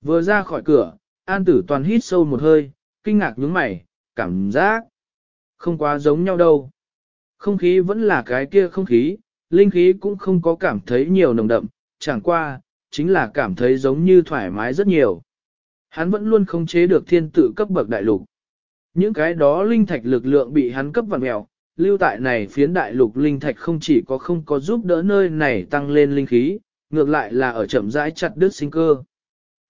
Vừa ra khỏi cửa, An Tử Toàn hít sâu một hơi, kinh ngạc nhướng mày, cảm giác không quá giống nhau đâu. Không khí vẫn là cái kia không khí, linh khí cũng không có cảm thấy nhiều nồng đậm, chẳng qua, chính là cảm thấy giống như thoải mái rất nhiều. Hắn vẫn luôn không chế được thiên tự cấp bậc đại lục. Những cái đó linh thạch lực lượng bị hắn cấp vặn mèo, lưu tại này phiến đại lục linh thạch không chỉ có không có giúp đỡ nơi này tăng lên linh khí, ngược lại là ở chậm rãi chặt đứt sinh cơ.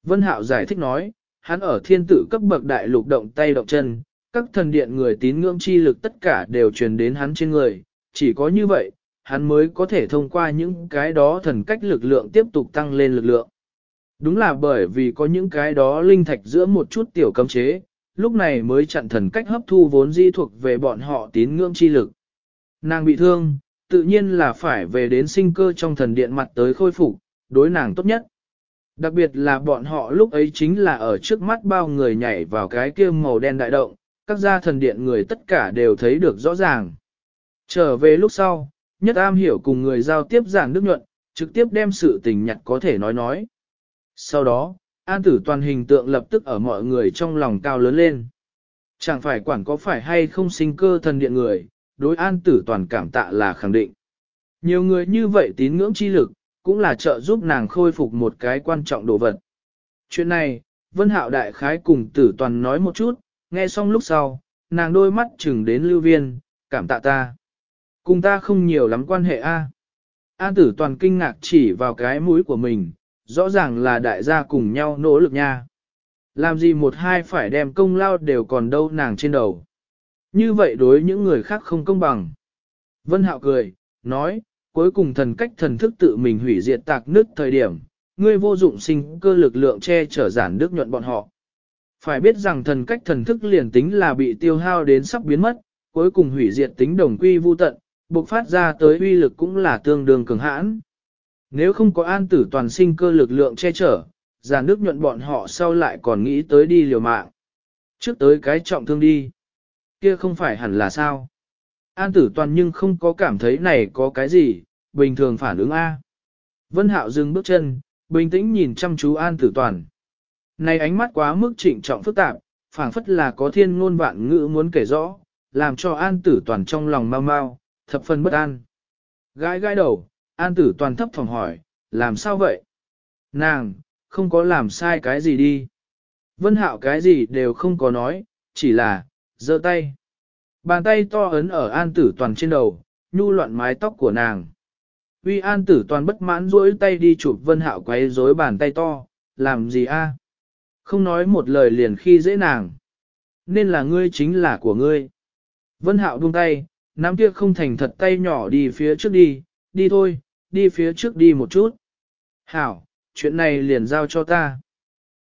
Vân Hạo giải thích nói, hắn ở thiên Tử cấp bậc đại lục động tay động chân, các thần điện người tín ngưỡng chi lực tất cả đều truyền đến hắn trên người, chỉ có như vậy, hắn mới có thể thông qua những cái đó thần cách lực lượng tiếp tục tăng lên lực lượng. Đúng là bởi vì có những cái đó linh thạch giữa một chút tiểu cấm chế, lúc này mới chặn thần cách hấp thu vốn di thuộc về bọn họ tín ngưỡng chi lực. Nàng bị thương, tự nhiên là phải về đến sinh cơ trong thần điện mặt tới khôi phục, đối nàng tốt nhất. Đặc biệt là bọn họ lúc ấy chính là ở trước mắt bao người nhảy vào cái kia màu đen đại động, các gia thần điện người tất cả đều thấy được rõ ràng. Trở về lúc sau, nhất am hiểu cùng người giao tiếp giảng đức nhuận, trực tiếp đem sự tình nhặt có thể nói nói. Sau đó, an tử toàn hình tượng lập tức ở mọi người trong lòng cao lớn lên. Chẳng phải quản có phải hay không sinh cơ thần điện người, đối an tử toàn cảm tạ là khẳng định. Nhiều người như vậy tín ngưỡng chi lực, cũng là trợ giúp nàng khôi phục một cái quan trọng đồ vật. Chuyện này, Vân Hạo đại khái cùng tử toàn nói một chút, nghe xong lúc sau, nàng đôi mắt chừng đến lưu viên, cảm tạ ta. Cùng ta không nhiều lắm quan hệ a. An tử toàn kinh ngạc chỉ vào cái mũi của mình, rõ ràng là đại gia cùng nhau nỗ lực nha. Làm gì một hai phải đem công lao đều còn đâu nàng trên đầu. Như vậy đối những người khác không công bằng. Vân Hạo cười, nói, cuối cùng thần cách thần thức tự mình hủy diệt tạc nứt thời điểm, ngươi vô dụng sinh cơ lực lượng che chở giản đức nhuận bọn họ. Phải biết rằng thần cách thần thức liền tính là bị tiêu hao đến sắp biến mất, cuối cùng hủy diệt tính đồng quy vu tận, bộc phát ra tới uy lực cũng là tương đương cường hãn. Nếu không có an tử toàn sinh cơ lực lượng che chở, giản đức nhuận bọn họ sau lại còn nghĩ tới đi liều mạng. Trước tới cái trọng thương đi. Kia không phải hẳn là sao. An tử toàn nhưng không có cảm thấy này có cái gì, bình thường phản ứng A. Vân Hạo dừng bước chân, bình tĩnh nhìn chăm chú An tử toàn. Này ánh mắt quá mức trịnh trọng phức tạp, phảng phất là có thiên ngôn vạn ngữ muốn kể rõ, làm cho An tử toàn trong lòng mau mau, thập phần bất an. Gãi gãi đầu, An tử toàn thấp phòng hỏi, làm sao vậy? Nàng, không có làm sai cái gì đi. Vân Hạo cái gì đều không có nói, chỉ là, giơ tay. Bàn tay to ấn ở an tử toàn trên đầu, nhu loạn mái tóc của nàng. Uy an tử toàn bất mãn duỗi tay đi chụp vân hạo quấy rối bàn tay to, làm gì a? Không nói một lời liền khi dễ nàng. Nên là ngươi chính là của ngươi. Vân hạo buông tay, nắm kia không thành thật tay nhỏ đi phía trước đi, đi thôi, đi phía trước đi một chút. Hảo, chuyện này liền giao cho ta.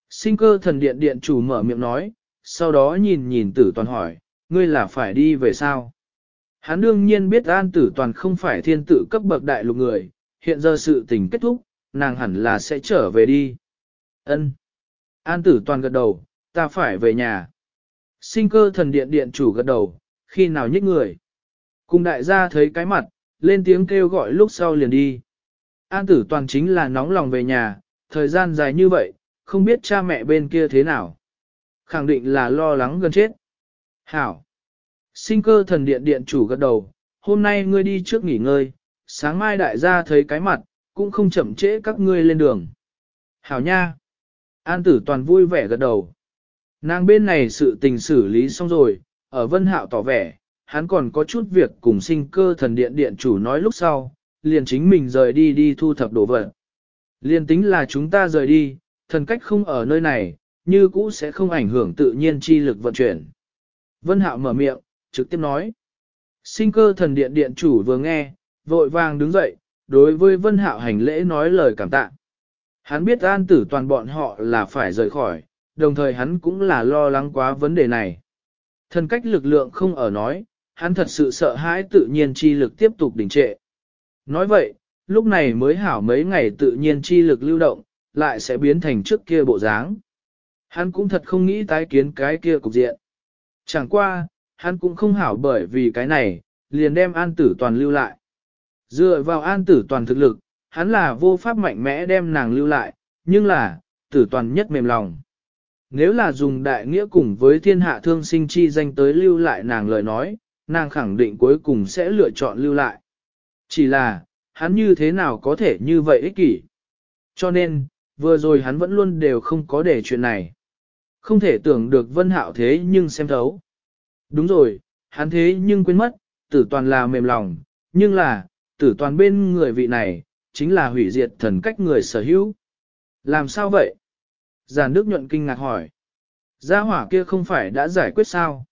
Sinh cơ thần điện điện chủ mở miệng nói, sau đó nhìn nhìn tử toàn hỏi, ngươi là phải đi về sao? Hắn đương nhiên biết an tử toàn không phải thiên tử cấp bậc đại lục người, hiện giờ sự tình kết thúc, nàng hẳn là sẽ trở về đi. Ân. An tử toàn gật đầu, ta phải về nhà. Sinh cơ thần điện điện chủ gật đầu, khi nào nhích người. Cùng đại gia thấy cái mặt, lên tiếng kêu gọi lúc sau liền đi. An tử toàn chính là nóng lòng về nhà, thời gian dài như vậy, không biết cha mẹ bên kia thế nào. Khẳng định là lo lắng gần chết. Hảo. Sinh cơ thần điện điện chủ gật đầu, hôm nay ngươi đi trước nghỉ ngơi, sáng mai đại gia thấy cái mặt, cũng không chậm trễ các ngươi lên đường. Hảo nha. An tử toàn vui vẻ gật đầu. Nàng bên này sự tình xử lý xong rồi, ở vân hạo tỏ vẻ, hắn còn có chút việc cùng sinh cơ thần điện điện chủ nói lúc sau, liền chính mình rời đi đi thu thập đồ vật. Liền tính là chúng ta rời đi, thần cách không ở nơi này, như cũ sẽ không ảnh hưởng tự nhiên chi lực vận chuyển. Vân Hạo mở miệng, trực tiếp nói. Sinh cơ thần điện điện chủ vừa nghe, vội vàng đứng dậy, đối với Vân Hạo hành lễ nói lời cảm tạ. Hắn biết an tử toàn bọn họ là phải rời khỏi, đồng thời hắn cũng là lo lắng quá vấn đề này. Thần cách lực lượng không ở nói, hắn thật sự sợ hãi tự nhiên chi lực tiếp tục đình trệ. Nói vậy, lúc này mới hảo mấy ngày tự nhiên chi lực lưu động, lại sẽ biến thành trước kia bộ dáng. Hắn cũng thật không nghĩ tái kiến cái kia cục diện. Chẳng qua, hắn cũng không hảo bởi vì cái này, liền đem an tử toàn lưu lại. Dựa vào an tử toàn thực lực, hắn là vô pháp mạnh mẽ đem nàng lưu lại, nhưng là, tử toàn nhất mềm lòng. Nếu là dùng đại nghĩa cùng với thiên hạ thương sinh chi danh tới lưu lại nàng lời nói, nàng khẳng định cuối cùng sẽ lựa chọn lưu lại. Chỉ là, hắn như thế nào có thể như vậy ích kỷ. Cho nên, vừa rồi hắn vẫn luôn đều không có để chuyện này. Không thể tưởng được vân hạo thế nhưng xem thấu. Đúng rồi, hắn thế nhưng quên mất, tử toàn là mềm lòng, nhưng là, tử toàn bên người vị này, chính là hủy diệt thần cách người sở hữu. Làm sao vậy? Giàn Đức nhuận kinh ngạc hỏi. Gia hỏa kia không phải đã giải quyết sao?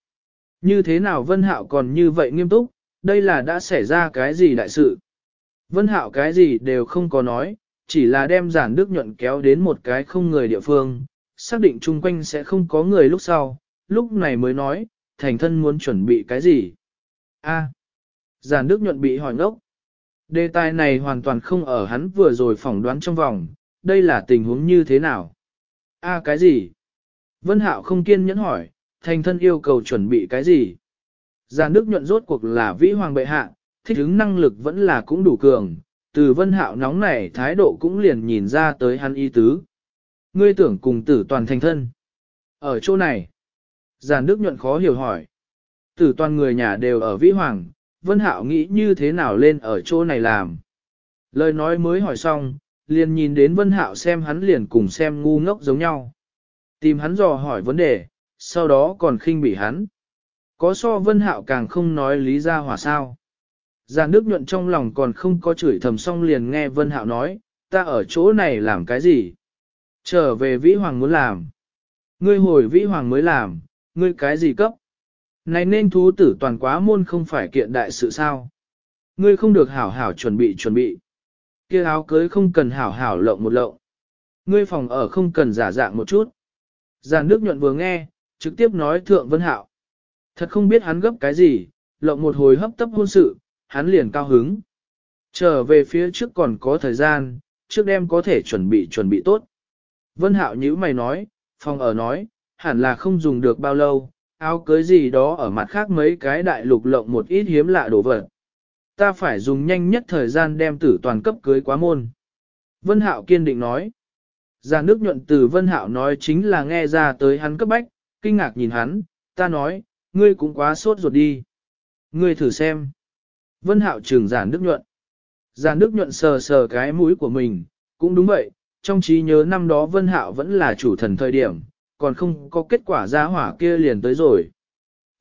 Như thế nào Vân Hạo còn như vậy nghiêm túc, đây là đã xảy ra cái gì đại sự? Vân Hạo cái gì đều không có nói, chỉ là đem giản Đức nhuận kéo đến một cái không người địa phương, xác định chung quanh sẽ không có người lúc sau, lúc này mới nói, thành thân muốn chuẩn bị cái gì? A. Giản Đức nhuận bị hỏi ngốc. Đề tài này hoàn toàn không ở hắn vừa rồi phỏng đoán trong vòng, đây là tình huống như thế nào? A cái gì? Vân Hạo không kiên nhẫn hỏi, thành thân yêu cầu chuẩn bị cái gì? Giản Đức nhuận rốt cuộc là vĩ hoàng bệ hạ, thích ứng năng lực vẫn là cũng đủ cường, từ Vân Hạo nóng nảy thái độ cũng liền nhìn ra tới hắn y tứ. Ngươi tưởng cùng tử toàn thành thân. Ở chỗ này, giàn Đức nhuận khó hiểu hỏi. Tử toàn người nhà đều ở Vĩ Hoàng, Vân Hạo nghĩ như thế nào lên ở chỗ này làm. Lời nói mới hỏi xong, liền nhìn đến Vân Hạo xem hắn liền cùng xem ngu ngốc giống nhau. Tìm hắn dò hỏi vấn đề, sau đó còn khinh bỉ hắn. Có so Vân Hạo càng không nói lý ra hỏa sao. Giàn nước nhuận trong lòng còn không có chửi thầm xong liền nghe Vân Hạo nói, ta ở chỗ này làm cái gì? Trở về Vĩ Hoàng muốn làm. Ngươi hồi Vĩ Hoàng mới làm, ngươi cái gì cấp? Này nên thú tử toàn quá môn không phải kiện đại sự sao? Ngươi không được hảo hảo chuẩn bị chuẩn bị. kia áo cưới không cần hảo hảo lộng một lộng. Ngươi phòng ở không cần giả dạng một chút. Giàn nước nhuận vừa nghe, trực tiếp nói thượng Vân Hạo. Thật không biết hắn gấp cái gì, lộng một hồi hấp tấp hôn sự, hắn liền cao hứng. Trở về phía trước còn có thời gian, trước đêm có thể chuẩn bị chuẩn bị tốt. Vân Hạo nhíu mày nói, phòng ở nói, hẳn là không dùng được bao lâu, áo cưới gì đó ở mặt khác mấy cái đại lục lộng một ít hiếm lạ đồ vật. Ta phải dùng nhanh nhất thời gian đem tử toàn cấp cưới quá môn. Vân Hạo kiên định nói. Già nước nhuận từ Vân Hạo nói chính là nghe ra tới hắn cấp bách, kinh ngạc nhìn hắn, ta nói, ngươi cũng quá sốt ruột đi. Ngươi thử xem. Vân Hạo trường giản nước nhuận. Giản nước nhuận sờ sờ cái mũi của mình, cũng đúng vậy, trong trí nhớ năm đó Vân Hạo vẫn là chủ thần thời điểm, còn không có kết quả ra hỏa kia liền tới rồi.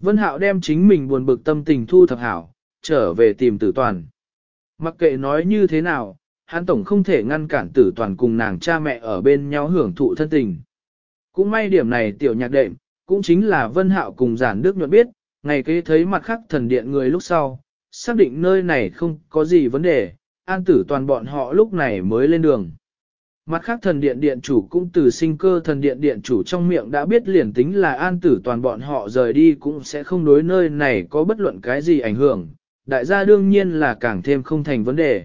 Vân Hạo đem chính mình buồn bực tâm tình thu thập hảo, trở về tìm tử toàn. Mặc kệ nói như thế nào, hắn tổng không thể ngăn cản tử toàn cùng nàng cha mẹ ở bên nhau hưởng thụ thân tình. Cũng may điểm này tiểu nhạc đệm, cũng chính là Vân Hạo cùng giản đức nhuận biết, ngày kế thấy mặt khắc thần điện người lúc sau, xác định nơi này không có gì vấn đề, an tử toàn bọn họ lúc này mới lên đường. Mặt khác thần điện điện chủ cũng từ sinh cơ thần điện điện chủ trong miệng đã biết liền tính là an tử toàn bọn họ rời đi cũng sẽ không đối nơi này có bất luận cái gì ảnh hưởng, đại gia đương nhiên là càng thêm không thành vấn đề.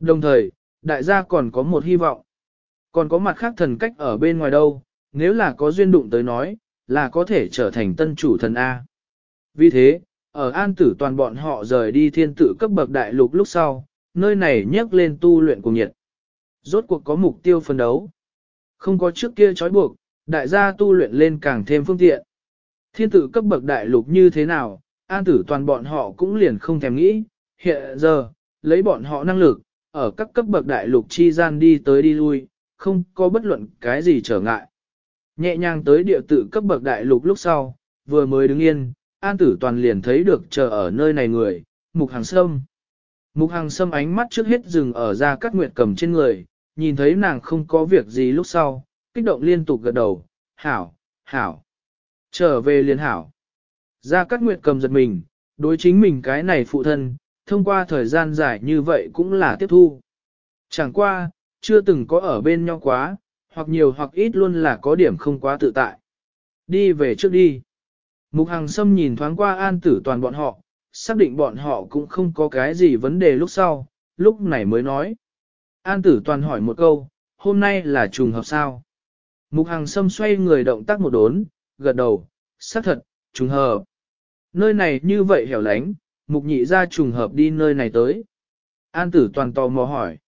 Đồng thời, đại gia còn có một hy vọng. Còn có mặt khác thần cách ở bên ngoài đâu, nếu là có duyên đụng tới nói, là có thể trở thành tân chủ thần A. Vì thế, ở an tử toàn bọn họ rời đi thiên tử cấp bậc đại lục lúc sau, nơi này nhắc lên tu luyện cùng nhiệt. Rốt cuộc có mục tiêu phân đấu. Không có trước kia trói buộc, đại gia tu luyện lên càng thêm phương tiện. Thiên tử cấp bậc đại lục như thế nào, an tử toàn bọn họ cũng liền không thèm nghĩ, hiện giờ, lấy bọn họ năng lực, ở các cấp bậc đại lục chi gian đi tới đi lui, không có bất luận cái gì trở ngại. Nhẹ nhàng tới địa tự cấp bậc đại lục lúc sau, vừa mới đứng yên, an tử toàn liền thấy được chờ ở nơi này người, mục hàng sâm. Mục hàng sâm ánh mắt trước hết dừng ở ra các nguyệt cầm trên người, nhìn thấy nàng không có việc gì lúc sau, kích động liên tục gật đầu, hảo, hảo, trở về liền hảo. Ra cát nguyệt cầm giật mình, đối chính mình cái này phụ thân, thông qua thời gian dài như vậy cũng là tiếp thu. Chẳng qua, chưa từng có ở bên nhau quá, hoặc nhiều hoặc ít luôn là có điểm không quá tự tại. Đi về trước đi. Mục Hằng Sâm nhìn thoáng qua an tử toàn bọn họ, xác định bọn họ cũng không có cái gì vấn đề lúc sau, lúc này mới nói. An tử toàn hỏi một câu, hôm nay là trùng hợp sao? Mục Hằng Sâm xoay người động tác một đốn, gật đầu, xác thật, trùng hợp. Nơi này như vậy hẻo lánh, mục nhị ra trùng hợp đi nơi này tới. An tử toàn tò mò hỏi.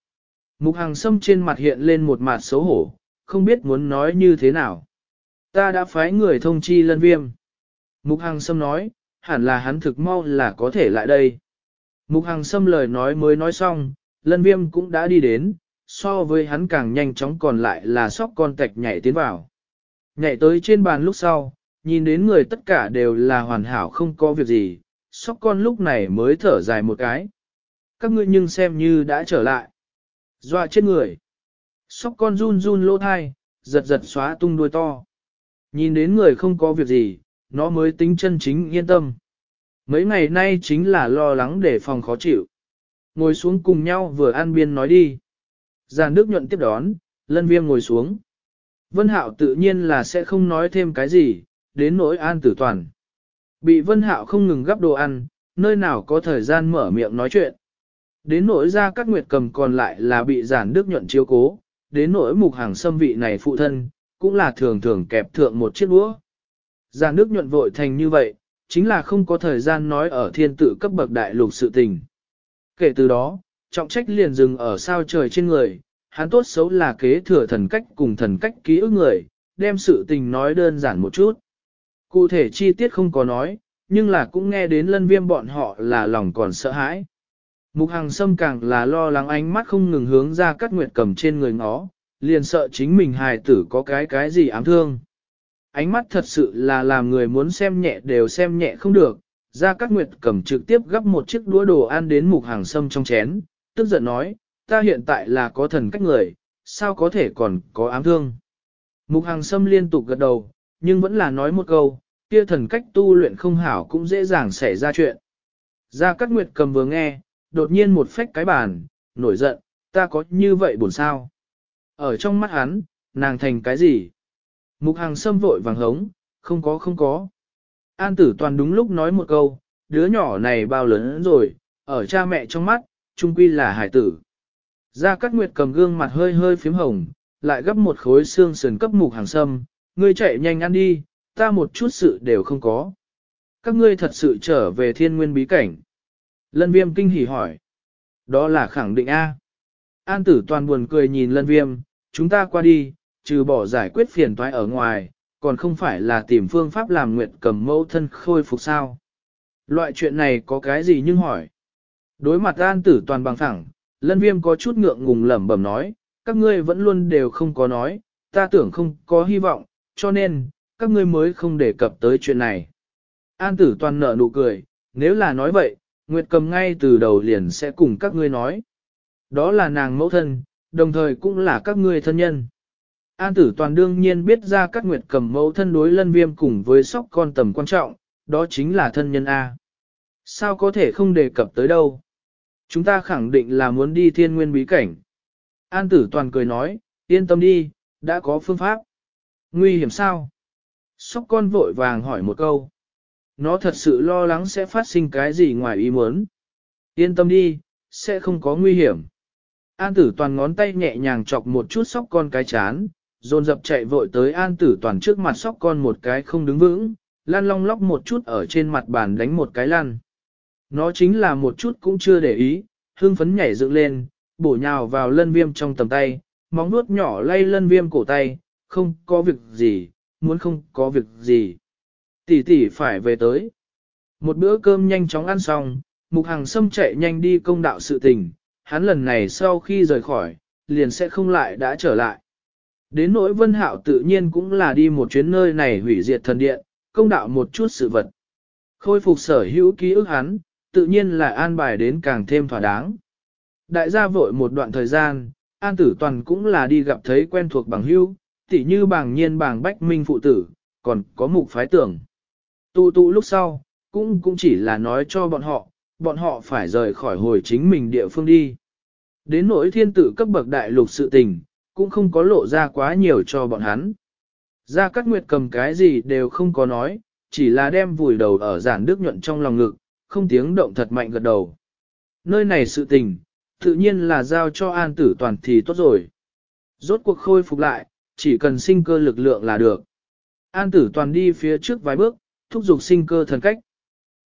Mục Hằng Sâm trên mặt hiện lên một mặt xấu hổ, không biết muốn nói như thế nào. Ta đã phái người thông chi lân viêm. Mục Hằng Sâm nói, hẳn là hắn thực mau là có thể lại đây. Mục Hằng Sâm lời nói mới nói xong, lân viêm cũng đã đi đến, so với hắn càng nhanh chóng còn lại là sóc con tạch nhảy tiến vào. Nhảy tới trên bàn lúc sau, nhìn đến người tất cả đều là hoàn hảo không có việc gì, sóc con lúc này mới thở dài một cái. Các ngươi nhưng xem như đã trở lại. Dọa chết người. Sóc con run run lỗ thai, giật giật xóa tung đuôi to. Nhìn đến người không có việc gì, nó mới tính chân chính yên tâm. Mấy ngày nay chính là lo lắng để phòng khó chịu. Ngồi xuống cùng nhau vừa ăn biên nói đi. Giàn Đức nhuận tiếp đón, lân viêm ngồi xuống. Vân Hạo tự nhiên là sẽ không nói thêm cái gì, đến nỗi an tử toàn. Bị Vân Hạo không ngừng gắp đồ ăn, nơi nào có thời gian mở miệng nói chuyện. Đến nỗi ra các nguyệt cầm còn lại là bị giản đức nhuận chiếu cố, đến nỗi mục hàng xâm vị này phụ thân, cũng là thường thường kẹp thượng một chiếc đũa. Giản đức nhuận vội thành như vậy, chính là không có thời gian nói ở thiên tự cấp bậc đại lục sự tình. Kể từ đó, trọng trách liền dừng ở sao trời trên người, hắn tốt xấu là kế thừa thần cách cùng thần cách ký ức người, đem sự tình nói đơn giản một chút. Cụ thể chi tiết không có nói, nhưng là cũng nghe đến lân viêm bọn họ là lòng còn sợ hãi. Mục hàng sâm càng là lo lắng ánh mắt không ngừng hướng ra cắt nguyệt cầm trên người ngó, liền sợ chính mình hài tử có cái cái gì ám thương. Ánh mắt thật sự là làm người muốn xem nhẹ đều xem nhẹ không được, Gia Cát nguyệt cầm trực tiếp gấp một chiếc đũa đồ ăn đến mục hàng sâm trong chén, tức giận nói, ta hiện tại là có thần cách người, sao có thể còn có ám thương. Mục hàng sâm liên tục gật đầu, nhưng vẫn là nói một câu, kia thần cách tu luyện không hảo cũng dễ dàng xảy ra chuyện. Gia Cát Nguyệt cầm vừa nghe, đột nhiên một phách cái bàn, nổi giận, ta có như vậy buồn sao? Ở trong mắt hắn, nàng thành cái gì? Mục hàng sâm vội vàng hống, không có không có. An tử toàn đúng lúc nói một câu, đứa nhỏ này bao lớn rồi, ở cha mẹ trong mắt, trung quy là hải tử. Gia Cát Nguyệt cầm gương mặt hơi hơi phím hồng, lại gấp một khối xương sườn cấp mục hàng sâm, ngươi chạy nhanh ăn đi, ta một chút sự đều không có. Các ngươi thật sự trở về thiên nguyên bí cảnh. Lân viêm kinh hỉ hỏi. Đó là khẳng định A. An tử toàn buồn cười nhìn lân viêm, chúng ta qua đi, trừ bỏ giải quyết phiền toái ở ngoài, còn không phải là tìm phương pháp làm nguyện cầm mẫu thân khôi phục sao. Loại chuyện này có cái gì nhưng hỏi. Đối mặt an tử toàn bằng thẳng, lân viêm có chút ngượng ngùng lẩm bẩm nói, các ngươi vẫn luôn đều không có nói, ta tưởng không có hy vọng, cho nên, các ngươi mới không đề cập tới chuyện này. An tử toàn nở nụ cười, nếu là nói vậy, Nguyệt cầm ngay từ đầu liền sẽ cùng các ngươi nói. Đó là nàng mẫu thân, đồng thời cũng là các ngươi thân nhân. An tử toàn đương nhiên biết ra các Nguyệt cầm mẫu thân đối lân viêm cùng với sóc con tầm quan trọng, đó chính là thân nhân A. Sao có thể không đề cập tới đâu? Chúng ta khẳng định là muốn đi thiên nguyên bí cảnh. An tử toàn cười nói, yên tâm đi, đã có phương pháp. Nguy hiểm sao? Sóc con vội vàng hỏi một câu. Nó thật sự lo lắng sẽ phát sinh cái gì ngoài ý muốn. Yên tâm đi, sẽ không có nguy hiểm. An tử toàn ngón tay nhẹ nhàng chọc một chút sóc con cái chán, dồn dập chạy vội tới an tử toàn trước mặt sóc con một cái không đứng vững, lan long lóc một chút ở trên mặt bàn đánh một cái lăn. Nó chính là một chút cũng chưa để ý, hương phấn nhảy dựng lên, bổ nhào vào lân viêm trong tầm tay, móng nuốt nhỏ lay lân viêm cổ tay, không có việc gì, muốn không có việc gì. Tỷ tỷ phải về tới. Một bữa cơm nhanh chóng ăn xong, Mục Hàng xâm chạy nhanh đi công đạo sự tình, hắn lần này sau khi rời khỏi, liền sẽ không lại đã trở lại. Đến nỗi Vân Hạo tự nhiên cũng là đi một chuyến nơi này hủy diệt thần điện, công đạo một chút sự vật. Khôi phục sở hữu ký ức hắn, tự nhiên là an bài đến càng thêm thỏa đáng. Đại gia vội một đoạn thời gian, An Tử Toàn cũng là đi gặp thấy quen thuộc bằng hữu, tỉ như bảng nhiên bảng bách minh phụ tử, còn có mục phái tưởng. Tụ tụ lúc sau, cũng cũng chỉ là nói cho bọn họ, bọn họ phải rời khỏi hồi chính mình địa phương đi. Đến nỗi thiên tử cấp bậc đại lục sự tình, cũng không có lộ ra quá nhiều cho bọn hắn. Gia Cát Nguyệt cầm cái gì đều không có nói, chỉ là đem vùi đầu ở giản đức nhuận trong lòng ngực, không tiếng động thật mạnh gật đầu. Nơi này sự tình, tự nhiên là giao cho an tử toàn thì tốt rồi. Rốt cuộc khôi phục lại, chỉ cần sinh cơ lực lượng là được. An tử toàn đi phía trước vài bước, thúc giục sinh cơ thần cách.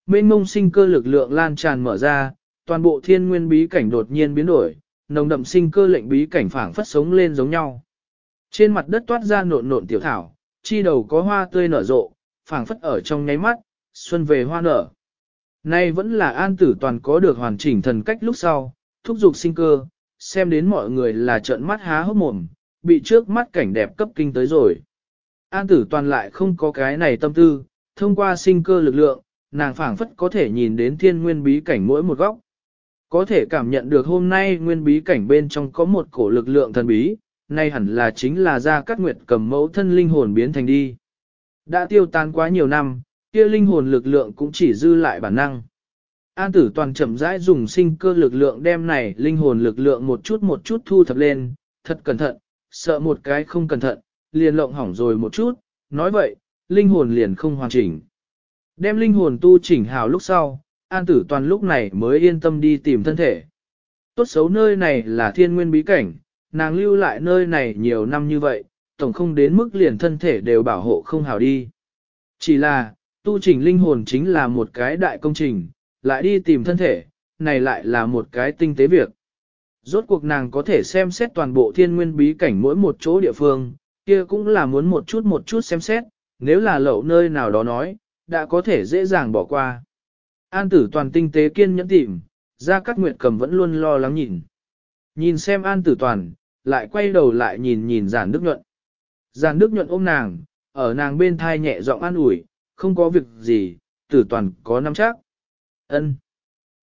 Mênh mông sinh cơ lực lượng lan tràn mở ra, toàn bộ thiên nguyên bí cảnh đột nhiên biến đổi, nồng đậm sinh cơ lệnh bí cảnh phảng phất sống lên giống nhau. Trên mặt đất toát ra nộn nộn tiểu thảo, chi đầu có hoa tươi nở rộ, phảng phất ở trong nháy mắt, xuân về hoa nở. Nay vẫn là an tử toàn có được hoàn chỉnh thần cách lúc sau, thúc giục sinh cơ, xem đến mọi người là trợn mắt há hốc mồm, bị trước mắt cảnh đẹp cấp kinh tới rồi. An tử toàn lại không có cái này tâm tư, thông qua sinh cơ lực lượng, nàng phảng phất có thể nhìn đến thiên nguyên bí cảnh mỗi một góc. Có thể cảm nhận được hôm nay nguyên bí cảnh bên trong có một cổ lực lượng thần bí, nay hẳn là chính là ra cắt nguyệt cầm mẫu thân linh hồn biến thành đi. Đã tiêu tan quá nhiều năm, kia linh hồn lực lượng cũng chỉ dư lại bản năng. An tử toàn chậm rãi dùng sinh cơ lực lượng đem này linh hồn lực lượng một chút một chút thu thập lên, thật cẩn thận, sợ một cái không cẩn thận, liền lộng hỏng rồi một chút, nói vậy, linh hồn liền không hoàn chỉnh. Đem linh hồn tu chỉnh hào lúc sau, an tử toàn lúc này mới yên tâm đi tìm thân thể. Tốt xấu nơi này là thiên nguyên bí cảnh, nàng lưu lại nơi này nhiều năm như vậy, tổng không đến mức liền thân thể đều bảo hộ không hào đi. Chỉ là, tu chỉnh linh hồn chính là một cái đại công trình, lại đi tìm thân thể, này lại là một cái tinh tế việc. Rốt cuộc nàng có thể xem xét toàn bộ thiên nguyên bí cảnh mỗi một chỗ địa phương, kia cũng là muốn một chút một chút xem xét, nếu là lậu nơi nào đó nói, đã có thể dễ dàng bỏ qua. An tử toàn tinh tế kiên nhẫn tìm, ra các nguyệt cầm vẫn luôn lo lắng nhìn. Nhìn xem an tử toàn, lại quay đầu lại nhìn nhìn giản đức nhuận. Giản đức nhuận ôm nàng, ở nàng bên thai nhẹ giọng an ủi, không có việc gì, tử toàn có nắm chắc. ân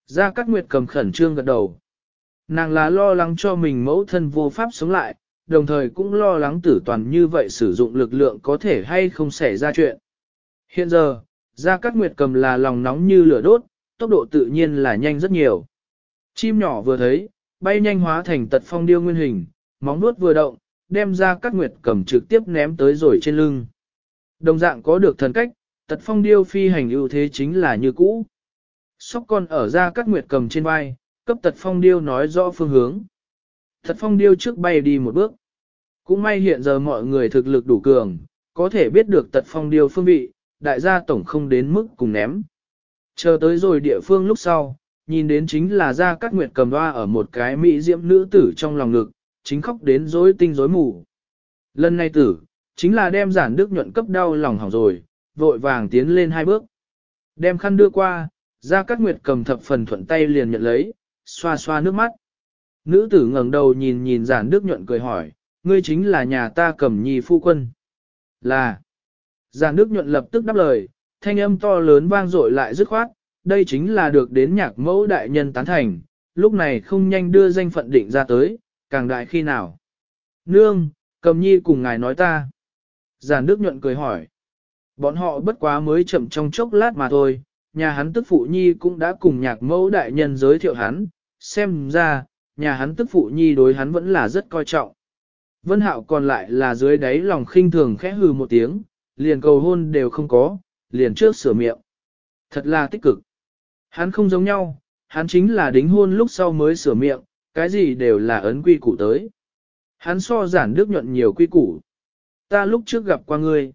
Ra Cát nguyệt cầm khẩn trương gật đầu. Nàng là lo lắng cho mình mẫu thân vô pháp sống lại, đồng thời cũng lo lắng tử toàn như vậy sử dụng lực lượng có thể hay không xảy ra chuyện. Hiện giờ, Gia Cát Nguyệt cầm là lòng nóng như lửa đốt, tốc độ tự nhiên là nhanh rất nhiều. Chim nhỏ vừa thấy, bay nhanh hóa thành tật phong điêu nguyên hình, móng nuốt vừa động, đem Gia Cát Nguyệt cầm trực tiếp ném tới rồi trên lưng. Đồng dạng có được thần cách, tật phong điêu phi hành ưu thế chính là như cũ. Sóc con ở Gia Cát Nguyệt cầm trên vai, cấp tật phong điêu nói rõ phương hướng. Tật phong điêu trước bay đi một bước. Cũng may hiện giờ mọi người thực lực đủ cường, có thể biết được tật phong điêu phương vị, đại gia tổng không đến mức cùng ném. Chờ tới rồi địa phương lúc sau, nhìn đến chính là ra các nguyệt cầm hoa ở một cái mỹ diễm nữ tử trong lòng ngực, chính khóc đến rối tinh rối mù. Lần này tử, chính là đem giản đức nhuận cấp đau lòng hỏng rồi, vội vàng tiến lên hai bước. Đem khăn đưa qua, ra các nguyệt cầm thập phần thuận tay liền nhận lấy, xoa xoa nước mắt. Nữ tử ngẩng đầu nhìn nhìn giản đức nhuận cười hỏi, ngươi chính là nhà ta cầm nhi phu quân. Là. Giàn Đức nhuận lập tức đáp lời, thanh âm to lớn vang dội lại dứt khoát, đây chính là được đến nhạc mẫu đại nhân tán thành, lúc này không nhanh đưa danh phận định ra tới, càng đại khi nào. Nương, cầm nhi cùng ngài nói ta. Giàn Đức nhuận cười hỏi. Bọn họ bất quá mới chậm trong chốc lát mà thôi, nhà hắn tức phụ nhi cũng đã cùng nhạc mẫu đại nhân giới thiệu hắn, xem ra, nhà hắn tức phụ nhi đối hắn vẫn là rất coi trọng. Vân Hạo còn lại là dưới đáy lòng khinh thường khẽ hừ một tiếng, liền cầu hôn đều không có, liền trước sửa miệng. Thật là tích cực. Hắn không giống nhau, hắn chính là đính hôn lúc sau mới sửa miệng, cái gì đều là ấn quy củ tới. Hắn so giản đức nhuận nhiều quy củ. Ta lúc trước gặp qua ngươi.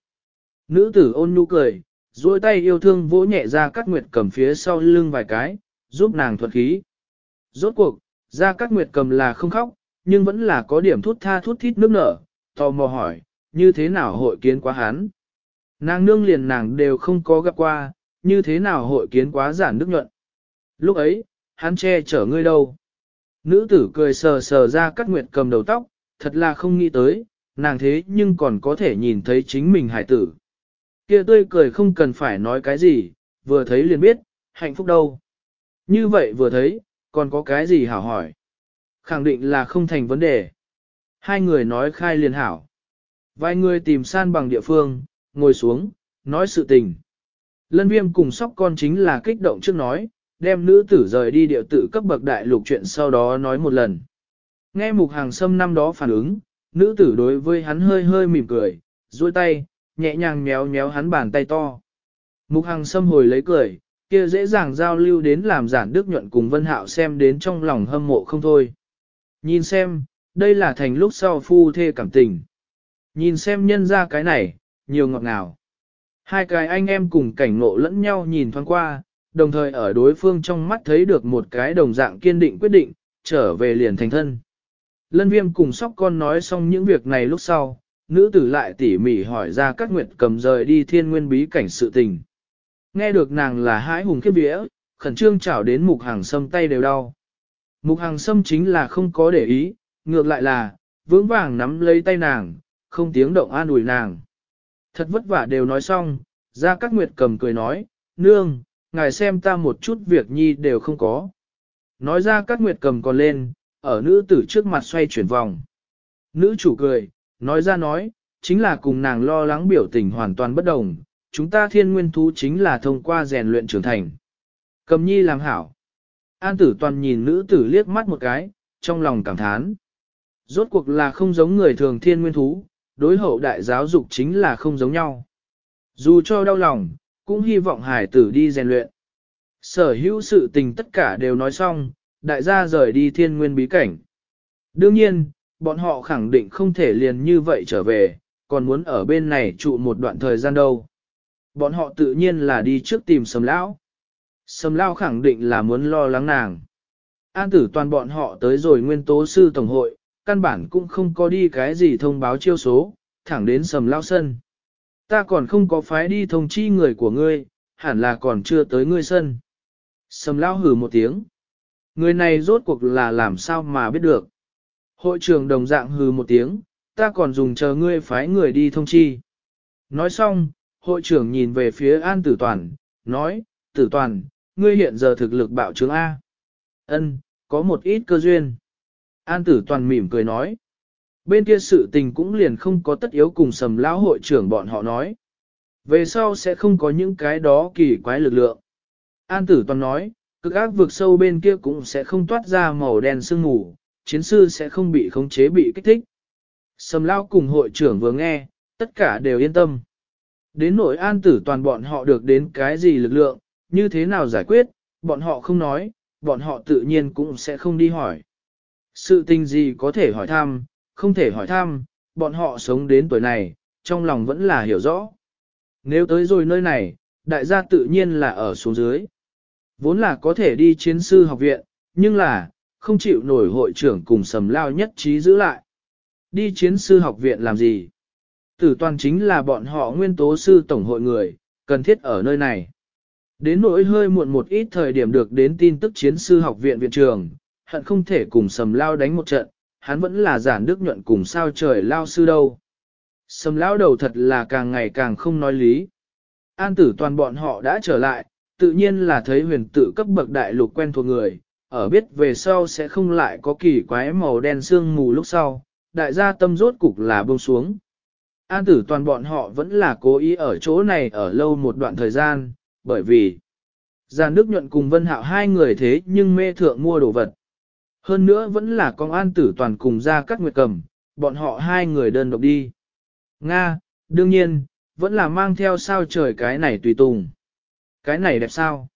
Nữ tử ôn nhu cười, duỗi tay yêu thương vỗ nhẹ ra cắt nguyệt cầm phía sau lưng vài cái, giúp nàng thuật khí. Rốt cuộc, ra cắt nguyệt cầm là không khóc, nhưng vẫn là có điểm thút tha thút thít nước nở, tò mò hỏi, như thế nào hội kiến quá hắn. Nàng nương liền nàng đều không có gặp qua, như thế nào hội kiến quá giản đức nhuận. Lúc ấy, hắn che chở ngươi đâu. Nữ tử cười sờ sờ ra cắt nguyệt cầm đầu tóc, thật là không nghĩ tới, nàng thế nhưng còn có thể nhìn thấy chính mình hải tử. Kia tươi cười không cần phải nói cái gì, vừa thấy liền biết, hạnh phúc đâu. Như vậy vừa thấy, còn có cái gì hảo hỏi. Khẳng định là không thành vấn đề. Hai người nói khai liền hảo. Vài người tìm san bằng địa phương, ngồi xuống, nói sự tình. Lân viêm cùng sóc con chính là kích động trước nói, đem nữ tử rời đi điệu tử cấp bậc đại lục chuyện sau đó nói một lần. Nghe mục hàng sâm năm đó phản ứng, nữ tử đối với hắn hơi hơi mỉm cười, duỗi tay, nhẹ nhàng méo méo hắn bàn tay to. Mục hàng sâm hồi lấy cười, kia dễ dàng giao lưu đến làm giản đức nhuận cùng vân hạo xem đến trong lòng hâm mộ không thôi. Nhìn xem, đây là thành lúc sau phu thê cảm tình. Nhìn xem nhân ra cái này, nhiều ngọt ngào. Hai cái anh em cùng cảnh ngộ lẫn nhau nhìn thoáng qua, đồng thời ở đối phương trong mắt thấy được một cái đồng dạng kiên định quyết định, trở về liền thành thân. Lân viêm cùng sóc con nói xong những việc này lúc sau, nữ tử lại tỉ mỉ hỏi ra các nguyệt cầm rời đi thiên nguyên bí cảnh sự tình. Nghe được nàng là hãi hùng khiếp vía, khẩn trương chảo đến mục hàng sâm tay đều đau. Mục hàng sâm chính là không có để ý, ngược lại là, vững vàng nắm lấy tay nàng, không tiếng động an ủi nàng. Thật vất vả đều nói xong, ra các nguyệt cầm cười nói, nương, ngài xem ta một chút việc nhi đều không có. Nói ra các nguyệt cầm còn lên, ở nữ tử trước mặt xoay chuyển vòng. Nữ chủ cười, nói ra nói, chính là cùng nàng lo lắng biểu tình hoàn toàn bất đồng, chúng ta thiên nguyên thú chính là thông qua rèn luyện trưởng thành. Cầm nhi làm hảo. An tử toàn nhìn nữ tử liếc mắt một cái, trong lòng cảm thán. Rốt cuộc là không giống người thường thiên nguyên thú, đối hậu đại giáo dục chính là không giống nhau. Dù cho đau lòng, cũng hy vọng hải tử đi rèn luyện. Sở hữu sự tình tất cả đều nói xong, đại gia rời đi thiên nguyên bí cảnh. Đương nhiên, bọn họ khẳng định không thể liền như vậy trở về, còn muốn ở bên này trụ một đoạn thời gian đâu. Bọn họ tự nhiên là đi trước tìm sầm lão. Sầm lão khẳng định là muốn lo lắng nàng. An tử toàn bọn họ tới rồi nguyên tố sư tổng hội, căn bản cũng không có đi cái gì thông báo chiêu số, thẳng đến sầm lao sân. Ta còn không có phái đi thông chi người của ngươi, hẳn là còn chưa tới ngươi sân. Sầm lao hử một tiếng. Người này rốt cuộc là làm sao mà biết được. Hội trưởng đồng dạng hừ một tiếng, ta còn dùng chờ ngươi phái người đi thông chi. Nói xong, hội trưởng nhìn về phía An Tử Toàn, nói, Tử Toàn, ngươi hiện giờ thực lực bạo trướng A. Ân, có một ít cơ duyên. An Tử Toàn mỉm cười nói. Bên kia sự tình cũng liền không có tất yếu cùng sầm lão hội trưởng bọn họ nói. Về sau sẽ không có những cái đó kỳ quái lực lượng. An Tử Toàn nói, cực ác vực sâu bên kia cũng sẽ không toát ra màu đen sương mù, chiến sư sẽ không bị khống chế bị kích thích. Sầm lao cùng hội trưởng vừa nghe, tất cả đều yên tâm. Đến nội an tử toàn bọn họ được đến cái gì lực lượng, như thế nào giải quyết, bọn họ không nói, bọn họ tự nhiên cũng sẽ không đi hỏi. Sự tình gì có thể hỏi thăm, không thể hỏi thăm, bọn họ sống đến tuổi này, trong lòng vẫn là hiểu rõ. Nếu tới rồi nơi này, đại gia tự nhiên là ở xuống dưới. Vốn là có thể đi chiến sư học viện, nhưng là, không chịu nổi hội trưởng cùng sầm lao nhất trí giữ lại. Đi chiến sư học viện làm gì? Tử toàn chính là bọn họ nguyên tố sư tổng hội người, cần thiết ở nơi này. Đến nỗi hơi muộn một ít thời điểm được đến tin tức chiến sư học viện viện trường, hận không thể cùng sầm lao đánh một trận, hắn vẫn là giản đức nhuận cùng sao trời lao sư đâu. Sầm lao đầu thật là càng ngày càng không nói lý. An tử toàn bọn họ đã trở lại, tự nhiên là thấy huyền tự cấp bậc đại lục quen thuộc người, ở biết về sau sẽ không lại có kỳ quái màu đen sương mù lúc sau, đại gia tâm rốt cục là buông xuống. An tử toàn bọn họ vẫn là cố ý ở chỗ này ở lâu một đoạn thời gian, bởi vì Giàn Đức nhuận cùng Vân Hạo hai người thế nhưng mê thượng mua đồ vật. Hơn nữa vẫn là con an tử toàn cùng ra cắt nguyệt cầm, bọn họ hai người đơn độc đi. Nga, đương nhiên, vẫn là mang theo sao trời cái này tùy tùng. Cái này đẹp sao?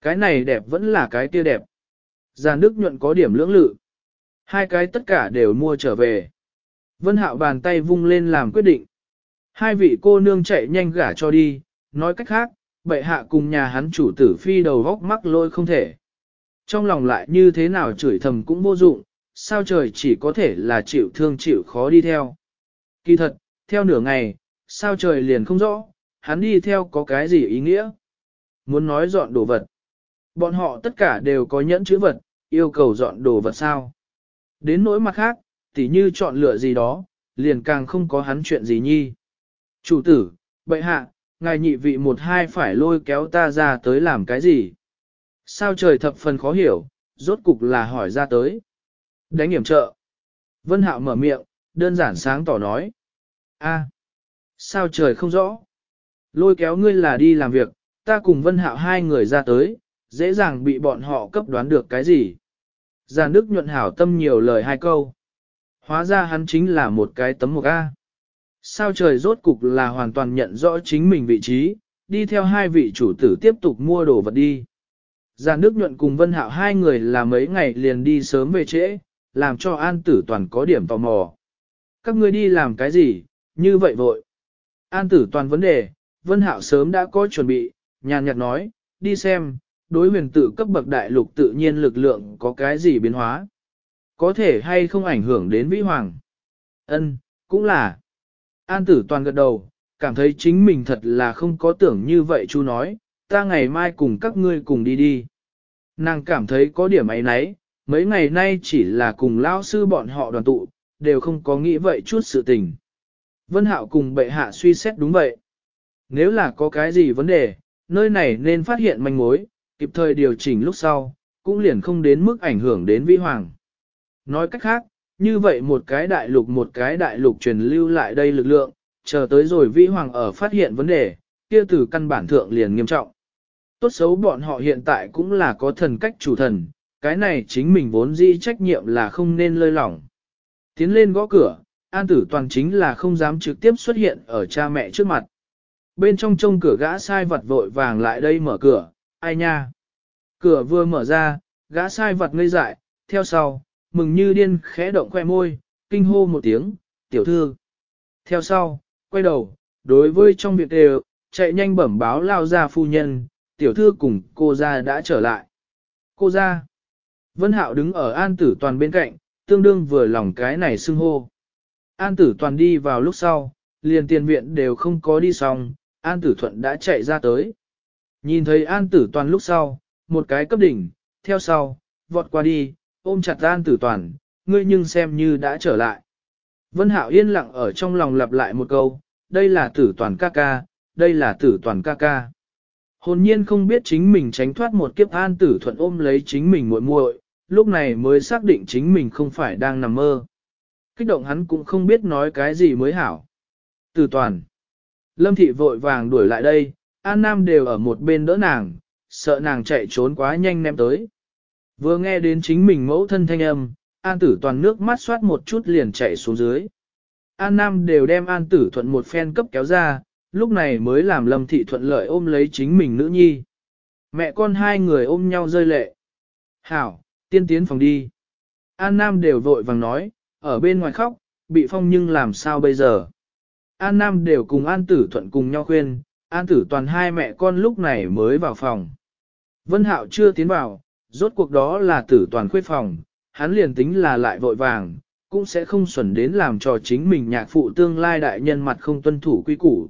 Cái này đẹp vẫn là cái kia đẹp. già Đức nhuận có điểm lưỡng lự. Hai cái tất cả đều mua trở về. Vân Hạo bàn tay vung lên làm quyết định. Hai vị cô nương chạy nhanh gả cho đi, nói cách khác, bệ hạ cùng nhà hắn chủ tử phi đầu vóc mắc lôi không thể. Trong lòng lại như thế nào chửi thầm cũng vô dụng, sao trời chỉ có thể là chịu thương chịu khó đi theo. Kỳ thật, theo nửa ngày, sao trời liền không rõ, hắn đi theo có cái gì ý nghĩa. Muốn nói dọn đồ vật. Bọn họ tất cả đều có nhẫn chữ vật, yêu cầu dọn đồ vật sao. Đến nỗi mặt khác, tỉ như chọn lựa gì đó, liền càng không có hắn chuyện gì nhi. Chủ tử, bệ hạ, ngài nhị vị một hai phải lôi kéo ta ra tới làm cái gì? Sao trời thập phần khó hiểu, rốt cục là hỏi ra tới. Đánh hiểm trợ. Vân Hạo mở miệng, đơn giản sáng tỏ nói. a sao trời không rõ? Lôi kéo ngươi là đi làm việc, ta cùng Vân Hạo hai người ra tới, dễ dàng bị bọn họ cấp đoán được cái gì. Giàn Đức nhuận hảo tâm nhiều lời hai câu. Hóa ra hắn chính là một cái tấm mục A. Sao trời rốt cục là hoàn toàn nhận rõ chính mình vị trí, đi theo hai vị chủ tử tiếp tục mua đồ vật đi. Già nước nhuận cùng Vân Hạo hai người là mấy ngày liền đi sớm về trễ, làm cho An Tử Toàn có điểm tò mò. Các ngươi đi làm cái gì, như vậy vội. An Tử Toàn vấn đề, Vân Hạo sớm đã có chuẩn bị, nhàn nhạt nói, đi xem, đối huyền tự cấp bậc đại lục tự nhiên lực lượng có cái gì biến hóa. Có thể hay không ảnh hưởng đến vĩ hoàng. Ân, cũng là. An tử toàn gật đầu, cảm thấy chính mình thật là không có tưởng như vậy chú nói, ta ngày mai cùng các ngươi cùng đi đi. Nàng cảm thấy có điểm ấy nấy, mấy ngày nay chỉ là cùng lao sư bọn họ đoàn tụ, đều không có nghĩ vậy chút sự tình. Vân Hạo cùng bệ hạ suy xét đúng vậy. Nếu là có cái gì vấn đề, nơi này nên phát hiện manh mối, kịp thời điều chỉnh lúc sau, cũng liền không đến mức ảnh hưởng đến vĩ hoàng. Nói cách khác, như vậy một cái đại lục một cái đại lục truyền lưu lại đây lực lượng, chờ tới rồi vĩ hoàng ở phát hiện vấn đề, kia từ căn bản thượng liền nghiêm trọng. Tốt xấu bọn họ hiện tại cũng là có thần cách chủ thần, cái này chính mình vốn dĩ trách nhiệm là không nên lơi lỏng. Tiến lên gõ cửa, an tử toàn chính là không dám trực tiếp xuất hiện ở cha mẹ trước mặt. Bên trong trông cửa gã sai vật vội vàng lại đây mở cửa, ai nha. Cửa vừa mở ra, gã sai vật ngây dại, theo sau, mừng như điên khẽ động khoe môi, kinh hô một tiếng, tiểu thư. Theo sau, quay đầu, đối với trong việc đều, chạy nhanh bẩm báo lao ra phu nhân, tiểu thư cùng cô ra đã trở lại. Cô ra. Vân Hạo đứng ở an tử toàn bên cạnh, tương đương vừa lòng cái này xưng hô. An tử toàn đi vào lúc sau, liền tiền viện đều không có đi xong, an tử thuận đã chạy ra tới. Nhìn thấy an tử toàn lúc sau, một cái cấp đỉnh, theo sau, vọt qua đi, ôm chặt An Tử Toàn, ngươi nhưng xem như đã trở lại. Vân Hạo yên lặng ở trong lòng lặp lại một câu, đây là Tử Toàn ca ca, đây là Tử Toàn ca ca. Hồn nhiên không biết chính mình tránh thoát một kiếp An Tử Thuận ôm lấy chính mình muội muội, lúc này mới xác định chính mình không phải đang nằm mơ. Kích động hắn cũng không biết nói cái gì mới hảo. Từ Toàn. Lâm Thị vội vàng đuổi lại đây, An Nam đều ở một bên đỡ nàng, sợ nàng chạy trốn quá nhanh ném tới. Vừa nghe đến chính mình mẫu thân thanh âm, An Tử toàn nước mắt xoát một chút liền chạy xuống dưới. An Nam đều đem An Tử thuận một phen cấp kéo ra, lúc này mới làm Lâm Thị thuận lợi ôm lấy chính mình nữ nhi. Mẹ con hai người ôm nhau rơi lệ. Hảo, tiên tiến phòng đi. An Nam đều vội vàng nói, ở bên ngoài khóc, bị phong nhưng làm sao bây giờ. An Nam đều cùng An Tử thuận cùng nhau khuyên, An Tử toàn hai mẹ con lúc này mới vào phòng. Vân Hạo chưa tiến vào, rốt cuộc đó là tử toàn khuyết phòng, hắn liền tính là lại vội vàng, cũng sẽ không xuẩn đến làm cho chính mình nhạc phụ tương lai đại nhân mặt không tuân thủ quy củ.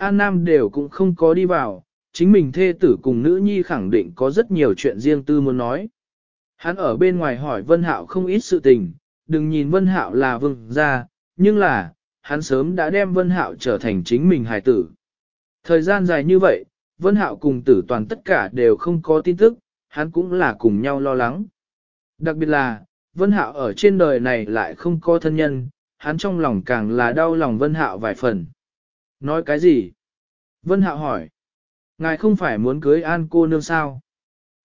An Nam đều cũng không có đi vào, chính mình thê tử cùng nữ nhi khẳng định có rất nhiều chuyện riêng tư muốn nói. Hắn ở bên ngoài hỏi Vân Hạo không ít sự tình, đừng nhìn Vân Hạo là vương gia, nhưng là, hắn sớm đã đem Vân Hạo trở thành chính mình hài tử. Thời gian dài như vậy, Vân Hạo cùng tử toàn tất cả đều không có tin tức, hắn cũng là cùng nhau lo lắng. Đặc biệt là, Vân Hạo ở trên đời này lại không có thân nhân, hắn trong lòng càng là đau lòng Vân Hạo vài phần. Nói cái gì? Vân Hạo hỏi. Ngài không phải muốn cưới an cô nương sao?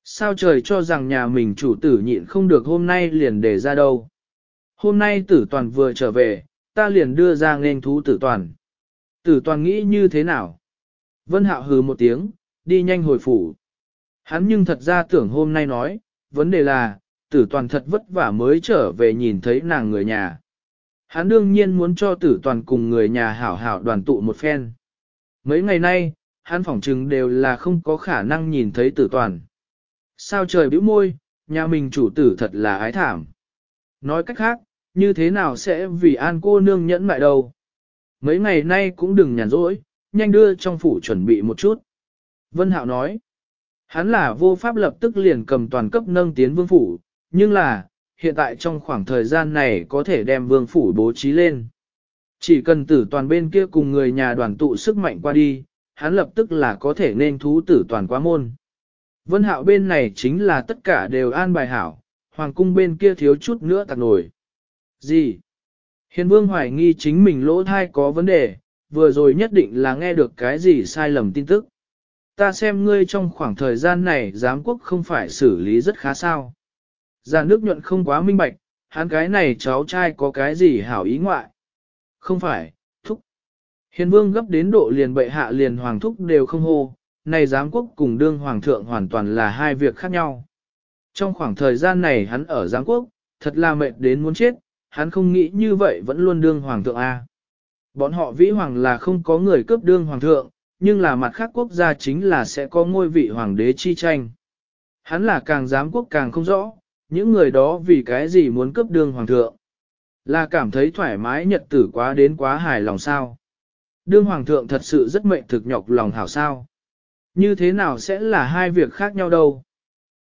Sao trời cho rằng nhà mình chủ tử nhịn không được hôm nay liền để ra đâu? Hôm nay tử toàn vừa trở về, ta liền đưa ra nên thú tử toàn. Tử toàn nghĩ như thế nào? Vân Hạo hừ một tiếng, đi nhanh hồi phủ. Hắn nhưng thật ra tưởng hôm nay nói, vấn đề là, tử toàn thật vất vả mới trở về nhìn thấy nàng người nhà. Hắn đương nhiên muốn cho tử toàn cùng người nhà hảo hảo đoàn tụ một phen. Mấy ngày nay, hắn phỏng chừng đều là không có khả năng nhìn thấy tử toàn. Sao trời bĩu môi, nhà mình chủ tử thật là ái thảm. Nói cách khác, như thế nào sẽ vì an cô nương nhẫn mại đâu. Mấy ngày nay cũng đừng nhàn rỗi, nhanh đưa trong phủ chuẩn bị một chút. Vân Hạo nói, hắn là vô pháp lập tức liền cầm toàn cấp nâng tiến vương phủ, nhưng là, hiện tại trong khoảng thời gian này có thể đem vương phủ bố trí lên. Chỉ cần tử toàn bên kia cùng người nhà đoàn tụ sức mạnh qua đi, hắn lập tức là có thể nên thú tử toàn quá môn. Vân hạo bên này chính là tất cả đều an bài hảo, hoàng cung bên kia thiếu chút nữa tạc nổi. Gì? Hiền vương hoài nghi chính mình lỗ thai có vấn đề, vừa rồi nhất định là nghe được cái gì sai lầm tin tức. Ta xem ngươi trong khoảng thời gian này giám quốc không phải xử lý rất khá sao. Già nước nhuận không quá minh bạch, hắn cái này cháu trai có cái gì hảo ý ngoại. Không phải, thúc. Hiền vương gấp đến độ liền bệ hạ liền hoàng thúc đều không hô, này giám quốc cùng đương hoàng thượng hoàn toàn là hai việc khác nhau. Trong khoảng thời gian này hắn ở giám quốc, thật là mệt đến muốn chết, hắn không nghĩ như vậy vẫn luôn đương hoàng thượng A. Bọn họ vĩ hoàng là không có người cướp đương hoàng thượng, nhưng là mặt khác quốc gia chính là sẽ có ngôi vị hoàng đế chi tranh. Hắn là càng giám quốc càng không rõ, những người đó vì cái gì muốn cướp đương hoàng thượng. Là cảm thấy thoải mái nhật tử quá đến quá hài lòng sao. Đương hoàng thượng thật sự rất mệnh thực nhọc lòng hảo sao. Như thế nào sẽ là hai việc khác nhau đâu.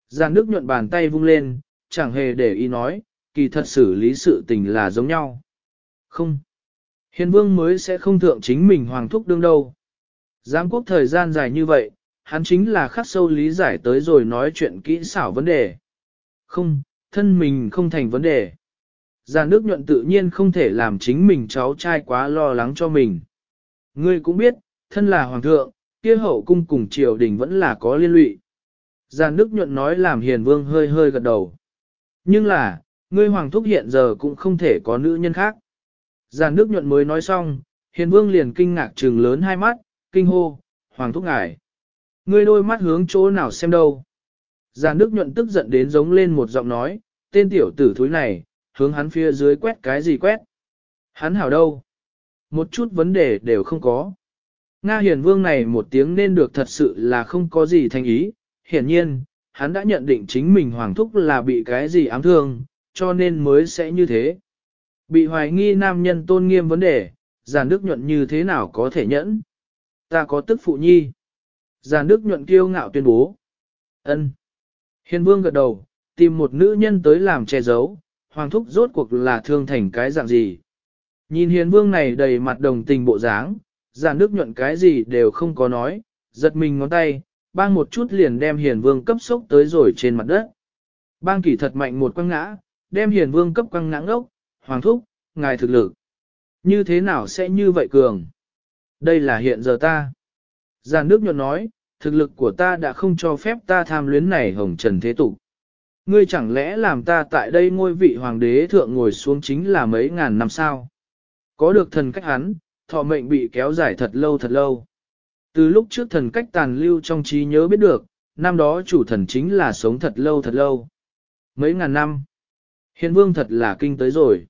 Giàn Đức nhuận bàn tay vung lên, chẳng hề để ý nói, kỳ thật xử lý sự tình là giống nhau. Không. Hiền vương mới sẽ không thượng chính mình hoàng thúc đương đâu. Giám quốc thời gian dài như vậy, hắn chính là khắc sâu lý giải tới rồi nói chuyện kỹ xảo vấn đề. Không, thân mình không thành vấn đề. Già nước nhuận tự nhiên không thể làm chính mình cháu trai quá lo lắng cho mình. Ngươi cũng biết, thân là hoàng thượng, kia hậu cung cùng triều đình vẫn là có liên lụy. Già nước nhuận nói làm hiền vương hơi hơi gật đầu. Nhưng là, ngươi hoàng thúc hiện giờ cũng không thể có nữ nhân khác. Già nước nhuận mới nói xong, hiền vương liền kinh ngạc trừng lớn hai mắt, kinh hô, hoàng thúc ngài. Ngươi đôi mắt hướng chỗ nào xem đâu. Già nước nhuận tức giận đến giống lên một giọng nói, tên tiểu tử thúi này, hướng hắn phía dưới quét cái gì quét. Hắn hảo đâu? Một chút vấn đề đều không có. Nga hiền vương này một tiếng nên được thật sự là không có gì thành ý, hiển nhiên, hắn đã nhận định chính mình hoàng thúc là bị cái gì ám thương, cho nên mới sẽ như thế. Bị hoài nghi nam nhân tôn nghiêm vấn đề, giàn đức nhuận như thế nào có thể nhẫn? Ta có tức phụ nhi. Giàn đức nhuận kiêu ngạo tuyên bố. ân Hiền vương gật đầu, tìm một nữ nhân tới làm che giấu, hoàng thúc rốt cuộc là thương thành cái dạng gì. Nhìn hiền vương này đầy mặt đồng tình bộ dáng, giản nước nhuận cái gì đều không có nói, giật mình ngón tay, bang một chút liền đem hiền vương cấp sốc tới rồi trên mặt đất. Bang kỷ thật mạnh một quăng ngã, đem hiền vương cấp quăng ngã ngốc, hoàng thúc, ngài thực lực. Như thế nào sẽ như vậy cường? Đây là hiện giờ ta. Giàn nước nhuận nói, thực lực của ta đã không cho phép ta tham luyến này hồng trần thế tục. Ngươi chẳng lẽ làm ta tại đây ngôi vị hoàng đế thượng ngồi xuống chính là mấy ngàn năm sao? Có được thần cách hắn, thọ mệnh bị kéo dài thật lâu thật lâu. Từ lúc trước thần cách tàn lưu trong trí nhớ biết được, năm đó chủ thần chính là sống thật lâu thật lâu. Mấy ngàn năm. Hiện vương thật là kinh tới rồi.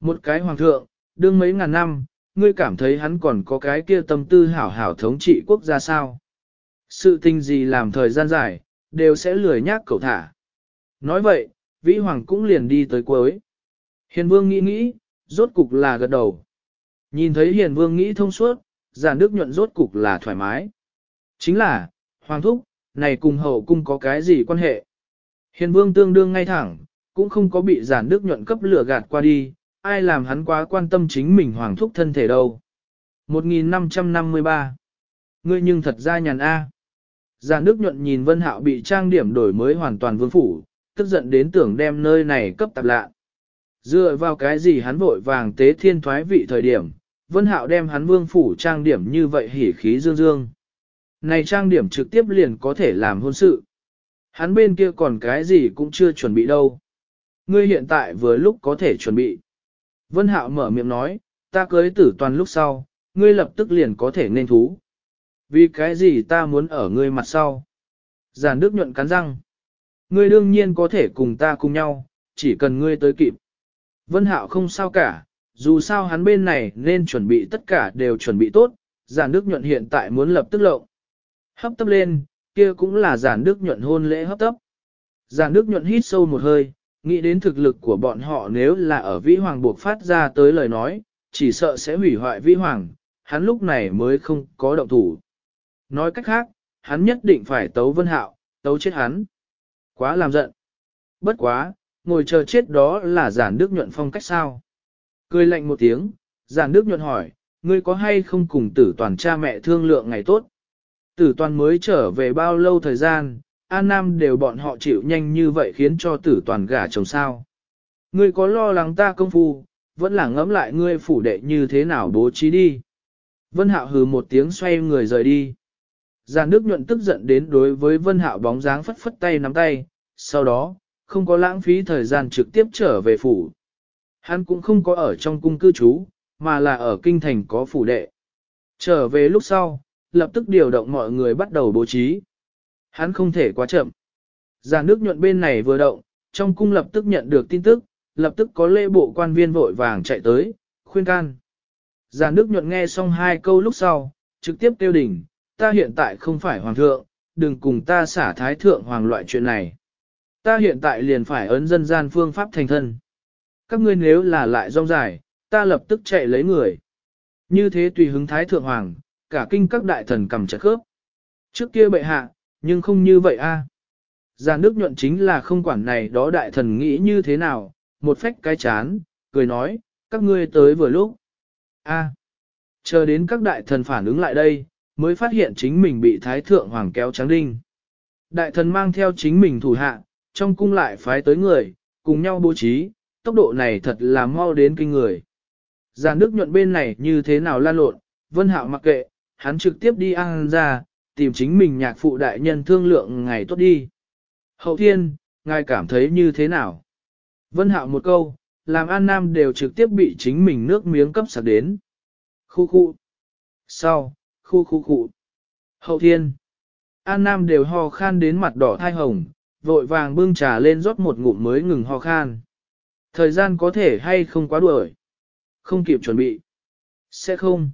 Một cái hoàng thượng, đương mấy ngàn năm, ngươi cảm thấy hắn còn có cái kia tâm tư hảo hảo thống trị quốc gia sao. Sự tình gì làm thời gian dài, đều sẽ lười nhác cậu thả. Nói vậy, vĩ hoàng cũng liền đi tới cuối. Hiền vương nghĩ nghĩ, rốt cục là gật đầu. Nhìn thấy hiền vương nghĩ thông suốt, giản đức nhuận rốt cục là thoải mái. Chính là, hoàng thúc, này cùng hậu cung có cái gì quan hệ? Hiền vương tương đương ngay thẳng, cũng không có bị giản đức nhuận cấp lửa gạt qua đi, ai làm hắn quá quan tâm chính mình hoàng thúc thân thể đâu. 1553 Ngươi nhưng thật ra nhàn A. Giản đức nhuận nhìn vân hạo bị trang điểm đổi mới hoàn toàn vương phủ, tức giận đến tưởng đem nơi này cấp tạp lạ. Dựa vào cái gì hắn vội vàng tế thiên thoái vị thời điểm, vân hạo đem hắn vương phủ trang điểm như vậy hỉ khí dương dương. Này trang điểm trực tiếp liền có thể làm hôn sự. Hắn bên kia còn cái gì cũng chưa chuẩn bị đâu. Ngươi hiện tại vừa lúc có thể chuẩn bị. Vân Hạo mở miệng nói, ta cưới tử toàn lúc sau, ngươi lập tức liền có thể nên thú. Vì cái gì ta muốn ở ngươi mặt sau? Giản Đức nhuận cắn răng. Ngươi đương nhiên có thể cùng ta cùng nhau, chỉ cần ngươi tới kịp. Vân Hạo không sao cả, dù sao hắn bên này nên chuẩn bị tất cả đều chuẩn bị tốt, giản Đức nhuận hiện tại muốn lập tức lộng. Hấp tấp lên, kia cũng là giản Đức nhuận hôn lễ hấp tấp. Giản Đức nhuận hít sâu một hơi, nghĩ đến thực lực của bọn họ nếu là ở vĩ hoàng buộc phát ra tới lời nói, chỉ sợ sẽ hủy hoại vĩ hoàng, hắn lúc này mới không có động thủ. Nói cách khác, hắn nhất định phải tấu vân hạo, tấu chết hắn. Quá làm giận. Bất quá, ngồi chờ chết đó là giản đức nhuận phong cách sao. Cười lạnh một tiếng, giản đức nhuận hỏi, ngươi có hay không cùng tử toàn cha mẹ thương lượng ngày tốt? Tử toàn mới trở về bao lâu thời gian, An Nam đều bọn họ chịu nhanh như vậy khiến cho tử toàn gả chồng sao. Ngươi có lo lắng ta công phu, vẫn là ngẫm lại ngươi phủ đệ như thế nào bố trí đi. Vân Hạo hừ một tiếng xoay người rời đi. Giàn nước nhuận tức giận đến đối với Vân Hạo bóng dáng phất phất tay nắm tay, sau đó, không có lãng phí thời gian trực tiếp trở về phủ. Hắn cũng không có ở trong cung cư trú, mà là ở kinh thành có phủ đệ. Trở về lúc sau, lập tức điều động mọi người bắt đầu bố trí. Hắn không thể quá chậm. Giàn nước nhuận bên này vừa động, trong cung lập tức nhận được tin tức, lập tức có lễ bộ quan viên vội vàng chạy tới, khuyên can. Giàn nước nhuận nghe xong hai câu lúc sau, trực tiếp tiêu đỉnh, ta hiện tại không phải hoàng thượng, đừng cùng ta xả thái thượng hoàng loại chuyện này. Ta hiện tại liền phải ấn dân gian phương pháp thành thân. Các ngươi nếu là lại rong dài, ta lập tức chạy lấy người. Như thế tùy hứng thái thượng hoàng, cả kinh các đại thần cầm chặt khớp. Trước kia bệ hạ, nhưng không như vậy a. À. Già nước nhuận chính là không quản này đó đại thần nghĩ như thế nào, một phách cái chán, cười nói, các ngươi tới vừa lúc. A. Chờ đến các đại thần phản ứng lại đây, mới phát hiện chính mình bị thái thượng hoàng kéo trắng đinh. Đại thần mang theo chính mình thủ hạ, trong cung lại phái tới người, cùng nhau bố trí, tốc độ này thật là mau đến kinh người. Giàn nước nhuận bên này như thế nào lan lộn, vân hạo mặc kệ, hắn trực tiếp đi ăn ra, tìm chính mình nhạc phụ đại nhân thương lượng ngày tốt đi. Hậu thiên, ngài cảm thấy như thế nào? Vân hạo một câu, làm An Nam đều trực tiếp bị chính mình nước miếng cấp sạc đến. Khu khu. Sau, khu khu khu. Hậu thiên. An Nam đều ho khan đến mặt đỏ thai hồng, vội vàng bưng trà lên rót một ngụm mới ngừng ho khan. Thời gian có thể hay không quá đuổi. Không kịp chuẩn bị. Sẽ không.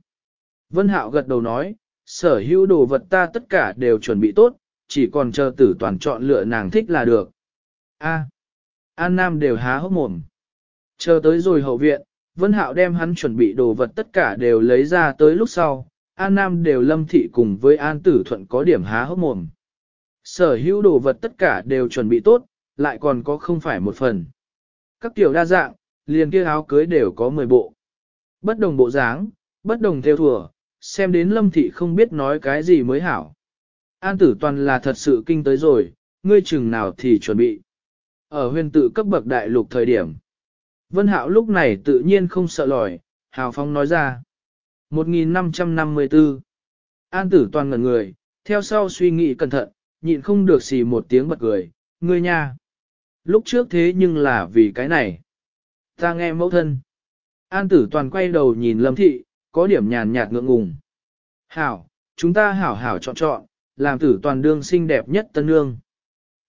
Vân Hạo gật đầu nói, sở hữu đồ vật ta tất cả đều chuẩn bị tốt, chỉ còn chờ tử toàn chọn lựa nàng thích là được. A. An Nam đều há hốc mồm. Chờ tới rồi hậu viện, Vân Hạo đem hắn chuẩn bị đồ vật tất cả đều lấy ra tới lúc sau, An Nam đều lâm thị cùng với An Tử Thuận có điểm há hốc mồm. Sở hữu đồ vật tất cả đều chuẩn bị tốt, lại còn có không phải một phần. Các tiểu đa dạng, liền kia áo cưới đều có 10 bộ. Bất đồng bộ dáng, bất đồng theo thùa, xem đến lâm thị không biết nói cái gì mới hảo. An tử toàn là thật sự kinh tới rồi, ngươi chừng nào thì chuẩn bị. Ở huyền tự cấp bậc đại lục thời điểm. Vân Hạo lúc này tự nhiên không sợ lòi, hào phong nói ra. 1554 An tử toàn ngẩn người, theo sau suy nghĩ cẩn thận, nhịn không được xì một tiếng bật cười, ngươi nha. Lúc trước thế nhưng là vì cái này. Ta nghe mẫu thân. An tử toàn quay đầu nhìn lâm thị, có điểm nhàn nhạt ngượng ngùng. Hảo, chúng ta hảo hảo chọn chọn, làm tử toàn đương xinh đẹp nhất tân nương.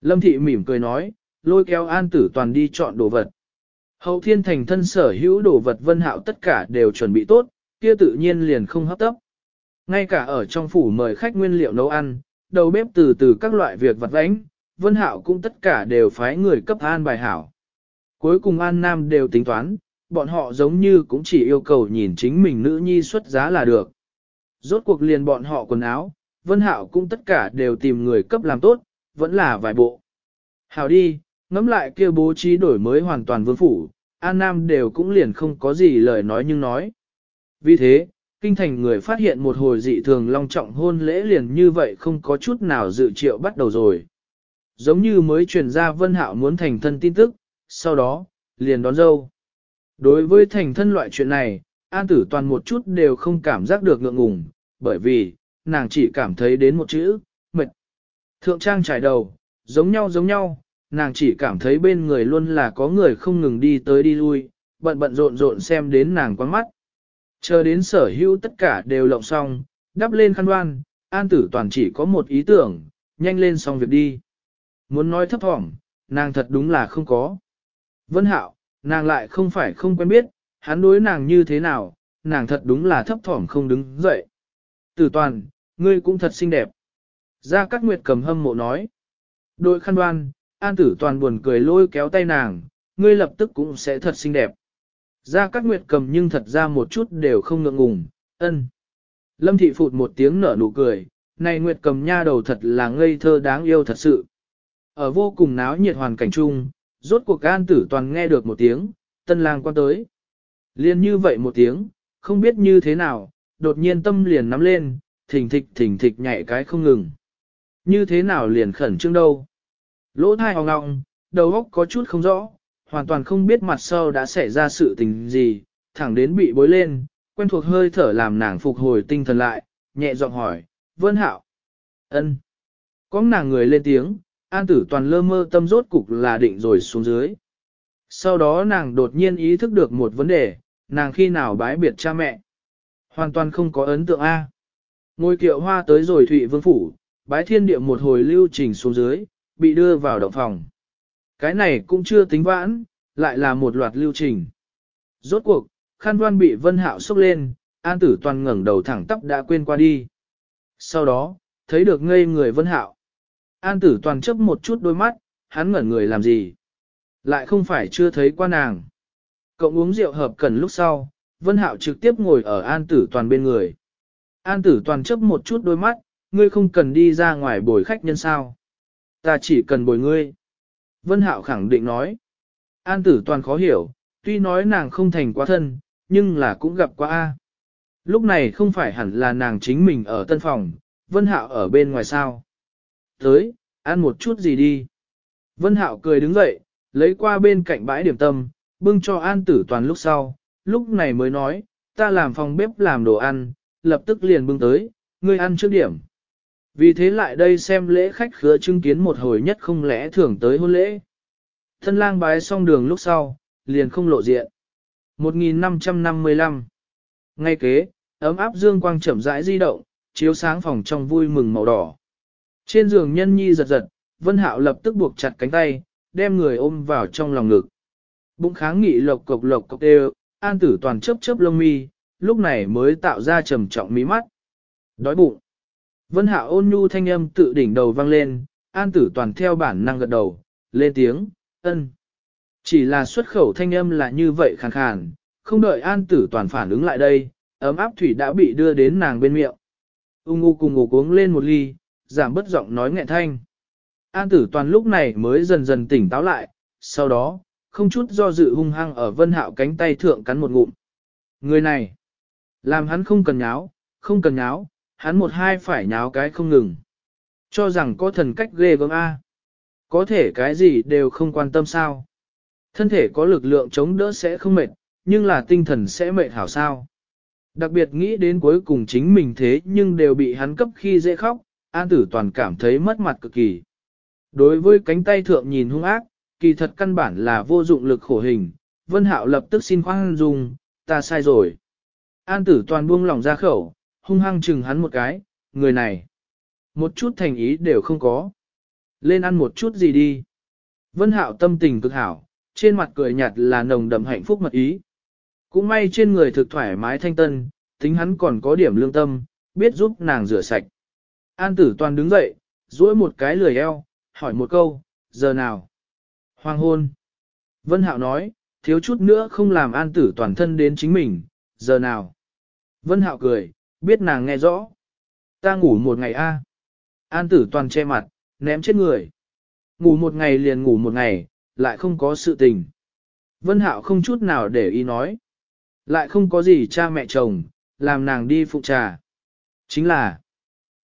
Lâm thị mỉm cười nói, lôi kéo an tử toàn đi chọn đồ vật. Hậu thiên thành thân sở hữu đồ vật vân hạo tất cả đều chuẩn bị tốt, kia tự nhiên liền không hấp tấp. Ngay cả ở trong phủ mời khách nguyên liệu nấu ăn, đầu bếp từ từ các loại việc vặt vãnh, vân hạo cũng tất cả đều phái người cấp an bài hảo. Cuối cùng an nam đều tính toán, bọn họ giống như cũng chỉ yêu cầu nhìn chính mình nữ nhi xuất giá là được. Rốt cuộc liền bọn họ quần áo, vân hạo cũng tất cả đều tìm người cấp làm tốt, vẫn là vài bộ. Hảo đi, ngắm lại kia bố trí đổi mới hoàn toàn vương phủ, An Nam đều cũng liền không có gì lời nói nhưng nói. Vì thế, kinh thành người phát hiện một hồi dị thường long trọng hôn lễ liền như vậy không có chút nào dự triệu bắt đầu rồi. Giống như mới truyền ra Vân Hạo muốn thành thân tin tức, sau đó, liền đón dâu. Đối với thành thân loại chuyện này, An Tử Toàn một chút đều không cảm giác được ngượng ngùng, bởi vì, nàng chỉ cảm thấy đến một chữ, mệt. Thượng trang trải đầu, giống nhau giống nhau, nàng chỉ cảm thấy bên người luôn là có người không ngừng đi tới đi lui, bận bận rộn rộn xem đến nàng quăng mắt. Chờ đến sở hữu tất cả đều lộng xong, đắp lên khăn đoan, an tử toàn chỉ có một ý tưởng, nhanh lên xong việc đi. Muốn nói thấp thỏm, nàng thật đúng là không có. Vân hạo, nàng lại không phải không quen biết, hắn đối nàng như thế nào, nàng thật đúng là thấp thỏm không đứng dậy. Tử toàn, ngươi cũng thật xinh đẹp. Gia Cát Nguyệt cầm hâm mộ nói. Đội khăn đoan, An tử toàn buồn cười lôi kéo tay nàng, ngươi lập tức cũng sẽ thật xinh đẹp. Gia Cát Nguyệt cầm nhưng thật ra một chút đều không ngượng ngùng, ân. Lâm thị phụt một tiếng nở nụ cười, này Nguyệt cầm nha đầu thật là ngây thơ đáng yêu thật sự. Ở vô cùng náo nhiệt hoàn cảnh chung, rốt cuộc an tử toàn nghe được một tiếng, tân lang quan tới. Liên như vậy một tiếng, không biết như thế nào, đột nhiên tâm liền nắm lên, thình thịch thình thịch nhảy cái không ngừng. Như thế nào liền khẩn trương đâu. Lỗ thai hòng ngọng, đầu óc có chút không rõ, hoàn toàn không biết mặt sau đã xảy ra sự tình gì, thẳng đến bị bối lên, quen thuộc hơi thở làm nàng phục hồi tinh thần lại, nhẹ giọng hỏi, Vân Hạo. ân. Có nàng người lên tiếng, an tử toàn lơ mơ tâm rốt cục là định rồi xuống dưới. Sau đó nàng đột nhiên ý thức được một vấn đề, nàng khi nào bái biệt cha mẹ. Hoàn toàn không có ấn tượng A. Ngôi kiệu hoa tới rồi Thụy Vương Phủ, bái thiên địa một hồi lưu trình xuống dưới, bị đưa vào động phòng. Cái này cũng chưa tính vãn, lại là một loạt lưu trình. Rốt cuộc, khăn đoan bị vân hạo sốc lên, an tử toàn ngẩng đầu thẳng tắp đã quên qua đi. Sau đó, thấy được ngây người vân hạo. An tử toàn chấp một chút đôi mắt, hắn ngẩn người làm gì. Lại không phải chưa thấy qua nàng. Cậu uống rượu hợp cần lúc sau, vân hạo trực tiếp ngồi ở an tử toàn bên người. An tử toàn chấp một chút đôi mắt, ngươi không cần đi ra ngoài bồi khách nhân sao. Ta chỉ cần bồi ngươi. Vân Hạo khẳng định nói. An tử toàn khó hiểu, tuy nói nàng không thành quá thân, nhưng là cũng gặp qua A. Lúc này không phải hẳn là nàng chính mình ở tân phòng, Vân Hạo ở bên ngoài sao. Tới, ăn một chút gì đi. Vân Hạo cười đứng dậy, lấy qua bên cạnh bãi điểm tâm, bưng cho An tử toàn lúc sau, lúc này mới nói, ta làm phòng bếp làm đồ ăn, lập tức liền bưng tới, ngươi ăn trước điểm. Vì thế lại đây xem lễ khách khứa chứng kiến một hồi nhất không lẽ thường tới hôn lễ. Thân lang bái xong đường lúc sau, liền không lộ diện. 1555 Ngay kế, ấm áp dương quang chậm rãi di động, chiếu sáng phòng trong vui mừng màu đỏ. Trên giường nhân nhi giật giật, Vân Hạo lập tức buộc chặt cánh tay, đem người ôm vào trong lòng ngực. Bụng kháng nghị lộc cộc lộc cộc đều, an tử toàn chớp chớp lông mi, lúc này mới tạo ra trầm trọng mí mắt. Đói bụng. Vân hạ ôn nhu thanh âm tự đỉnh đầu vang lên, an tử toàn theo bản năng gật đầu, lên tiếng, ân. Chỉ là xuất khẩu thanh âm là như vậy khàn khàn, không đợi an tử toàn phản ứng lại đây, ấm áp thủy đã bị đưa đến nàng bên miệng. Ung ngu cùng ngủ uống lên một ly, giảm bất giọng nói nghẹn thanh. An tử toàn lúc này mới dần dần tỉnh táo lại, sau đó, không chút do dự hung hăng ở vân hạo cánh tay thượng cắn một ngụm. Người này, làm hắn không cần nháo, không cần nháo, hắn một hai phải nháo cái không ngừng. Cho rằng có thần cách ghê gớm A. Có thể cái gì đều không quan tâm sao. Thân thể có lực lượng chống đỡ sẽ không mệt, nhưng là tinh thần sẽ mệt hảo sao. Đặc biệt nghĩ đến cuối cùng chính mình thế nhưng đều bị hắn cấp khi dễ khóc, An tử toàn cảm thấy mất mặt cực kỳ. Đối với cánh tay thượng nhìn hung ác, kỳ thật căn bản là vô dụng lực khổ hình, Vân Hạo lập tức xin khoan dung, ta sai rồi. An tử toàn buông lỏng ra khẩu, hung hăng chừng hắn một cái, người này. Một chút thành ý đều không có. Lên ăn một chút gì đi. Vân Hạo tâm tình cực hảo, trên mặt cười nhạt là nồng đậm hạnh phúc mật ý. Cũng may trên người thực thoải mái thanh tân, tính hắn còn có điểm lương tâm, biết giúp nàng rửa sạch. An tử toàn đứng dậy, duỗi một cái lười eo, hỏi một câu, giờ nào? Hoàng hôn. Vân Hạo nói, thiếu chút nữa không làm an tử toàn thân đến chính mình, giờ nào? Vân Hạo cười, biết nàng nghe rõ. Ta ngủ một ngày a. An tử toàn che mặt, ném chết người. Ngủ một ngày liền ngủ một ngày, lại không có sự tình. Vân Hạo không chút nào để ý nói. Lại không có gì cha mẹ chồng, làm nàng đi phụ trà. Chính là,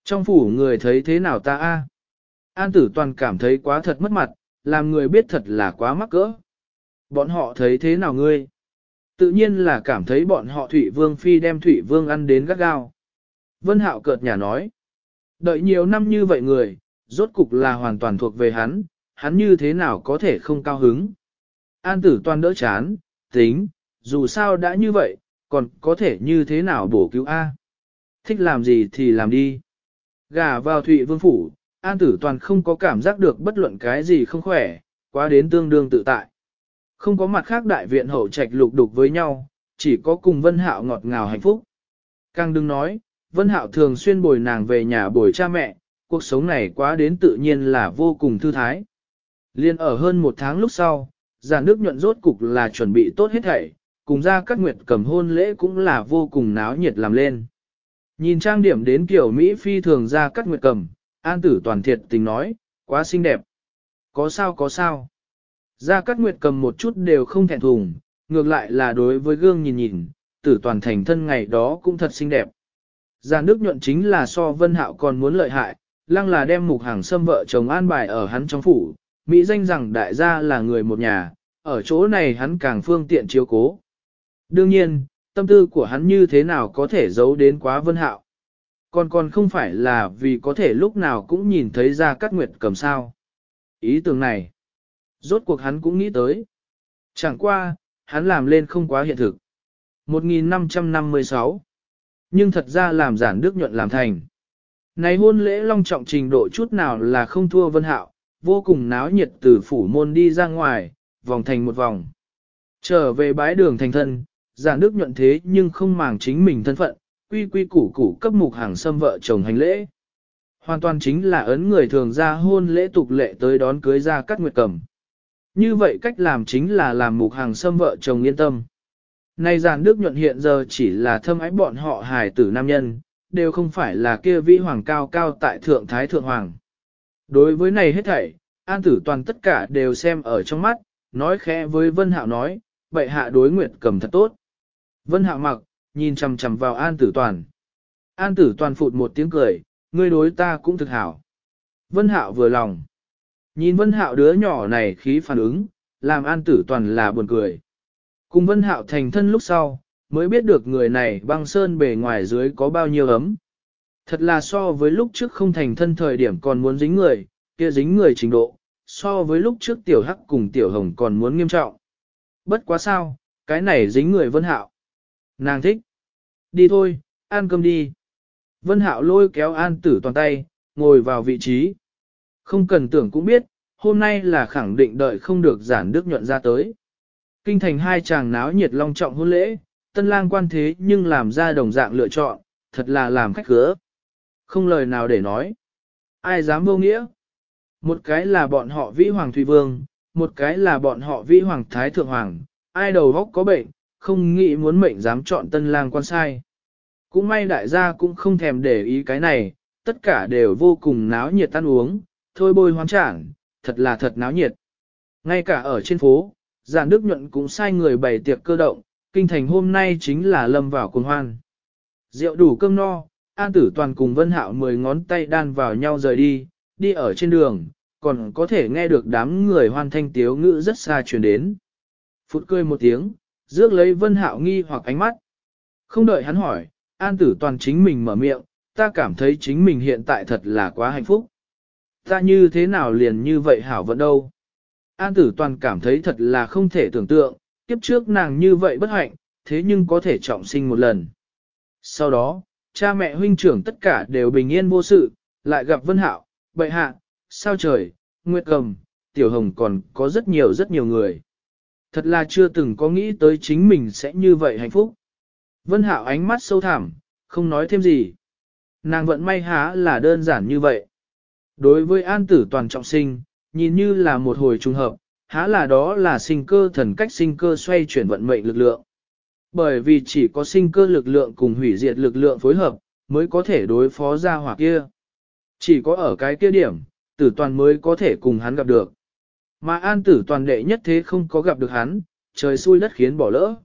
trong phủ người thấy thế nào ta a? An tử toàn cảm thấy quá thật mất mặt, làm người biết thật là quá mắc cỡ. Bọn họ thấy thế nào ngươi? Tự nhiên là cảm thấy bọn họ Thủy Vương Phi đem Thủy Vương ăn đến gắt gao. Vân Hạo cợt nhà nói. Đợi nhiều năm như vậy người, rốt cục là hoàn toàn thuộc về hắn, hắn như thế nào có thể không cao hứng. An tử toàn đỡ chán, tính, dù sao đã như vậy, còn có thể như thế nào bổ cứu A. Thích làm gì thì làm đi. Gà vào Thụy Vương Phủ, An tử toàn không có cảm giác được bất luận cái gì không khỏe, quá đến tương đương tự tại. Không có mặt khác đại viện hậu trạch lục đục với nhau, chỉ có cùng Vân Hạo ngọt ngào hạnh phúc. Càng đừng nói, Vân Hạo thường xuyên bồi nàng về nhà bồi cha mẹ, cuộc sống này quá đến tự nhiên là vô cùng thư thái. Liên ở hơn một tháng lúc sau, giàn nước nhuận rốt cục là chuẩn bị tốt hết thảy, cùng ra các nguyệt cầm hôn lễ cũng là vô cùng náo nhiệt làm lên. Nhìn trang điểm đến kiểu Mỹ phi thường ra các nguyệt cầm, an tử toàn thiệt tình nói, quá xinh đẹp. Có sao có sao. Gia Cát nguyệt cầm một chút đều không thẹn thùng, ngược lại là đối với gương nhìn nhìn, tử toàn thành thân ngày đó cũng thật xinh đẹp. Gia nước nhuận chính là so vân hạo còn muốn lợi hại, lăng là đem mục hàng xâm vợ chồng an bài ở hắn trong phủ, Mỹ danh rằng đại gia là người một nhà, ở chỗ này hắn càng phương tiện chiếu cố. Đương nhiên, tâm tư của hắn như thế nào có thể giấu đến quá vân hạo. Còn còn không phải là vì có thể lúc nào cũng nhìn thấy ra cắt nguyệt cầm sao. Ý tưởng này, rốt cuộc hắn cũng nghĩ tới. Chẳng qua, hắn làm lên không quá hiện thực. 1556 Nhưng thật ra làm giản đức nhuận làm thành. Này hôn lễ long trọng trình độ chút nào là không thua vân hạo, vô cùng náo nhiệt từ phủ môn đi ra ngoài, vòng thành một vòng. Trở về bái đường thành thân, giản đức nhuận thế nhưng không màng chính mình thân phận, quy quy củ củ cấp mục hàng xâm vợ chồng hành lễ. Hoàn toàn chính là ấn người thường ra hôn lễ tục lệ tới đón cưới ra cắt nguyệt cầm. Như vậy cách làm chính là làm mục hàng xâm vợ chồng yên tâm. Nay giàn đức nhuận hiện giờ chỉ là thâm ái bọn họ hài tử nam nhân, đều không phải là kia vĩ hoàng cao cao tại thượng thái thượng hoàng. Đối với này hết thảy, an tử toàn tất cả đều xem ở trong mắt, nói khẽ với Vân Hạo nói, vậy hạ đối nguyệt cầm thật tốt. Vân Hạo mặc, nhìn chằm chằm vào an tử toàn. An tử toàn phụt một tiếng cười, ngươi đối ta cũng thực hảo. Vân Hạo vừa lòng. Nhìn Vân Hạo đứa nhỏ này khí phản ứng, làm an tử toàn là buồn cười. Cùng Vân Hạo thành thân lúc sau, mới biết được người này băng sơn bề ngoài dưới có bao nhiêu ấm. Thật là so với lúc trước không thành thân thời điểm còn muốn dính người, kia dính người trình độ, so với lúc trước tiểu hắc cùng tiểu hồng còn muốn nghiêm trọng. Bất quá sao, cái này dính người Vân Hạo. Nàng thích. Đi thôi, ăn cơm đi. Vân Hạo lôi kéo An Tử toàn tay, ngồi vào vị trí. Không cần tưởng cũng biết, hôm nay là khẳng định đợi không được giản đức nhuận ra tới. Kinh thành hai chàng náo nhiệt long trọng hôn lễ, tân lang quan thế nhưng làm ra đồng dạng lựa chọn, thật là làm khách cửa. Không lời nào để nói. Ai dám vô nghĩa? Một cái là bọn họ vĩ hoàng thủy vương, một cái là bọn họ vĩ hoàng thái thượng hoàng, ai đầu góc có bệnh, không nghĩ muốn mệnh dám chọn tân lang quan sai. Cũng may đại gia cũng không thèm để ý cái này, tất cả đều vô cùng náo nhiệt tan uống, thôi bôi hoán trản, thật là thật náo nhiệt. Ngay cả ở trên phố, giản đức nhuận cũng sai người bày tiệc cơ động, kinh thành hôm nay chính là lâm vào cuồng hoan. Rượu đủ cơm no, An Tử Toàn cùng Vân Hạo mười ngón tay đan vào nhau rời đi, đi ở trên đường, còn có thể nghe được đám người hoan thanh tiếu ngữ rất xa truyền đến. Phút cười một tiếng, rước lấy Vân Hạo nghi hoặc ánh mắt. Không đợi hắn hỏi, An Tử Toàn chính mình mở miệng, ta cảm thấy chính mình hiện tại thật là quá hạnh phúc. Ta như thế nào liền như vậy hảo vận đâu. An Tử Toàn cảm thấy thật là không thể tưởng tượng, kiếp trước nàng như vậy bất hạnh, thế nhưng có thể trọng sinh một lần. Sau đó, cha mẹ huynh trưởng tất cả đều bình yên vô sự, lại gặp Vân Hạo, bệ hạ, sao trời, Nguyệt Cầm, Tiểu Hồng còn có rất nhiều rất nhiều người. Thật là chưa từng có nghĩ tới chính mình sẽ như vậy hạnh phúc. Vân Hạo ánh mắt sâu thẳm, không nói thêm gì. Nàng vẫn may há là đơn giản như vậy. Đối với an tử toàn trọng sinh, nhìn như là một hồi trùng hợp, há là đó là sinh cơ thần cách sinh cơ xoay chuyển vận mệnh lực lượng. Bởi vì chỉ có sinh cơ lực lượng cùng hủy diệt lực lượng phối hợp, mới có thể đối phó ra hỏa kia. Chỉ có ở cái kia điểm, tử toàn mới có thể cùng hắn gặp được. Mà an tử toàn đệ nhất thế không có gặp được hắn, trời xui đất khiến bỏ lỡ.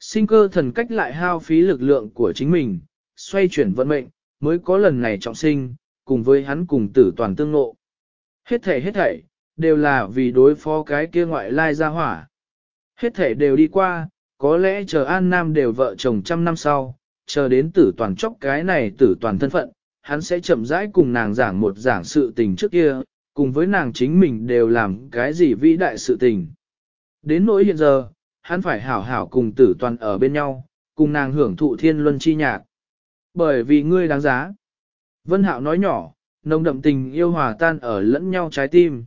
Sinh cơ thần cách lại hao phí lực lượng của chính mình, xoay chuyển vận mệnh, mới có lần này trọng sinh, cùng với hắn cùng tử toàn tương ngộ. Hết thảy hết thảy, đều là vì đối phó cái kia ngoại lai ra hỏa. Hết thảy đều đi qua, có lẽ chờ An Nam đều vợ chồng trăm năm sau, chờ đến tử toàn chóc cái này tử toàn thân phận, hắn sẽ chậm rãi cùng nàng giảng một giảng sự tình trước kia, cùng với nàng chính mình đều làm cái gì vĩ đại sự tình. Đến nỗi hiện giờ, hắn phải hảo hảo cùng tử toàn ở bên nhau, cùng nàng hưởng thụ thiên luân chi nhạc. Bởi vì ngươi đáng giá. Vân Hạo nói nhỏ, nồng đậm tình yêu hòa tan ở lẫn nhau trái tim.